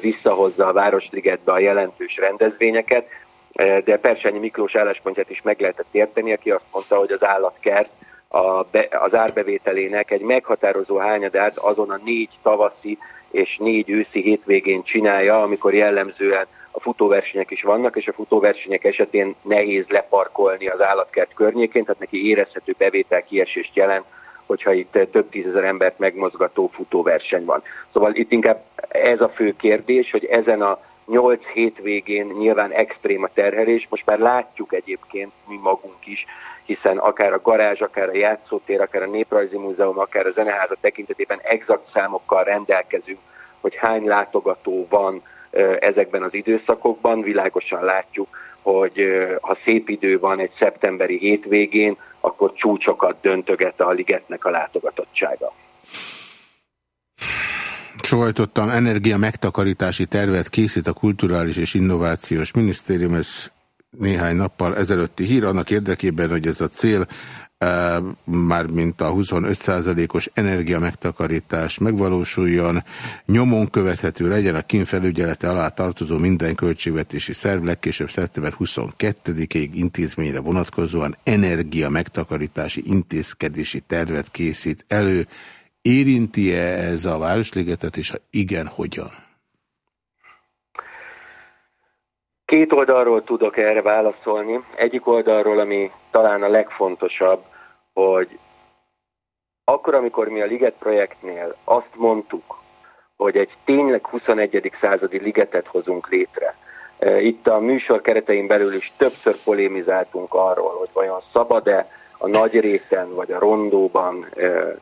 visszahozza a Városligetbe a jelentős rendezvényeket, de Persányi Miklós álláspontját is meg lehetett érteni, aki azt mondta, hogy az állatkert a be, az árbevételének egy meghatározó hányadát azon a négy tavaszi és négy őszi hétvégén csinálja, amikor jellemzően a futóversenyek is vannak, és a futóversenyek esetén nehéz leparkolni az állatkert környékén, tehát neki érezhető bevétel kiesést jelent, hogyha itt több tízezer embert megmozgató futóverseny van. Szóval itt inkább ez a fő kérdés, hogy ezen a nyolc hétvégén nyilván extrém a terhelés, most már látjuk egyébként mi magunk is, hiszen akár a garázs, akár a játszótér, akár a Néprajzi Múzeum, akár a Zeneháza tekintetében exakt számokkal rendelkezünk hogy hány látogató van ezekben az időszakokban. Világosan látjuk, hogy ha szép idő van egy szeptemberi hétvégén, akkor csúcsokat döntöget a ligetnek a látogatottsága. Sohajtottam, energia megtakarítási tervet készít a Kulturális és Innovációs Minisztérium, ez néhány nappal ezelőtti hír, annak érdekében, hogy ez a cél már mint a 25%-os energia megtakarítás megvalósuljon, nyomon követhető legyen a kínfelügyelete alá tartozó minden költségvetési szerv legkésőbb szeptember 22-ig intézményre vonatkozóan energia megtakarítási intézkedési tervet készít elő. Érinti-e ez a Városligetet, és ha igen, hogyan? Két oldalról tudok erre válaszolni. Egyik oldalról, ami talán a legfontosabb, hogy akkor, amikor mi a Liget projektnél azt mondtuk, hogy egy tényleg 21. századi ligetet hozunk létre, e, itt a műsor keretein belül is többször polémizáltunk arról, hogy vajon szabad-e a nagy réten vagy a rondóban e, e,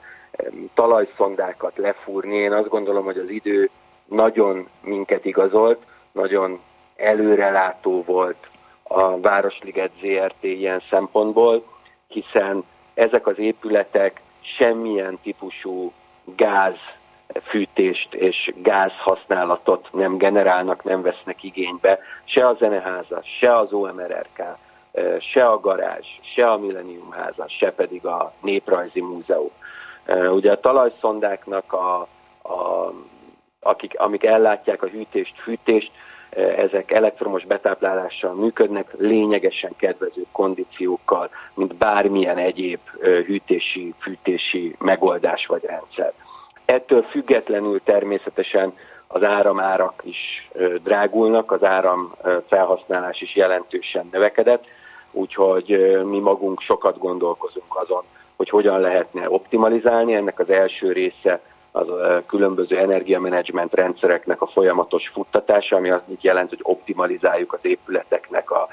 talajszondákat lefúrni. Én azt gondolom, hogy az idő nagyon minket igazolt, nagyon előrelátó volt a Városliget ZRT ilyen szempontból, hiszen ezek az épületek semmilyen típusú gáz fűtést és gáz használatot nem generálnak, nem vesznek igénybe, se a zeneháza, se az OMRRK, se a garázs, se a Millennium háza, se pedig a Néprajzi Múzeum. Ugye a talajszondáknak, a, a, akik, amik ellátják a hűtést, fűtést, ezek elektromos betáplálással működnek, lényegesen kedvező kondíciókkal, mint bármilyen egyéb hűtési, fűtési megoldás vagy rendszer. Ettől függetlenül természetesen az áramárak is drágulnak, az áram felhasználás is jelentősen növekedett, úgyhogy mi magunk sokat gondolkozunk azon, hogy hogyan lehetne optimalizálni. Ennek az első része az különböző energiamenedzsment rendszereknek a folyamatos futtatása, ami azt jelent, hogy optimalizáljuk az épületeknek a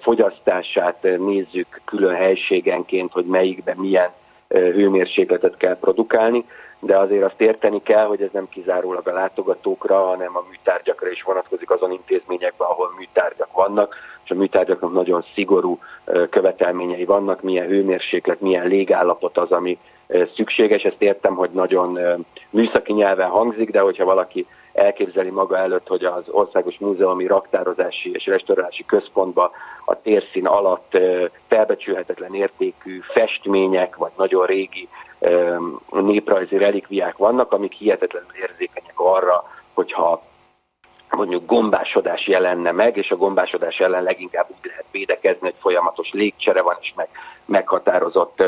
fogyasztását, nézzük külön helységenként, hogy melyikben milyen hőmérsékletet kell produkálni, de azért azt érteni kell, hogy ez nem kizárólag a látogatókra, hanem a műtárgyakra is vonatkozik azon intézményekben, ahol műtárgyak vannak, és a műtárgyaknak nagyon szigorú követelményei vannak, milyen hőmérséklet, milyen légállapot az, ami szükséges. Ezt értem, hogy nagyon műszaki nyelven hangzik, de hogyha valaki elképzeli maga előtt, hogy az Országos Múzeumi Raktározási és Restaurálási Központban a térszín alatt felbecsülhetetlen értékű festmények, vagy nagyon régi néprajzi relikviák vannak, amik hihetetlenül érzékenyek arra, hogyha mondjuk gombásodás jelenne meg, és a gombásodás ellen leginkább úgy lehet védekezni, hogy folyamatos légcsere van, és meg meghatározott,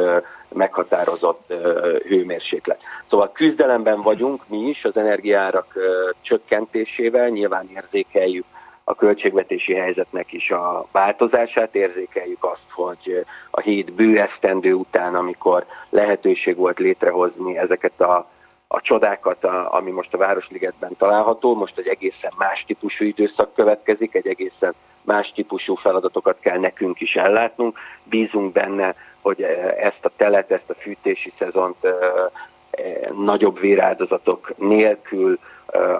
meghatározott hőmérséklet. Szóval küzdelemben vagyunk mi is az energiárak csökkentésével, nyilván érzékeljük a költségvetési helyzetnek is a változását, érzékeljük azt, hogy a hét bő esztendő után, amikor lehetőség volt létrehozni ezeket a a csodákat, a, ami most a Városligetben található. Most egy egészen más típusú időszak következik, egy egészen más típusú feladatokat kell nekünk is ellátnunk. Bízunk benne, hogy ezt a telet, ezt a fűtési szezont e, nagyobb véráldozatok nélkül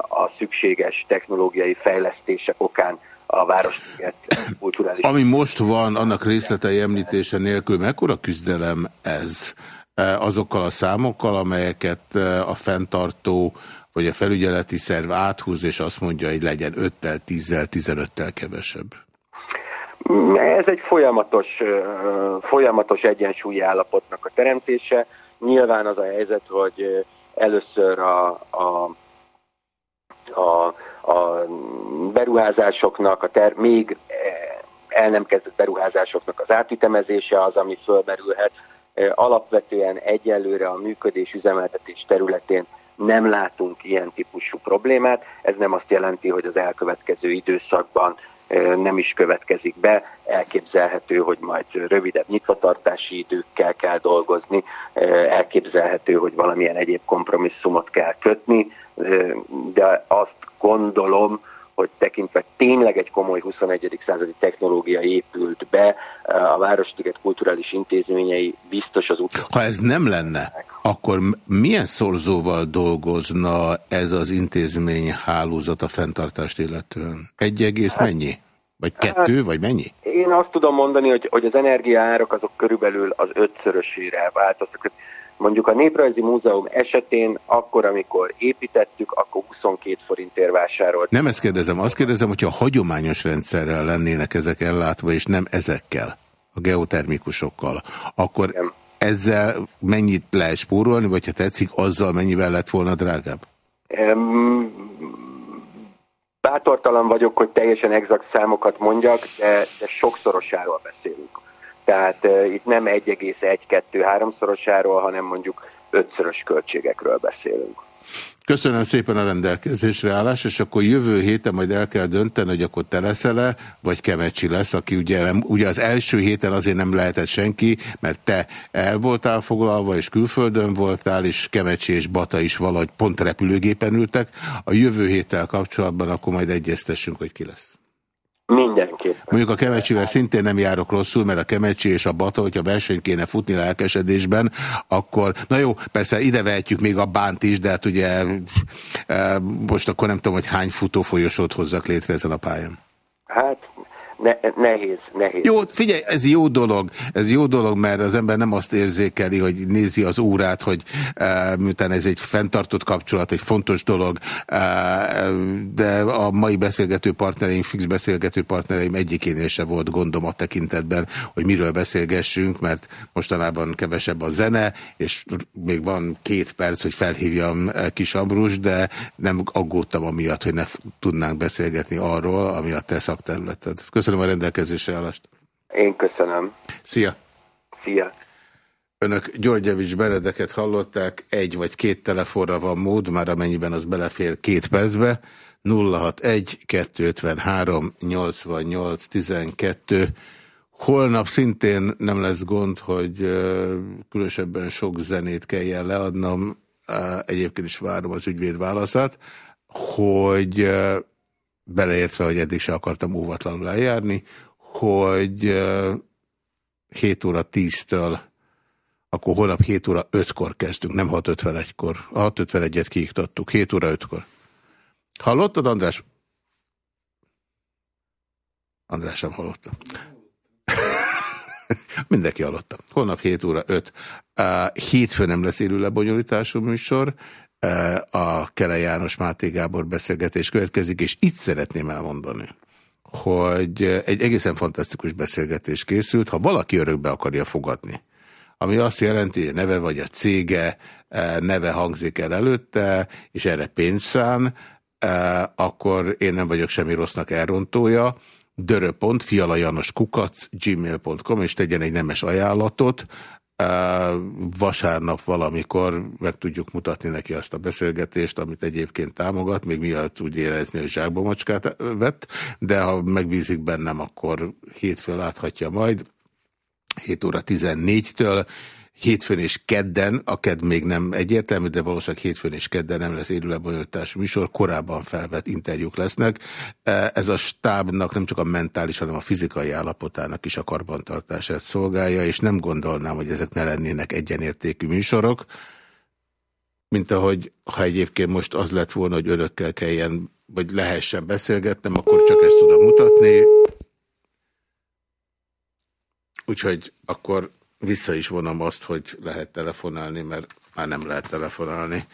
a szükséges technológiai fejlesztések okán a Városliget kulturális... Ami most van, annak részletei említése nélkül, mekkora küzdelem ez? azokkal a számokkal, amelyeket a fenntartó vagy a felügyeleti szerv áthúz, és azt mondja, hogy legyen 5-tel, 10-tel, 15-tel kevesebb? Ez egy folyamatos, folyamatos egyensúlyi állapotnak a teremtése. Nyilván az a helyzet, hogy először a, a, a, a beruházásoknak, a ter, még el nem kezdett beruházásoknak az átütemezése az, ami fölmerülhet, Alapvetően egyelőre a működés üzemeltetés területén nem látunk ilyen típusú problémát. Ez nem azt jelenti, hogy az elkövetkező időszakban nem is következik be. Elképzelhető, hogy majd rövidebb nyitvatartási időkkel kell dolgozni, elképzelhető, hogy valamilyen egyéb kompromisszumot kell kötni, de azt gondolom, hogy tekintve tényleg egy komoly 21. századi technológia épült be, a Városliget kulturális intézményei biztos az út. Ha ez nem lenne, akkor milyen szorzóval dolgozna ez az intézmény hálózat a fenntartást illetően? Egy egész hát, mennyi? Vagy kettő, hát, vagy mennyi? Én azt tudom mondani, hogy, hogy az energiaárak azok körülbelül az ötszörösére változtak. Mondjuk a Néprajzi Múzeum esetén akkor, amikor építettük, akkor 22 forintért vásárolt. Nem ezt kérdezem, azt kérdezem, hogyha a hagyományos rendszerrel lennének ezek ellátva, és nem ezekkel, a geotermikusokkal, akkor nem. ezzel mennyit lehet spórolni, vagy ha tetszik, azzal mennyivel lett volna drágább? Um, bátortalan vagyok, hogy teljesen exakt számokat mondjak, de, de sokszorosáról beszélünk. Tehát itt nem 1,1-2-3 szorosáról, hanem mondjuk ötszörös költségekről beszélünk. Köszönöm szépen a rendelkezésre állás, és akkor jövő héten majd el kell dönteni, hogy akkor te leszel-e, vagy Kemecsi lesz, aki ugye, ugye az első héten azért nem lehetett senki, mert te el voltál foglalva, és külföldön voltál, és Kemecsi és Bata is valahogy pont repülőgépen ültek. A jövő héttel kapcsolatban akkor majd egyeztessünk, hogy ki lesz. Mindenképpen. Mondjuk a Kemecsivel szintén nem járok rosszul, mert a Kemecsi és a Bata, hogyha versenyt kéne futni lelkesedésben, akkor, na jó, persze ide vehetjük még a bánt is, de hát ugye e, most akkor nem tudom, hogy hány futófolyosót hozzak létre ezen a pályán. Hát ne, nehéz, nehéz. Jó, figyelj, ez jó dolog, ez jó dolog, mert az ember nem azt érzékeli, hogy nézi az órát, hogy e, miután ez egy fenntartott kapcsolat, egy fontos dolog, e, de a mai beszélgető partnereim, fix beszélgető partnereim egyikénél se volt gondom a tekintetben, hogy miről beszélgessünk, mert mostanában kevesebb a zene, és még van két perc, hogy felhívjam Kis Ambrus, de nem aggódtam amiatt, hogy ne tudnánk beszélgetni arról, ami a te szakterületed. Köszönöm Köszönöm a rendelkezésre állást. Én köszönöm. Szia. Szia. Önök Györgyevics Benedeket hallották, egy vagy két telefonra van mód, már amennyiben az belefér két percbe. 061 253 88 12 Holnap szintén nem lesz gond, hogy különösebben sok zenét kelljen leadnom, egyébként is várom az ügyvéd válaszát, hogy beleértve, hogy eddig se akartam óvatlanul eljárni, hogy 7 óra 10-től, akkor holnap 7 óra 5-kor kezdünk, nem 6.51-kor. A 6.51-et kiiktattuk, 7 óra 5-kor. Hallottad, András? András sem hallotta. [laughs] Mindenki hallotta. Holnap 7 óra 5. Uh, hétfő nem lesz élő lebonyolítású műsor, a Kele János Máté Gábor beszélgetés következik, és itt szeretném elmondani, hogy egy egészen fantasztikus beszélgetés készült, ha valaki örökbe akarja fogadni, ami azt jelenti, hogy a neve vagy a cége neve hangzik el előtte, és erre pénzt szán, akkor én nem vagyok semmi rossznak elrontója, dörö.fialajanoskukac gmail.com, és tegyen egy nemes ajánlatot, vasárnap valamikor meg tudjuk mutatni neki azt a beszélgetést, amit egyébként támogat, még miatt úgy érezni, hogy zsákba macskát vett, de ha megbízik bennem, akkor hétfőn láthatja majd, 7 óra 14-től, hétfőn és kedden, a kedd még nem egyértelmű, de valószínűleg hétfőn és kedden nem lesz élő műsor, korábban felvett interjúk lesznek. E, ez a stábnak nem csak a mentális, hanem a fizikai állapotának is a karbantartását szolgálja, és nem gondolnám, hogy ezek ne lennének egyenértékű műsorok, mint ahogy ha egyébként most az lett volna, hogy örökkel kelljen, vagy lehessen beszélgetnem, akkor csak ezt tudom mutatni. Úgyhogy akkor vissza is vonom azt, hogy lehet telefonálni, mert már nem lehet telefonálni.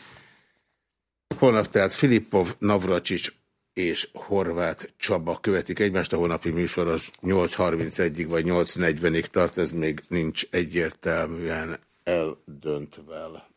Holnap tehát Filippov, Navracsics és Horváth Csaba követik egymást. A holnapi műsor az 8.31-ig vagy 8.40-ig tart, ez még nincs egyértelműen eldöntve.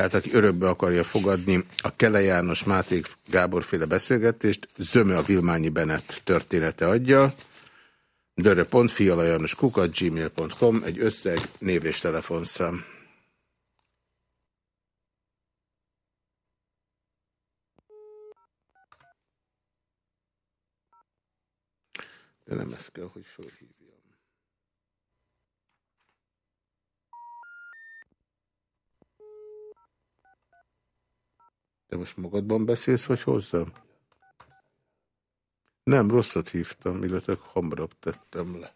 Tehát aki örökbe akarja fogadni a Kele János Máté Gábor féle beszélgetést, Zöme a Vilmányi Benet története adja. gmail.com egy összeg név és telefonszám. De nem ez kell, hogy felhívjam. De most magadban beszélsz, vagy hozzám? Nem, rosszat hívtam, illetve hamarabb tettem le.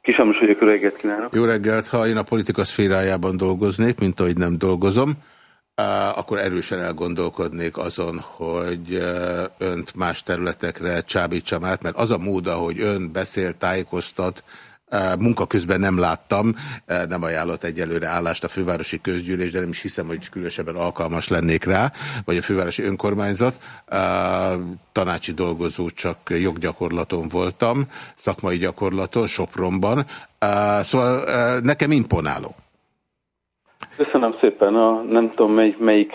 Kisamos vagyok, jó reggelt kívánok. Jó reggelt, ha én a politika szférájában dolgoznék, mint ahogy nem dolgozom, akkor erősen elgondolkodnék azon, hogy önt más területekre csábítsam át, mert az a mód, ahogy ön beszél, tájékoztat, munka közben nem láttam, nem ajánlott egyelőre állást a fővárosi közgyűlés, de nem is hiszem, hogy különösebben alkalmas lennék rá, vagy a fővárosi önkormányzat. Tanácsi dolgozó csak joggyakorlaton voltam, szakmai gyakorlaton, Sopronban. Szóval nekem imponáló. Köszönöm szépen. A, nem tudom, melyik, melyik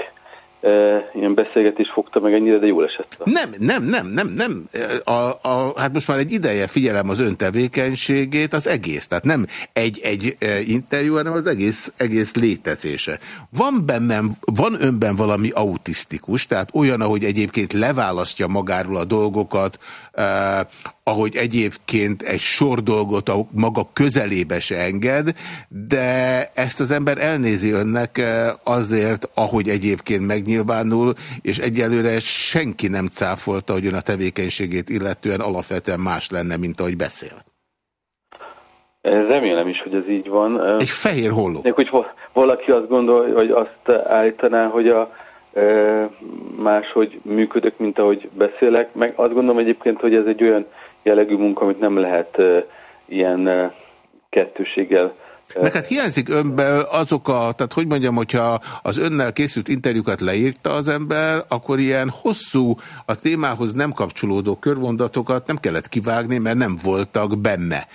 ilyen beszélgetés fogta meg ennyire, de jól esett. Nem, nem, nem, nem, nem. A, a, hát most már egy ideje figyelem az ön tevékenységét, az egész. Tehát nem egy-egy interjú, hanem az egész, egész létezése. Van bennem, van önben valami autisztikus, tehát olyan, ahogy egyébként leválasztja magáról a dolgokat, eh, ahogy egyébként egy sor dolgot a maga közelébe se enged, de ezt az ember elnézi önnek azért, ahogy egyébként megnyilvánul, és egyelőre senki nem cáfolta, hogy ön a tevékenységét illetően alapvetően más lenne, mint ahogy beszél. Remélem is, hogy ez így van. Egy fehér holló. Hogy valaki azt gondol, hogy azt állítaná, hogy a máshogy működök, mint ahogy beszélek, meg azt gondolom egyébként, hogy ez egy olyan jellegű munka, amit nem lehet ilyen kettőséggel hát hiányzik önből azok a, tehát hogy mondjam, hogyha az önnel készült interjúkat leírta az ember, akkor ilyen hosszú, a témához nem kapcsolódó körmondatokat nem kellett kivágni, mert nem voltak benne.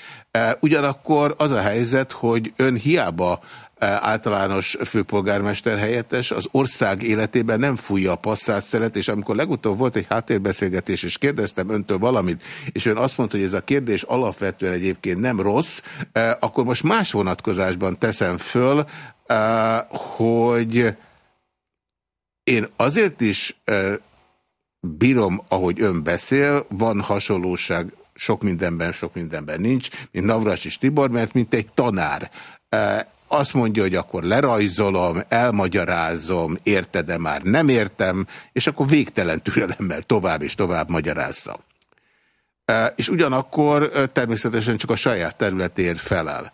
Ugyanakkor az a helyzet, hogy ön hiába általános főpolgármester helyettes az ország életében nem fújja a passzát szeret, és amikor legutóbb volt egy háttérbeszélgetés, és kérdeztem öntől valamit, és ön azt mondta, hogy ez a kérdés alapvetően egyébként nem rossz, akkor most más vonatkozásban teszem föl, hogy én azért is bírom, ahogy ön beszél, van hasonlóság sok mindenben, sok mindenben nincs, mint Navras és Tibor, mert mint egy tanár azt mondja, hogy akkor lerajzolom, elmagyarázom, érted-e már nem értem, és akkor végtelen türelemmel tovább és tovább magyarázza. És ugyanakkor természetesen csak a saját területéért felel.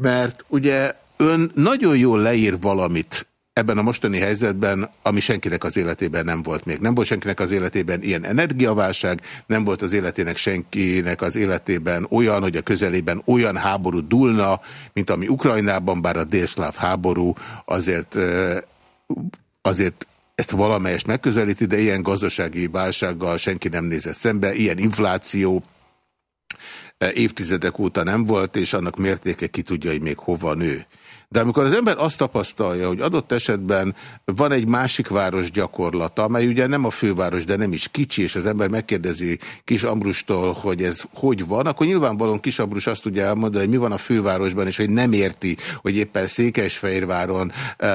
Mert ugye ön nagyon jól leír valamit ebben a mostani helyzetben, ami senkinek az életében nem volt még. Nem volt senkinek az életében ilyen energiaválság, nem volt az életének senkinek az életében olyan, hogy a közelében olyan háború dúlna, mint ami Ukrajnában, bár a délszláv háború azért, azért ezt valamelyest megközelíti, de ilyen gazdasági válsággal senki nem nézett szembe, ilyen infláció évtizedek óta nem volt, és annak mértéke ki tudja, hogy még hova nő. De amikor az ember azt tapasztalja, hogy adott esetben van egy másik város gyakorlata, amely ugye nem a főváros, de nem is kicsi, és az ember megkérdezi Kis Ambrustól, hogy ez hogy van, akkor nyilvánvalóan Kis Ambrus azt tudja elmondani, hogy mi van a fővárosban, és hogy nem érti, hogy éppen Székesfehérváron e,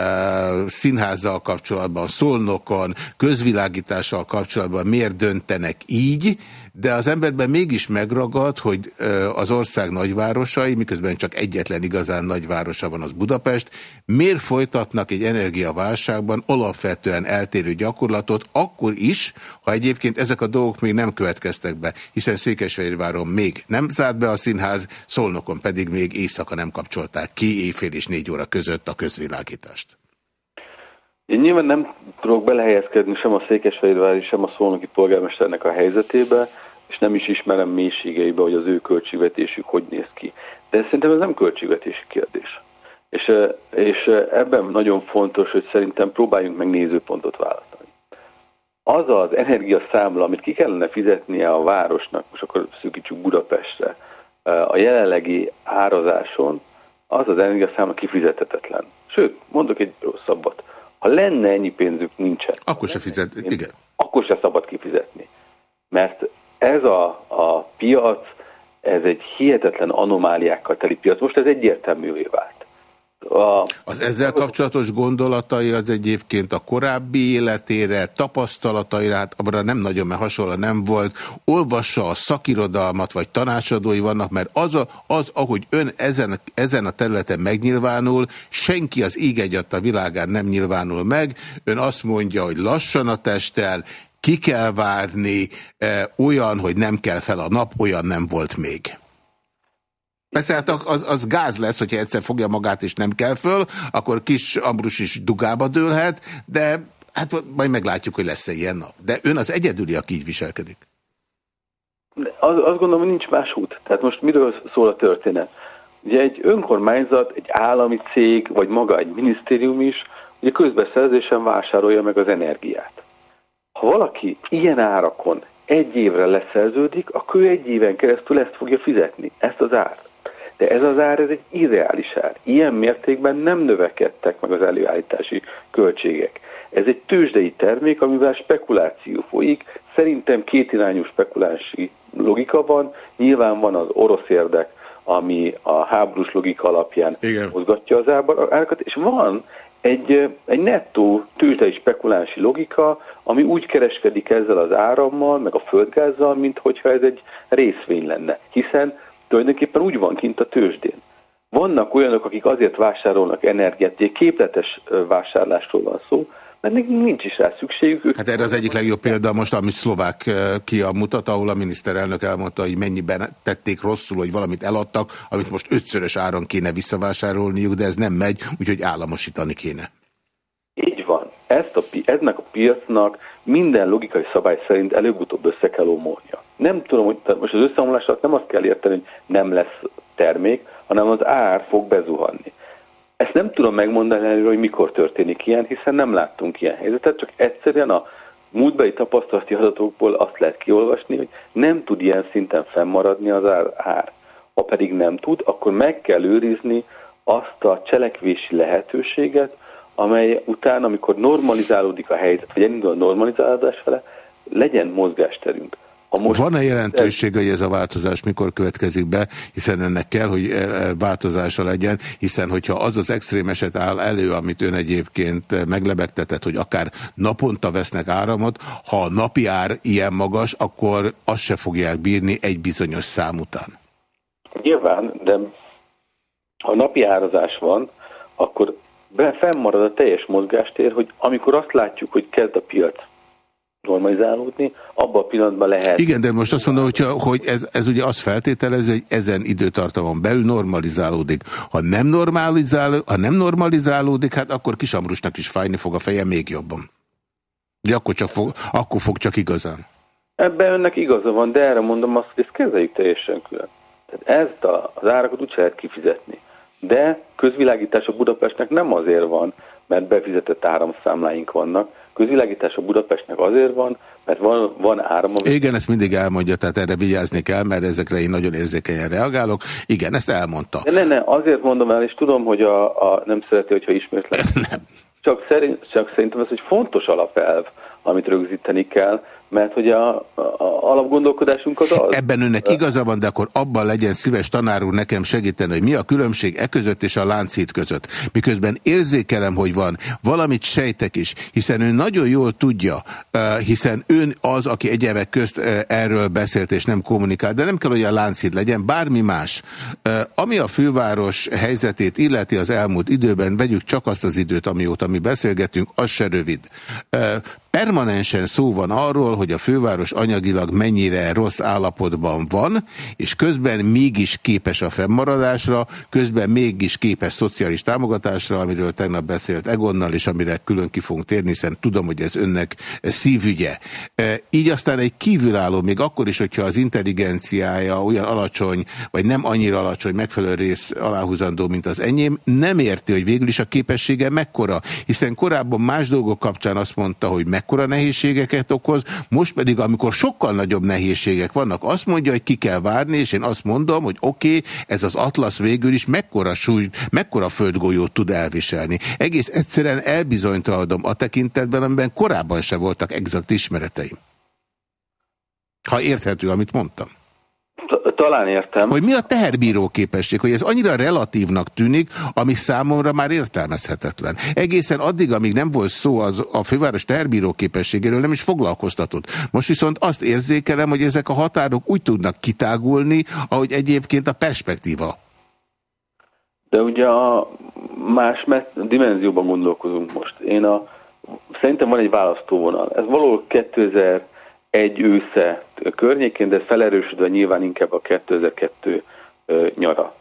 színházzal kapcsolatban, szolnokon, közvilágítással kapcsolatban miért döntenek így, de az emberben mégis megragad, hogy az ország nagyvárosai, miközben csak egyetlen igazán nagyvárosa van az Budapest, miért folytatnak egy energiaválságban alapvetően eltérő gyakorlatot, akkor is, ha egyébként ezek a dolgok még nem következtek be, hiszen Székesfehérváron még nem zárt be a színház, Szolnokon pedig még éjszaka nem kapcsolták ki éjfél és négy óra között a közvilágítást. Én nyilván nem tudok belehelyezkedni sem a Székesfehérvári, sem a Szolnoki polgármesternek a helyzetébe, és nem is ismerem mélységeibe, hogy az ő költségvetésük hogy néz ki. De szerintem ez nem költségvetési kérdés. És, és ebben nagyon fontos, hogy szerintem próbáljunk meg nézőpontot választani. Az az energiaszámla, amit ki kellene fizetnie a városnak, most akkor szűkítsük Budapestre, a jelenlegi árazáson az az energiaszáma kifizethetetlen. Sőt, mondok egy rosszabbat. Ha lenne ennyi pénzük, nincsen. Akkor se fizet, igen. Akkor se szabad kifizetni. Mert ez a, a piac, ez egy hihetetlen anomáliákkal teli piac. Most ez egyértelművé vált. A... Az ezzel kapcsolatos gondolatai az egyébként a korábbi életére, tapasztalataira, hát abra nem nagyon, mert hasonló nem volt. Olvassa a szakirodalmat, vagy tanácsadói vannak, mert az, a, az ahogy ön ezen, ezen a területen megnyilvánul, senki az ég a világán nem nyilvánul meg. Ön azt mondja, hogy lassan a testtel, ki kell várni, e, olyan, hogy nem kell fel a nap, olyan nem volt még. Persze hát az, az gáz lesz, hogyha egyszer fogja magát és nem kell föl, akkor kis Ambrus is dugába dőlhet, de hát majd meglátjuk, hogy lesz-e ilyen nap. De ön az egyedüli, aki így viselkedik. Az, azt gondolom, hogy nincs más út. Tehát most miről szól a történet? Ugye egy önkormányzat, egy állami cég, vagy maga egy minisztérium is, ugye közbeszerzésen vásárolja meg az energiát. Ha valaki ilyen árakon egy évre leszerződik, akkor ő egy éven keresztül ezt fogja fizetni, ezt az árt. De ez az ár, ez egy ideális ár. Ilyen mértékben nem növekedtek meg az előállítási költségek. Ez egy tőzsdei termék, amivel spekuláció folyik. Szerintem kétirányú spekulási logika van. Nyilván van az orosz érdek, ami a háborús logika alapján Igen. mozgatja az árakat, és van egy, egy nettó tőzsdei spekulási logika, ami úgy kereskedik ezzel az árammal, meg a földgázzal, mint hogyha ez egy részvény lenne. Hiszen tulajdonképpen úgy van kint a tőzsdén. Vannak olyanok, akik azért vásárolnak energiát, egy képletes vásárlásról van szó, mert nincs is rá szükségük. Hát erre az egyik legjobb példa most, amit szlovák kia mutat, ahol a miniszterelnök elmondta, hogy mennyiben tették rosszul, hogy valamit eladtak, amit most ötszörös áron kéne visszavásárolniuk, de ez nem megy, úgyhogy államosítani kéne. Ezt a, ennek a piacnak minden logikai szabály szerint előbb-utóbb össze kell omolnia. Nem tudom, hogy most az összeomlás nem azt kell érteni, hogy nem lesz termék, hanem az ár fog bezuhanni. Ezt nem tudom megmondani, hogy mikor történik ilyen, hiszen nem láttunk ilyen helyzetet, csak egyszerűen a múltbeli tapasztalati adatokból azt lehet kiolvasni, hogy nem tud ilyen szinten fennmaradni az ár. Ha pedig nem tud, akkor meg kell őrizni azt a cselekvési lehetőséget, amely után, amikor normalizálódik a helyzet, vagy elindul a normalizálódás fele, legyen mozgásterünk. Van-e jelentőség, hogy ez a változás mikor következik be, hiszen ennek kell, hogy e, e, változása legyen, hiszen hogyha az az extrém eset áll elő, amit ön egyébként meglebegtetett, hogy akár naponta vesznek áramot, ha a napi ár ilyen magas, akkor azt se fogják bírni egy bizonyos szám után. Nyilván, de ha napi árazás van, akkor fennmarad a teljes mozgástér, hogy amikor azt látjuk, hogy kezd a piac normalizálódni, abban a pillanatban lehet... Igen, de most azt mondom, hogyha, hogy ez, ez ugye azt feltételezi, hogy ezen időtartamon belül normalizálódik. Ha nem, normalizál, ha nem normalizálódik, hát akkor Kisamrusnak is fájni fog a feje még jobban. De akkor, csak fog, akkor fog csak igazán. Ebben önnek igaza van, de erre mondom azt, hogy ezt kezeljük teljesen külön. Tehát ezt a, az árakat úgy lehet kifizetni. De közvilágítás a Budapestnek nem azért van, mert befizetett áramszámláink vannak, közvilágítás a Budapestnek azért van, mert van, van áram. Igen, ezt mindig elmondja, tehát erre vigyázni kell, mert ezekre én nagyon érzékenyen reagálok. Igen, ezt elmondta. De ne, ne, azért mondom el, és tudom, hogy a, a nem szereti, hogyha ismétlek. nem. Csak, szerint, csak szerintem ez egy fontos alapelv, amit rögzíteni kell, mert hogy a, a, a alapgondolkodásunk az az. Ebben önnek igaza van, de akkor abban legyen szíves tanár úr nekem segíteni, hogy mi a különbség e között és a lánchíd között. Miközben érzékelem, hogy van, valamit sejtek is, hiszen ön nagyon jól tudja, hiszen ön az, aki egyebek közt erről beszélt és nem kommunikál, de nem kell, hogy a lánchíd legyen, bármi más. Ami a főváros helyzetét illeti az elmúlt időben, vegyük csak azt az időt, amióta mi beszélgetünk, az se rövid. Permanensen szó van arról, hogy a főváros anyagilag mennyire rossz állapotban van, és közben mégis képes a fennmaradásra, közben mégis képes szociális támogatásra, amiről tegnap beszélt Egonnal, és amire külön ki fogunk térni, hiszen tudom, hogy ez önnek szívügye. E, így aztán egy kívülálló, még akkor is, hogyha az intelligenciája olyan alacsony, vagy nem annyira alacsony, megfelelő rész aláhúzandó, mint az enyém, nem érti, hogy végül is a képessége mekkora, hiszen korábban más dolgok kapcsán azt mondta, hogy meg mekkora nehézségeket okoz, most pedig, amikor sokkal nagyobb nehézségek vannak, azt mondja, hogy ki kell várni, és én azt mondom, hogy oké, okay, ez az Atlasz végül is mekkora súly, mekkora földgolyót tud elviselni. Egész egyszerűen elbizonytalanodom a tekintetben, amiben korábban se voltak exakt ismereteim. Ha érthető, amit mondtam. Talán értem. Hogy mi a teherbíró képesség, hogy ez annyira relatívnak tűnik, ami számomra már értelmezhetetlen. Egészen addig, amíg nem volt szó az, a főváros teherbíró képességéről, nem is foglalkoztatott. Most viszont azt érzékelem, hogy ezek a határok úgy tudnak kitágulni, ahogy egyébként a perspektíva. De ugye a más dimenzióban gondolkozunk most. Én a, szerintem van egy választóvonal. Ez valahol 2000 egy ősze környékén, de felerősödve nyilván inkább a 2002 nyara.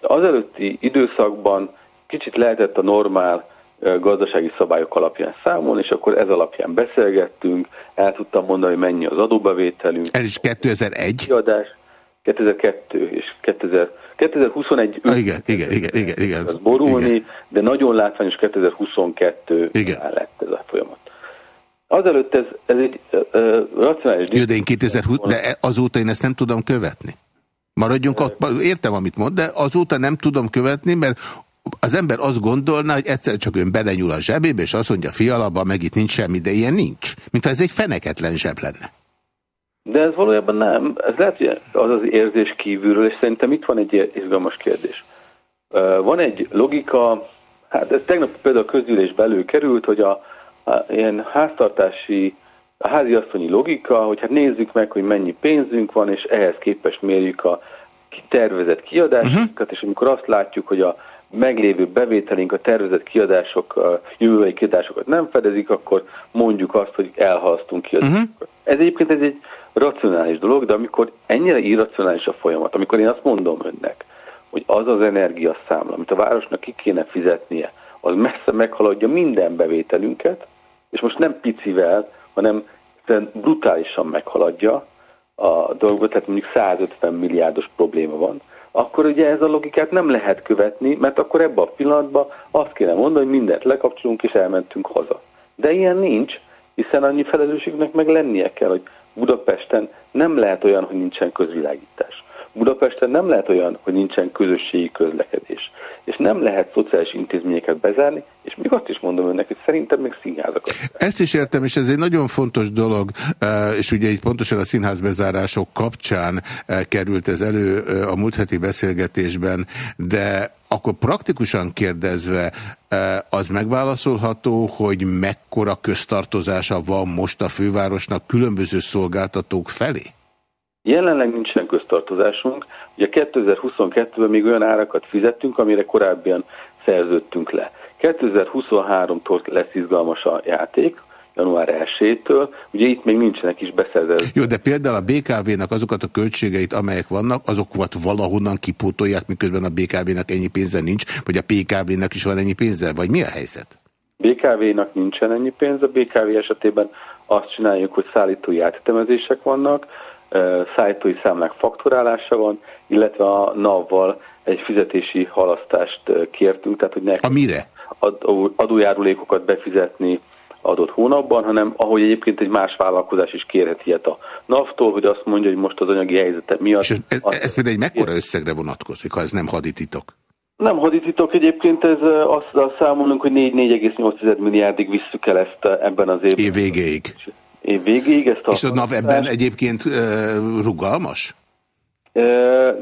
Az előtti időszakban kicsit lehetett a normál gazdasági szabályok alapján számolni, és akkor ez alapján beszélgettünk, el tudtam mondani, hogy mennyi az adóbevételünk. El is 2001? Kiadás, 2002 és 2000, 2021 ah, igen, igen, igen, igen, igen. Borulni, igen. de nagyon látványos 2022 igen. lett ez a folyamat. Azelőtt ez, ez egy uh, racionális... Jó, de én 2020, de azóta én ezt nem tudom követni. Maradjunk ott, értem, amit mond, de azóta nem tudom követni, mert az ember azt gondolná, hogy egyszer csak ön belenyúl a zsebébe, és azt mondja, fialaba, meg itt nincs semmi, de ilyen nincs. Mintha ez egy feneketlen zseb lenne. De ez valójában nem. Ez lehet, hogy az az érzés kívülről, és szerintem itt van egy izgalmas kérdés. Van egy logika, hát ez tegnap például a közgyűlés belül került, hogy a, ilyen háztartási, a háziasszonyi logika, hogy hát nézzük meg, hogy mennyi pénzünk van, és ehhez képest mérjük a tervezett kiadásokat, uh-huh. és amikor azt látjuk, hogy a meglévő bevételink a tervezett kiadások, a jövőbeli kiadásokat nem fedezik, akkor mondjuk azt, hogy elhalasztunk kiadásokat. Uh-huh. Ez egyébként ez egy racionális dolog, de amikor ennyire irracionális a folyamat, amikor én azt mondom önnek, hogy az az energiaszámla, amit a városnak ki kéne fizetnie, az messze meghaladja minden bevételünket, és most nem picivel, hanem brutálisan meghaladja a dolgot, tehát mondjuk 150 milliárdos probléma van, akkor ugye ez a logikát nem lehet követni, mert akkor ebben a pillanatban azt kéne mondani, hogy mindent lekapcsolunk és elmentünk haza. De ilyen nincs, hiszen annyi felelősségnek meg lennie kell, hogy Budapesten nem lehet olyan, hogy nincsen közvilágítás. Budapesten nem lehet olyan, hogy nincsen közösségi közlekedés. És nem lehet szociális intézményeket bezárni, és még azt is mondom önnek, hogy szerintem még színházakat. Ezt is értem, és ez egy nagyon fontos dolog, eh, és ugye itt pontosan a színházbezárások kapcsán eh, került ez elő eh, a múlt heti beszélgetésben, de akkor praktikusan kérdezve az megválaszolható, hogy mekkora köztartozása van most a fővárosnak különböző szolgáltatók felé? Jelenleg nincsen köztartozásunk. Ugye 2022-ben még olyan árakat fizettünk, amire korábban szerződtünk le. 2023-tól lesz izgalmas a játék, január 1-től. Ugye itt még nincsenek is beszerzett. Jó, de például a BKV-nak azokat a költségeit, amelyek vannak, azokat valahonnan kipótolják, miközben a BKV-nak ennyi pénze nincs, vagy a PKV-nak is van ennyi pénze, vagy mi a helyzet? BKV-nak nincsen ennyi pénz, a BKV esetében azt csináljuk, hogy szállítói átütemezések vannak, szállítói számlák fakturálása van, illetve a NAV-val egy fizetési halasztást kértünk, tehát hogy ne a mire? adójárulékokat befizetni adott hónapban, hanem ahogy egyébként egy más vállalkozás is kérhet ilyet a NAV-tól, hogy azt mondja, hogy most az anyagi helyzete miatt... És ez, ez, ez például egy mekkora összegre vonatkozik, ha ez nem hadititok? Nem hadititok, egyébként ez azt számolunk, hogy 4,8 milliárdig visszük el ezt ebben az évben. Év végéig év végéig. Ezt a És a NAV ebben egyébként rugalmas?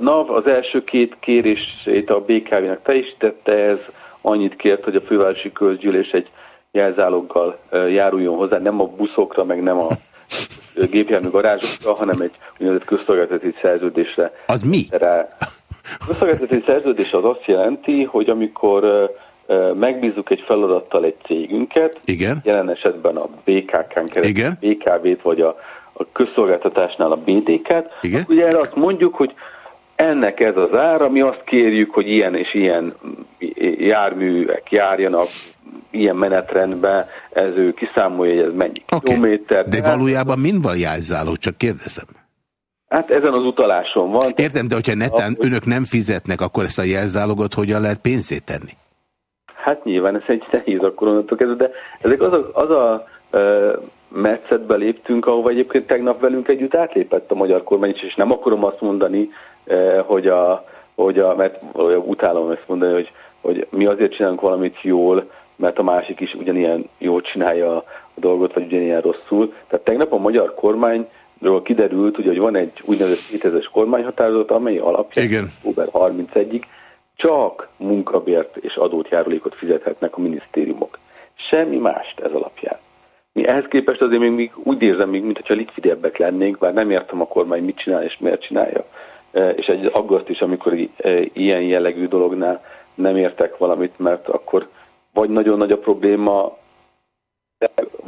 NAV az első két kérését a BKV-nak teljesítette, ez annyit kért, hogy a fővárosi közgyűlés egy jelzáloggal járuljon hozzá, nem a buszokra, meg nem a [laughs] gépjármű garázsokra, hanem egy úgynevezett közszolgáltatási szerződésre. Az mi? Rá. A közszolgáltatási szerződés az azt jelenti, hogy amikor megbízunk egy feladattal egy cégünket, Igen. jelen esetben a BKK-n keresztül, BKV-t vagy a, a közszolgáltatásnál a BDK-t, ugye erre azt mondjuk, hogy ennek ez az ára, mi azt kérjük, hogy ilyen és ilyen járművek járjanak, ilyen menetrendben, ez ő kiszámolja, hogy ez mennyi okay. kilométer. De valójában mind van jelzáló, csak kérdezem. Hát ezen az utaláson van. Értem, de hogyha netán önök nem fizetnek, akkor ezt a jelzálogot hogyan lehet pénzét tenni? Hát nyilván ez egy nehéz akkor onnantól kezdve, de ezek az a, az a metszetbe léptünk, ahova egyébként tegnap velünk együtt átlépett a magyar kormány is, és nem akarom azt mondani, hogy a, hogy a mert utálom ezt mondani, hogy, hogy mi azért csinálunk valamit jól, mert a másik is ugyanilyen jól csinálja a dolgot, vagy ugyanilyen rosszul. Tehát tegnap a magyar kormányról kiderült, ugye, hogy van egy úgynevezett 2000-es kormányhatározat, amely alapján október 31-ig csak munkabért és adótjárulékot fizethetnek a minisztériumok. Semmi mást ez alapján. Mi ehhez képest azért még, még úgy érzem, még, mintha likvidebbek lennénk, bár nem értem a kormány mit csinál és miért csinálja. E, és egy aggaszt is, amikor e, ilyen jellegű dolognál nem értek valamit, mert akkor vagy nagyon nagy a probléma,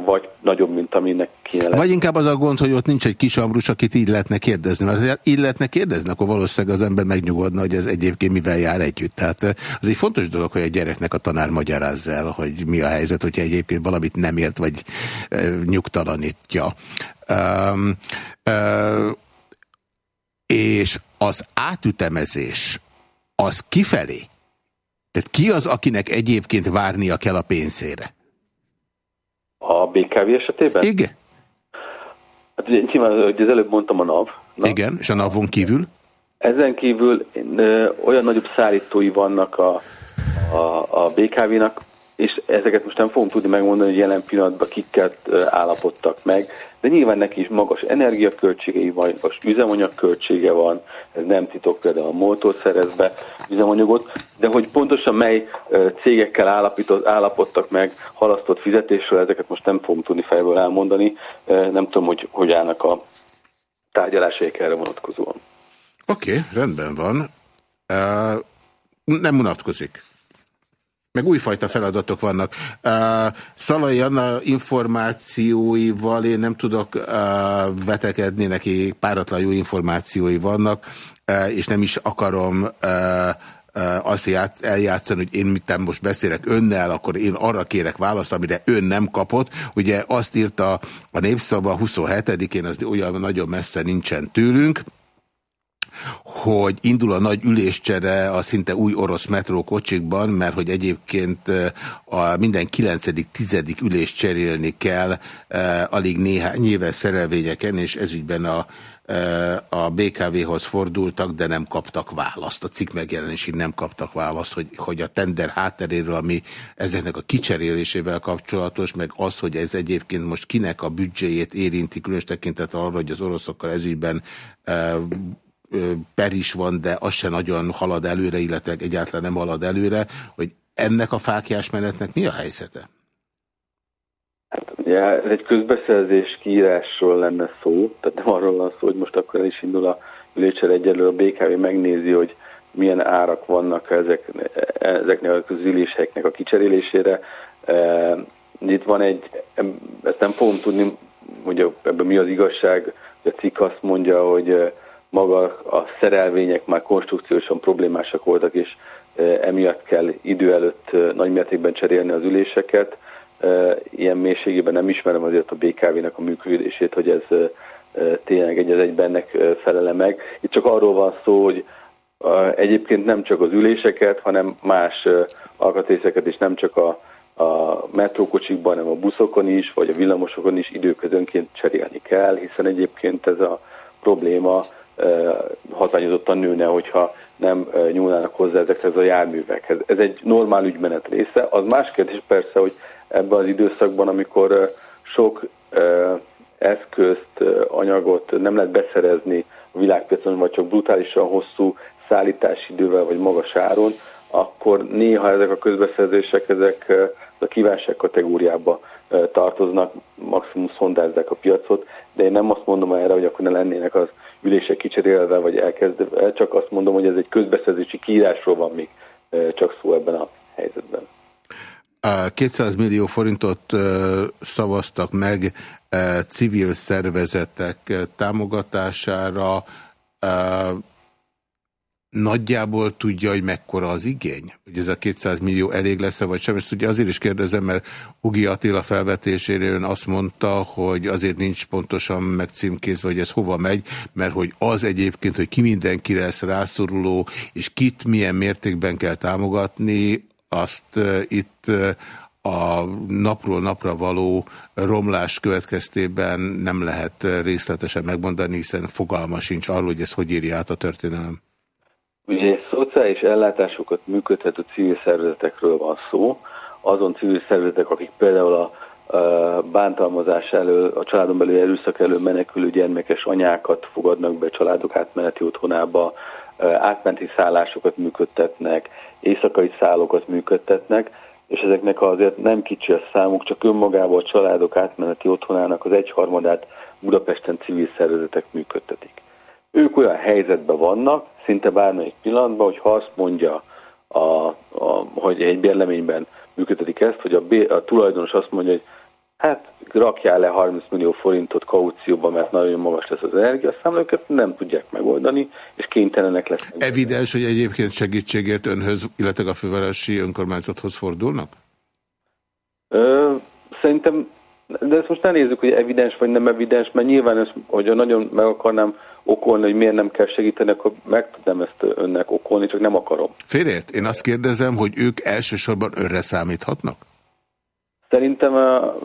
vagy nagyobb, mint aminek kéne. Vagy inkább az a gond, hogy ott nincs egy kis ambrus, akit így lehetne kérdezni. Mert így lehetne kérdezni, akkor valószínűleg az ember megnyugodna, hogy ez egyébként mivel jár együtt. Tehát az egy fontos dolog, hogy a gyereknek a tanár magyarázza el, hogy mi a helyzet, hogyha egyébként valamit nem ért, vagy e, nyugtalanítja. Um, um, és az átütemezés az kifelé, tehát ki az, akinek egyébként várnia kell a pénzére? A BKV esetében? Igen. Hát ugye, nyilván, hogy az előbb mondtam a NAV. NAV. Igen, és a NAV-on kívül? Ezen kívül ö, olyan nagyobb szállítói vannak a, a, a BKV-nak, és ezeket most nem fogom tudni megmondani, hogy jelen pillanatban kiket állapodtak meg, de nyilván neki is magas energiaköltségei van, magas üzemanyagköltsége van, ez nem titok, például a motor szerez be üzemanyagot, de hogy pontosan mely cégekkel állapított, állapodtak meg halasztott fizetésről, ezeket most nem fogom tudni fejből elmondani, nem tudom, hogy hogy állnak a tárgyalásaik erre vonatkozóan. Oké, okay, rendben van. Uh, nem unatkozik meg újfajta feladatok vannak. Uh, Szalai Anna információival én nem tudok uh, vetekedni, neki páratlan jó információi vannak, uh, és nem is akarom uh, azt eljátszani, hogy én mit most beszélek önnel, akkor én arra kérek választ, amire ön nem kapott. Ugye azt írta a népszava 27-én, az olyan nagyon messze nincsen tőlünk, hogy indul a nagy üléscsere a szinte új orosz metrókocsikban, mert hogy egyébként a minden kilencedik, tizedik ülés cserélni kell alig néhány éves szerelvényeken, és ezügyben a a BKV-hoz fordultak, de nem kaptak választ. A cikk megjelenésig nem kaptak választ, hogy, hogy a tender hátteréről, ami ezeknek a kicserélésével kapcsolatos, meg az, hogy ez egyébként most kinek a büdzséjét érinti, különös tekintet arra, hogy az oroszokkal ezügyben per is van, de az se nagyon halad előre, illetve egyáltalán nem halad előre, hogy ennek a fákjás menetnek mi a helyzete? Hát ugye egy közbeszerzés kiírásról lenne szó, tehát nem arról van szó, hogy most akkor el is indul a üléssel egyelőre a BKV megnézi, hogy milyen árak vannak ezek, ezeknek az üléseknek a kicserélésére. Itt van egy, ezt nem fogom tudni, hogy ebben mi az igazság, hogy a cikk azt mondja, hogy maga a szerelvények már konstrukciósan problémásak voltak, és e, emiatt kell idő előtt e, nagymértékben cserélni az üléseket. E, ilyen mélységében nem ismerem azért a BKV-nek a működését, hogy ez tényleg egy az egyben ennek felele meg. Itt csak arról van szó, hogy egyébként nem csak az üléseket, hanem más alkatrészeket is nem csak a, a metrókocsikban, hanem a buszokon is, vagy a villamosokon is időközönként cserélni kell, hiszen egyébként ez a probléma hatványozottan nőne, hogyha nem nyúlnának hozzá ezekhez a járművekhez. Ez egy normál ügymenet része. Az más kérdés persze, hogy ebben az időszakban, amikor sok eszközt, anyagot nem lehet beszerezni a világpiacon, vagy csak brutálisan hosszú szállítási idővel, vagy magas áron, akkor néha ezek a közbeszerzések, ezek a kívánság kategóriába tartoznak, maximum szondázzák a piacot, de én nem azt mondom erre, hogy akkor ne lennének az ülések kicserélve, vagy elkezdve, csak azt mondom, hogy ez egy közbeszerzési kiírásról van még csak szó ebben a helyzetben. 200 millió forintot szavaztak meg civil szervezetek támogatására nagyjából tudja, hogy mekkora az igény? Hogy ez a 200 millió elég lesz-e, vagy sem? Ezt ugye azért is kérdezem, mert Ugi Attila felvetésére ön azt mondta, hogy azért nincs pontosan megcímkézve, hogy ez hova megy, mert hogy az egyébként, hogy ki mindenki lesz rászoruló, és kit milyen mértékben kell támogatni, azt itt a napról napra való romlás következtében nem lehet részletesen megmondani, hiszen fogalma sincs arról, hogy ez hogy írja át a történelem. Ugye szociális ellátásokat működhető civil szervezetekről van szó, azon civil szervezetek, akik például a bántalmazás elől, a családon belül erőszak elől menekülő gyermekes anyákat fogadnak be családok átmeneti otthonába, átmenti szállásokat működtetnek, éjszakai szállokat működtetnek, és ezeknek azért nem kicsi a számuk, csak önmagában a családok átmeneti otthonának az egyharmadát Budapesten civil szervezetek működtetik. Ők olyan helyzetben vannak, szinte bármelyik pillanatban, hogy ha azt mondja, a, a, hogy egy bérleményben működtetik ezt, hogy a, B, a tulajdonos azt mondja, hogy hát rakjál le 30 millió forintot kaucióba, mert nagyon magas lesz az energiaszámla, őket nem tudják megoldani, és kénytelenek lesznek. Evidens, hogy egyébként segítségért önhöz, illetve a fővárosi önkormányzathoz fordulnak? Ö, szerintem, de ezt most ne nézzük, hogy evidens vagy nem evidens, mert nyilván, ez, hogyha nagyon meg akarnám okolni, hogy miért nem kell segíteni, akkor meg tudnám ezt önnek okolni, csak nem akarom. Félért? Én azt kérdezem, hogy ők elsősorban önre számíthatnak? Szerintem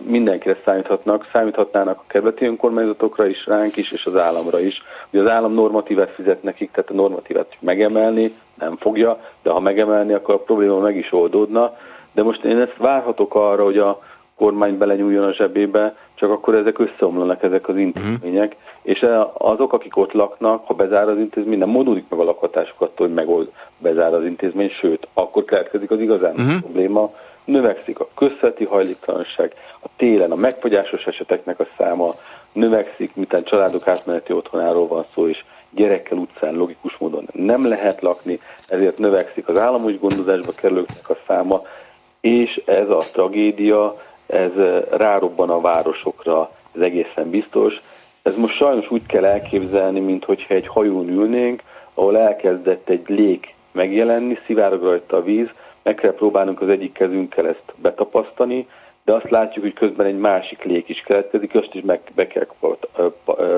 mindenkire számíthatnak, számíthatnának a kerületi önkormányzatokra is, ránk is, és az államra is. Ugye az állam normatívát fizet nekik, tehát a normatívát megemelni nem fogja, de ha megemelni, akkor a probléma meg is oldódna. De most én ezt várhatok arra, hogy a kormány belenyúljon a zsebébe, csak akkor ezek összeomlanak, ezek az intézmények, uh-huh. és azok, akik ott laknak, ha bezár az intézmény, nem módulik meg a lakhatásuk attól, hogy megold, bezár az intézmény, sőt, akkor keletkezik az igazán uh-huh. probléma, növekszik a közveti hajléktalanság, a télen a megfogyásos eseteknek a száma növekszik, mitán családok átmeneti otthonáról van szó, és gyerekkel utcán logikus módon nem lehet lakni, ezért növekszik az államúgy gondozásba kerülőknek a száma, és ez a tragédia, ez rárobban a városokra, ez egészen biztos. Ez most sajnos úgy kell elképzelni, mint hogyha egy hajón ülnénk, ahol elkezdett egy lég megjelenni, szivárog rajta a víz, meg kell próbálnunk az egyik kezünkkel ezt betapasztani, de azt látjuk, hogy közben egy másik lék is keletkezik, azt is meg be kell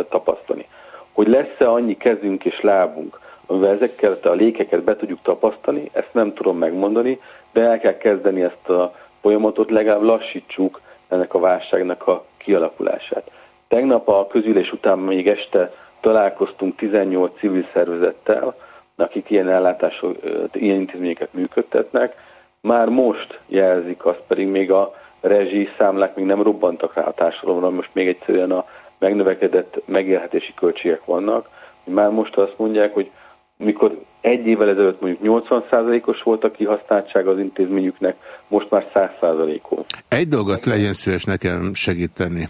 tapasztani. Hogy lesz-e annyi kezünk és lábunk, amivel ezekkel a lékeket be tudjuk tapasztani, ezt nem tudom megmondani, de el kell kezdeni ezt a folyamatot, legalább lassítsuk ennek a válságnak a kialakulását. Tegnap a közülés után még este találkoztunk 18 civil szervezettel, akik ilyen ellátások, ilyen intézményeket működtetnek, már most jelzik, azt pedig még a rezsi számlák még nem robbantak rá a társadalomra, most még egyszerűen a megnövekedett megélhetési költségek vannak, már most azt mondják, hogy mikor egy évvel ezelőtt mondjuk 80%-os volt a kihasználtság az intézményüknek, most már 100%-os. Egy dolgot legyen szíves nekem segíteni,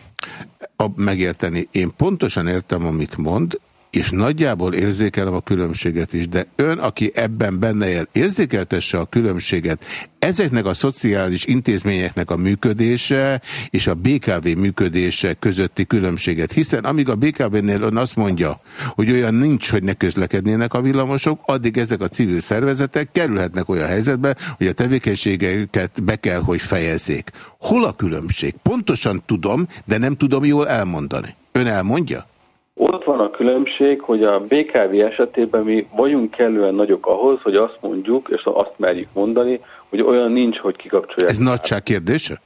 megérteni. Én pontosan értem, amit mond, és nagyjából érzékelem a különbséget is, de ön, aki ebben benne él, érzékeltesse a különbséget ezeknek a szociális intézményeknek a működése és a BKV működése közötti különbséget, hiszen amíg a BKV-nél ön azt mondja, hogy olyan nincs, hogy ne közlekednének a villamosok, addig ezek a civil szervezetek kerülhetnek olyan helyzetbe, hogy a tevékenységeket be kell, hogy fejezzék. Hol a különbség? Pontosan tudom, de nem tudom jól elmondani. Ön elmondja? Ott van a különbség, hogy a BKV esetében mi vagyunk kellően nagyok ahhoz, hogy azt mondjuk, és azt merjük mondani, hogy olyan nincs, hogy kikapcsolják. Ez nagyság kérdése?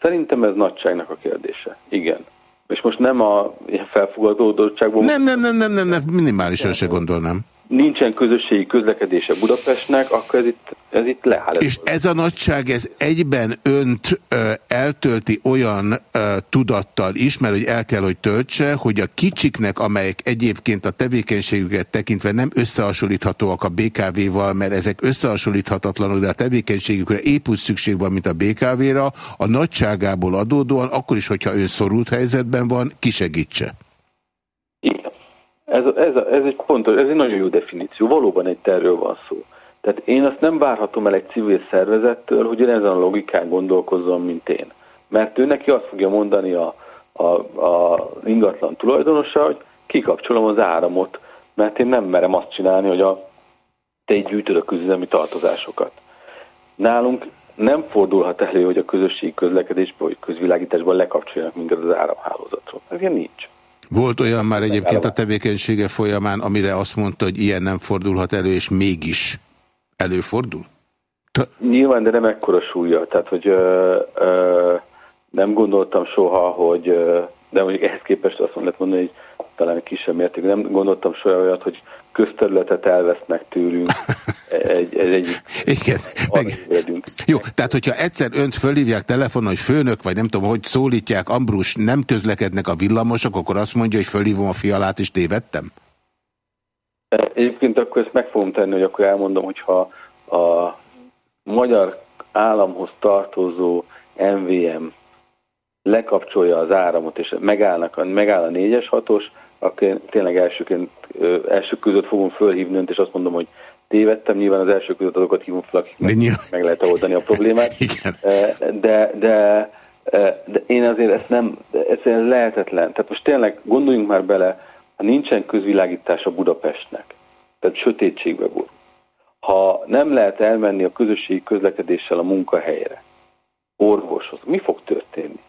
Szerintem ez nagyságnak a kérdése. Igen. És most nem a felfogadódottságból... Nem, nem, nem, nem, nem, nem minimálisan se gondolnám nincsen közösségi közlekedése Budapestnek, akkor ez itt, ez itt leáll. És ez a nagyság, ez egyben önt ö, eltölti olyan ö, tudattal is, mert hogy el kell, hogy töltse, hogy a kicsiknek, amelyek egyébként a tevékenységüket tekintve nem összehasonlíthatóak a BKV-val, mert ezek összehasonlíthatatlanok, de a tevékenységükre épp úgy szükség van, mint a BKV-ra, a nagyságából adódóan, akkor is, hogyha ön szorult helyzetben van, kisegítse. Ez, ez, ez egy pontos, ez egy nagyon jó definíció. Valóban egy terről van szó. Tehát én azt nem várhatom el egy civil szervezettől, hogy ezen a logikán gondolkozzon, mint én. Mert ő neki azt fogja mondani a, a, a ingatlan tulajdonosa, hogy kikapcsolom az áramot, mert én nem merem azt csinálni, hogy a, te így gyűjtöd a közüzemi tartozásokat. Nálunk nem fordulhat elő, hogy a közösségi közlekedésben vagy közvilágításban lekapcsoljanak minket az áramhálózatról. Ez ilyen nincs. Volt olyan már egyébként a tevékenysége folyamán, amire azt mondta, hogy ilyen nem fordulhat elő, és mégis előfordul? Nyilván, de nem ekkora súlya. Tehát, hogy ö, ö, nem gondoltam soha, hogy, ö, de mondjuk ehhez képest azt lehet mondani, hogy talán kisebb mértékben, nem gondoltam soha olyat, hogy közterületet elvesznek tőlünk. [laughs] Egy, egy, egy, Igen. Meg... Jó, tehát hogyha egyszer önt fölhívják telefonon, hogy főnök, vagy nem tudom, hogy szólítják, Ambrus, nem közlekednek a villamosok, akkor azt mondja, hogy fölhívom a fialát, és tévedtem? Egyébként akkor ezt meg fogom tenni, hogy akkor elmondom, hogyha a magyar államhoz tartozó MVM lekapcsolja az áramot, és megállnak, megáll a 4-es 6-os, akkor én tényleg elsőként, első között fogom fölhívni önt, és azt mondom, hogy tévedtem, nyilván az első között azokat hívom fel, meg, meg lehet oldani a problémát. [laughs] Igen. De, de, de én azért ezt nem, ez lehetetlen. Tehát most tényleg gondoljunk már bele, ha nincsen közvilágítás a Budapestnek, tehát sötétségbe borul, ha nem lehet elmenni a közösségi közlekedéssel a munkahelyre, orvoshoz, mi fog történni?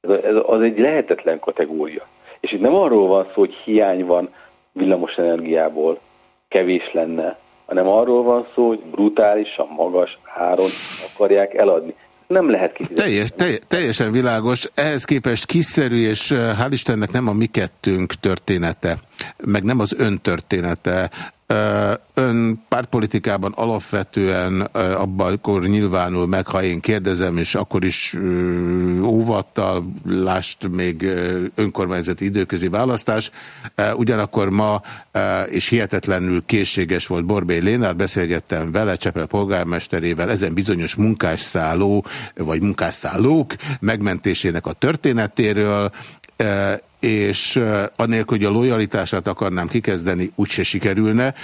Ez az egy lehetetlen kategória. És itt nem arról van szó, hogy hiány van villamos energiából, kevés lenne, hanem arról van szó, hogy brutálisan magas áron akarják eladni nem lehet kifizetni. Teljes, telj, teljesen világos. Ehhez képest kiszerű, és hál' Istennek nem a mi kettőnk története, meg nem az ön története. Ön pártpolitikában alapvetően abban, akkor nyilvánul meg, ha én kérdezem, és akkor is óvattal, lást még önkormányzati időközi választás. Ugyanakkor ma, és hihetetlenül készséges volt Borbély Lénár, beszélgettem vele, Csepel polgármesterével, ezen bizonyos munkásszálló, vagy munkásszállók megmentésének a történetéről, és anélkül, hogy a lojalitását akarnám kikezdeni, úgyse sikerülne.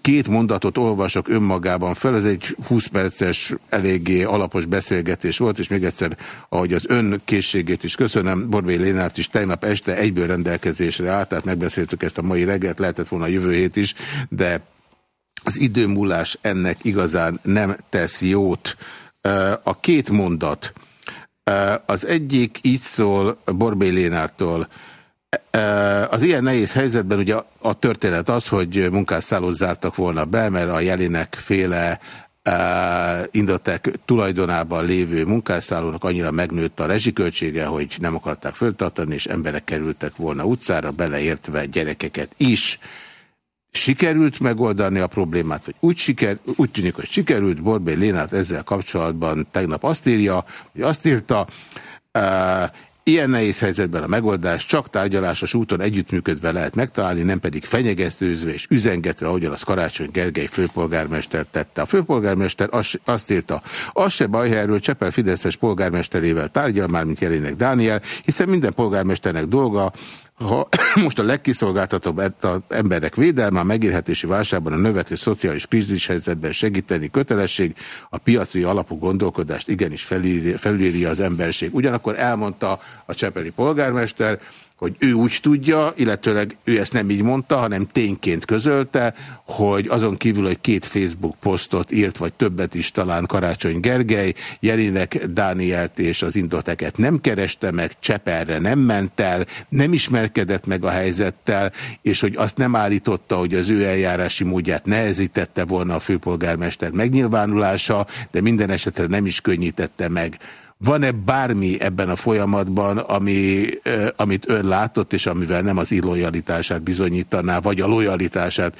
Két mondatot olvasok önmagában fel, ez egy 20 perces, eléggé alapos beszélgetés volt, és még egyszer, ahogy az ön készségét is köszönöm, Borbély Lénárt is tegnap este egyből rendelkezésre állt, tehát megbeszéltük ezt a mai reggelt, lehetett volna jövő hét is, de az időmúlás ennek igazán nem tesz jót. A két mondat, az egyik így szól Borbély Lénártól. Az ilyen nehéz helyzetben ugye a történet az, hogy munkásszállót zártak volna be, mert a jelinek féle Indotek tulajdonában lévő munkásszállónak annyira megnőtt a rezsiköltsége, hogy nem akarták föltartani, és emberek kerültek volna utcára, beleértve gyerekeket is. Sikerült megoldani a problémát, vagy úgy, siker, úgy tűnik, hogy sikerült. Borbély Lénát ezzel kapcsolatban tegnap azt írja, hogy azt írta, uh, Ilyen nehéz helyzetben a megoldás csak tárgyalásos úton együttműködve lehet megtalálni, nem pedig fenyegetőzve és üzengetve, ahogyan az Karácsony Gergely főpolgármester tette. A főpolgármester azt írta, az se baj, ha erről Csepel Fideszes polgármesterével tárgyal, már mint jelének Dániel, hiszen minden polgármesternek dolga, ha [clears throat] most a legkiszolgáltatóbb emberek védelme, a megélhetési válságban a növekvő szociális krízis helyzetben segíteni kötelesség, a piaci alapú gondolkodást igenis felülírja az emberség. Ugyanakkor elmondta a csepeli polgármester, hogy ő úgy tudja, illetőleg ő ezt nem így mondta, hanem tényként közölte, hogy azon kívül, hogy két Facebook posztot írt, vagy többet is talán Karácsony Gergely, Jelinek Dánielt és az Indoteket nem kereste meg, Cseperre nem ment el, nem ismerkedett meg a helyzettel, és hogy azt nem állította, hogy az ő eljárási módját nehezítette volna a főpolgármester megnyilvánulása, de minden esetre nem is könnyítette meg. Van-e bármi ebben a folyamatban, ami, amit ön látott, és amivel nem az illojalitását bizonyítaná, vagy a lojalitását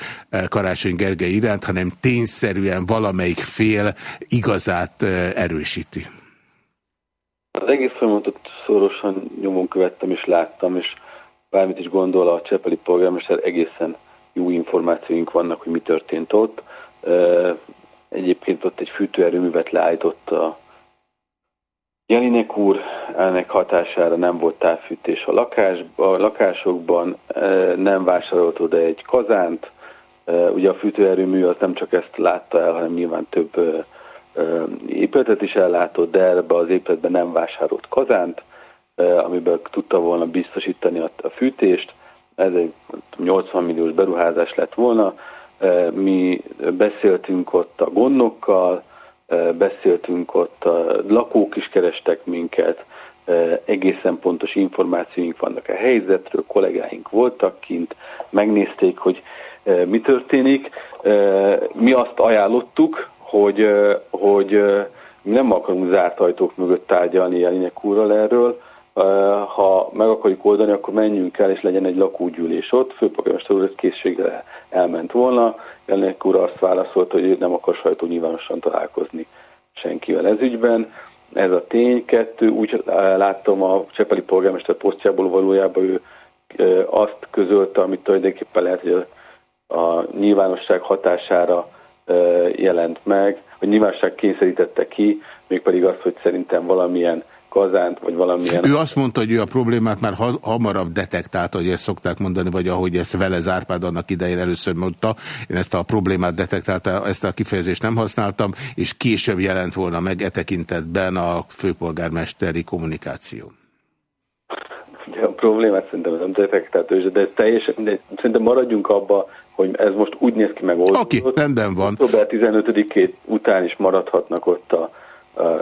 Karácsony Gergely iránt, hanem tényszerűen valamelyik fél igazát erősíti? Az egész folyamatot szorosan nyomon követtem és láttam, és bármit is gondol a Csepeli polgármester, egészen jó információink vannak, hogy mi történt ott. Egyébként ott egy fűtőerőművet leállított a Jelinek úr, ennek hatására nem volt távfűtés a, lakásba, a lakásokban, e, nem vásárolt oda egy kazánt, e, ugye a fűtőerőmű az nem csak ezt látta el, hanem nyilván több e, épületet is ellátott, de ebbe az épületben nem vásárolt kazánt, amiben tudta volna biztosítani a fűtést. Ez egy 80 milliós beruházás lett volna. Mi beszéltünk ott a gondokkal, beszéltünk ott, a lakók is kerestek minket, egészen pontos információink vannak a helyzetről, kollégáink voltak kint, megnézték, hogy mi történik. Mi azt ajánlottuk, hogy, hogy mi nem akarunk zárt ajtók mögött tárgyalni Jelinek úrral erről, ha meg akarjuk oldani, akkor menjünk el, és legyen egy lakógyűlés ott. Főpolgármester úr ezt készséggel elment volna. Jelinek úr azt válaszolta, hogy nem akar sajtó nyilvánosan találkozni senkivel ez ügyben. Ez a tény. Kettő, úgy láttam a Csepeli polgármester posztjából valójában ő azt közölte, amit tulajdonképpen lehet, hogy a, a nyilvánosság hatására jelent meg, hogy nyilvánosság kényszerítette ki, mégpedig azt, hogy szerintem valamilyen kazánt, vagy valamilyen... Ő azt mondta, hogy ő a problémát már ha hamarabb detektálta, hogy ezt szokták mondani, vagy ahogy ezt vele Zárpád annak idején először mondta, én ezt a problémát detektálta, ezt a kifejezést nem használtam, és később jelent volna meg e tekintetben a főpolgármesteri kommunikáció. a problémát szerintem nem detektálta, de teljesen, de szerintem maradjunk abba, hogy ez most úgy néz ki meg Oké, okay, rendben van. Október 15 után is maradhatnak ott a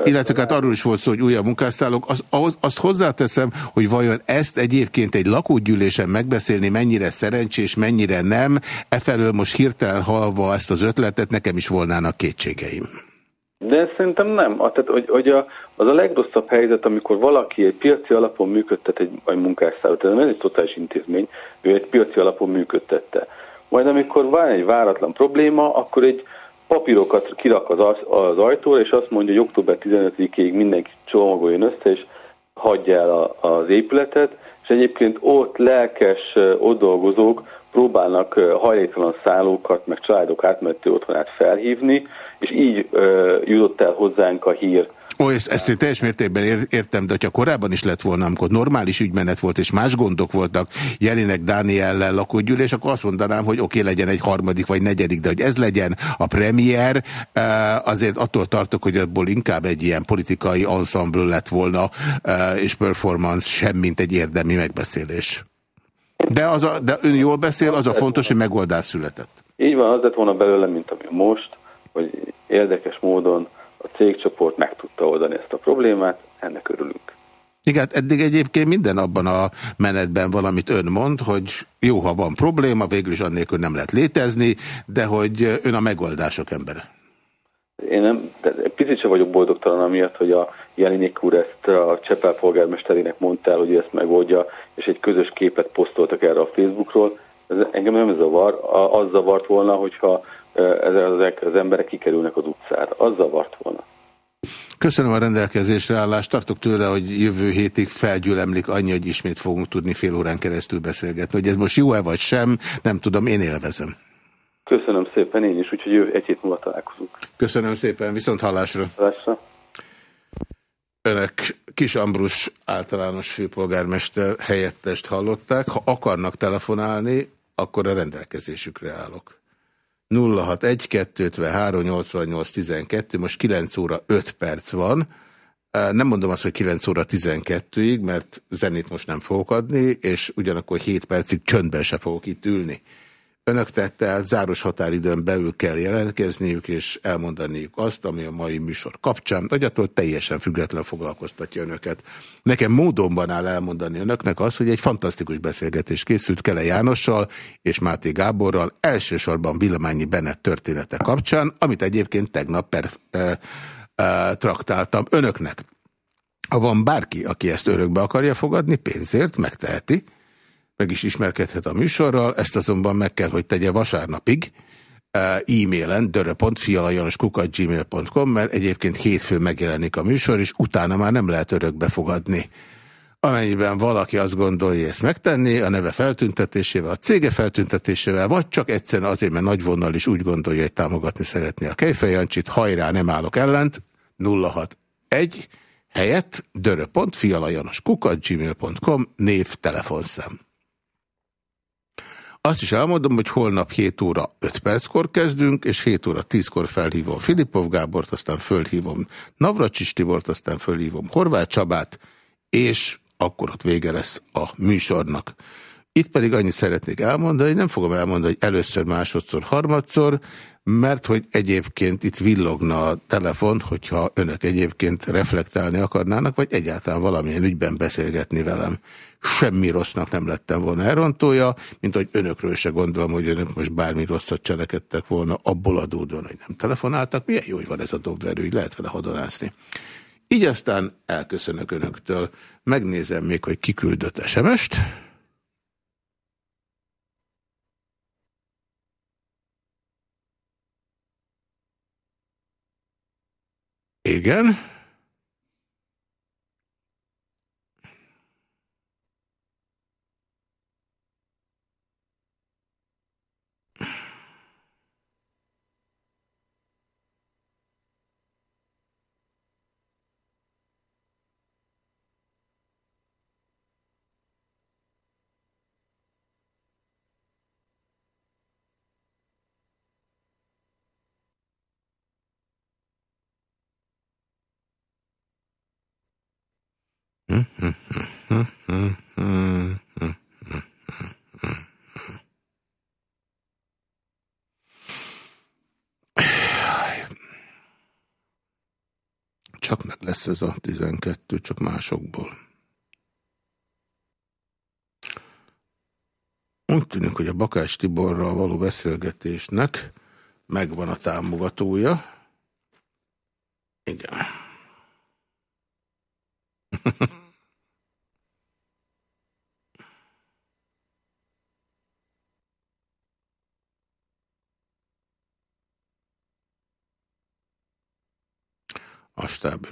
illetve hát arról is volt szó, hogy újabb munkásszállók. Az, az, azt hozzáteszem, hogy vajon ezt egyébként egy lakógyűlésen megbeszélni mennyire szerencsés, mennyire nem. Efelől most hirtelen halva ezt az ötletet, nekem is volnának kétségeim. De szerintem nem. Tehát, hogy, hogy a, az a legrosszabb helyzet, amikor valaki egy piaci alapon működtet egy, egy munkásszállót, ez egy totális intézmény, ő egy piaci alapon működtette. Majd amikor van egy váratlan probléma, akkor egy papírokat kirak az, az ajtóra, és azt mondja, hogy október 15-ig mindenki csomagoljon össze, és hagyja el a, az épületet, és egyébként ott lelkes, ott dolgozók próbálnak hajléktalan szállókat, meg családok átmenető otthonát felhívni, és így uh, jutott el hozzánk a hír, Ó, ezt, ezt én teljes mértékben értem, de hogyha korábban is lett volna, amikor normális ügymenet volt, és más gondok voltak Jelinek Dániellel lakógyűlés, akkor azt mondanám, hogy oké, okay, legyen egy harmadik vagy negyedik, de hogy ez legyen a premier, eh, azért attól tartok, hogy abból inkább egy ilyen politikai ensemble lett volna, eh, és performance sem, mint egy érdemi megbeszélés. De, az a, de ön jól beszél, az a fontos, hogy megoldás született. Így van, az lett volna belőle, mint ami most, hogy érdekes módon a cégcsoport meg tudta oldani ezt a problémát, ennek örülünk. Igen, hát eddig egyébként minden abban a menetben valamit ön mond, hogy jó, ha van probléma, végül is annélkül nem lehet létezni, de hogy ön a megoldások embere. Én nem, picit sem vagyok boldogtalan amiatt, hogy a Jelinik úr ezt a Csepel polgármesterének mondta el, hogy ezt megoldja, és egy közös képet posztoltak erre a Facebookról. Ez, engem nem zavar, az zavart volna, hogyha ezek az emberek kikerülnek az utcára. Az zavart volna. Köszönöm a rendelkezésre állást. Tartok tőle, hogy jövő hétig felgyülemlik annyi, hogy ismét fogunk tudni fél órán keresztül beszélgetni. Hogy ez most jó-e vagy sem, nem tudom, én élvezem. Köszönöm szépen én is, úgyhogy jövő egy hét múlva találkozunk. Köszönöm szépen, viszont hallásra. Hallásra. Önök Kis Ambrus általános főpolgármester helyettest hallották. Ha akarnak telefonálni, akkor a rendelkezésükre állok. 061 253 88 12, most 9 óra 5 perc van. Nem mondom azt, hogy 9 óra 12-ig, mert zenét most nem fogok adni, és ugyanakkor 7 percig csöndben se fogok itt ülni. Önök tehát záros határidőn belül kell jelentkezniük, és elmondaniuk azt, ami a mai műsor kapcsán, vagy attól teljesen független foglalkoztatja önöket. Nekem módonban áll elmondani önöknek az, hogy egy fantasztikus beszélgetés készült Kele Jánossal és Máté Gáborral, elsősorban Villamányi Bennett története kapcsán, amit egyébként tegnap per, e, e, traktáltam önöknek. Ha van bárki, aki ezt örökbe akarja fogadni, pénzért megteheti, meg is ismerkedhet a műsorral, ezt azonban meg kell, hogy tegye vasárnapig, e, e-mailen dörö.fialajanoskukat.gmail.com, mert egyébként hétfő megjelenik a műsor, és utána már nem lehet örökbe fogadni. Amennyiben valaki azt gondolja, ezt megtenni, a neve feltüntetésével, a cége feltüntetésével, vagy csak egyszerűen azért, mert nagy vonal is úgy gondolja, hogy támogatni szeretné a Kejfejancsit, hajrá, nem állok ellent, 061 helyett dörö.fialajanoskukat.gmail.com név telefonszám. Azt is elmondom, hogy holnap 7 óra 5 perckor kezdünk, és 7 óra 10-kor felhívom Filipov Gábort, aztán fölhívom Navracsis Tibort, aztán fölhívom Horváth Csabát, és akkor ott vége lesz a műsornak. Itt pedig annyit szeretnék elmondani, nem fogom elmondani, hogy először, másodszor, harmadszor, mert hogy egyébként itt villogna a telefon, hogyha önök egyébként reflektálni akarnának, vagy egyáltalán valamilyen ügyben beszélgetni velem. Semmi rossznak nem lettem volna elrontója, mint hogy önökről se gondolom, hogy önök most bármi rosszat cselekedtek volna, abból adódóan, hogy nem telefonáltak. Milyen jó, hogy van ez a dobverő, hogy lehet vele hadonászni. Így aztán elköszönök önöktől. Megnézem még, hogy kiküldött SMS-t. Igen. Csak meg lesz ez a 12, csak másokból. Úgy tűnik, hogy a Bakás Tiborral való beszélgetésnek megvan a támogatója. Igen. [laughs] a stáb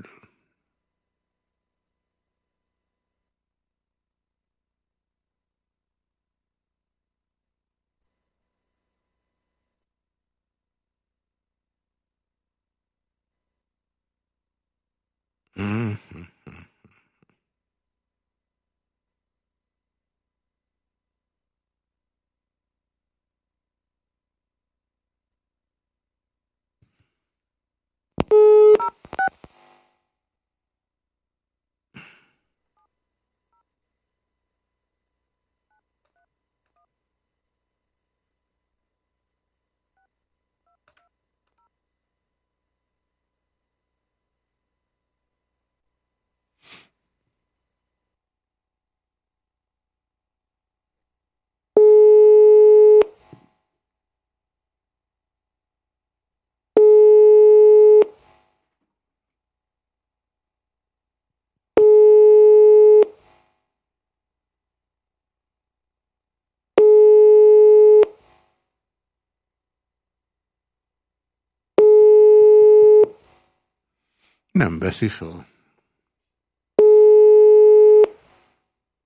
Nem veszi fel.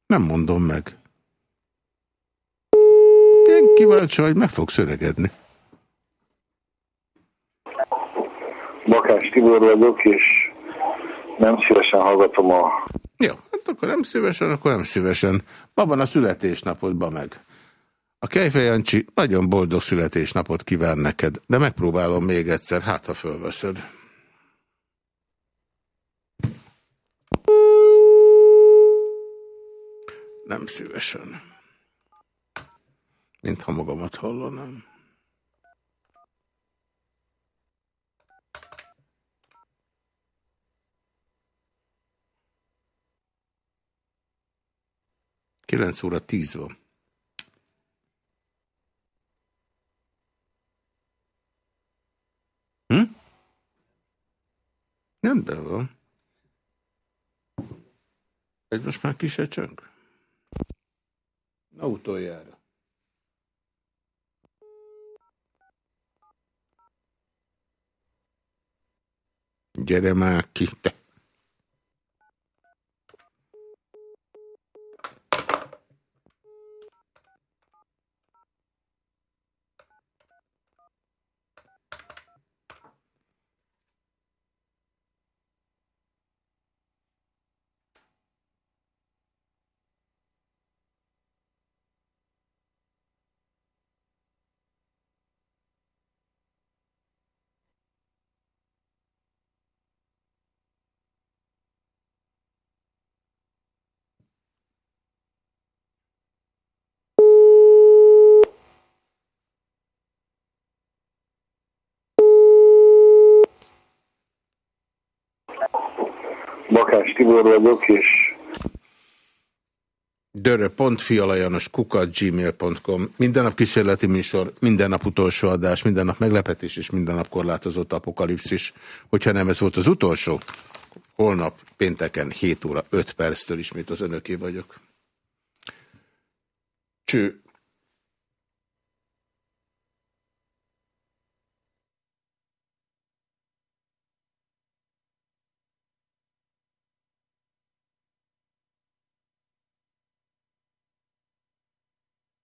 Nem mondom meg. Én kíváncsi, hogy meg fog szöregedni. Bakás Tibor vagyok, és nem szívesen hallgatom a... Jó, hát akkor nem szívesen, akkor nem szívesen. Ma van a születésnapodban meg. A Kejfej Jancsi nagyon boldog születésnapot kíván neked, de megpróbálom még egyszer, hát ha fölveszed. Nem szívesen. Mintha magamat hallanám. Kilenc óra tíz van. Hm? Nem van. Ez most már kisecsönk? Na utoljára. Gyere már ki, te. Bakás Tibor vagyok, és dörö.fialajanoskukat.gmail.com Minden nap kísérleti műsor, minden nap utolsó adás, minden nap meglepetés és minden nap korlátozott apokalipszis. Hogyha nem ez volt az utolsó, holnap pénteken 7 óra 5 perctől ismét az önöké vagyok. Cső.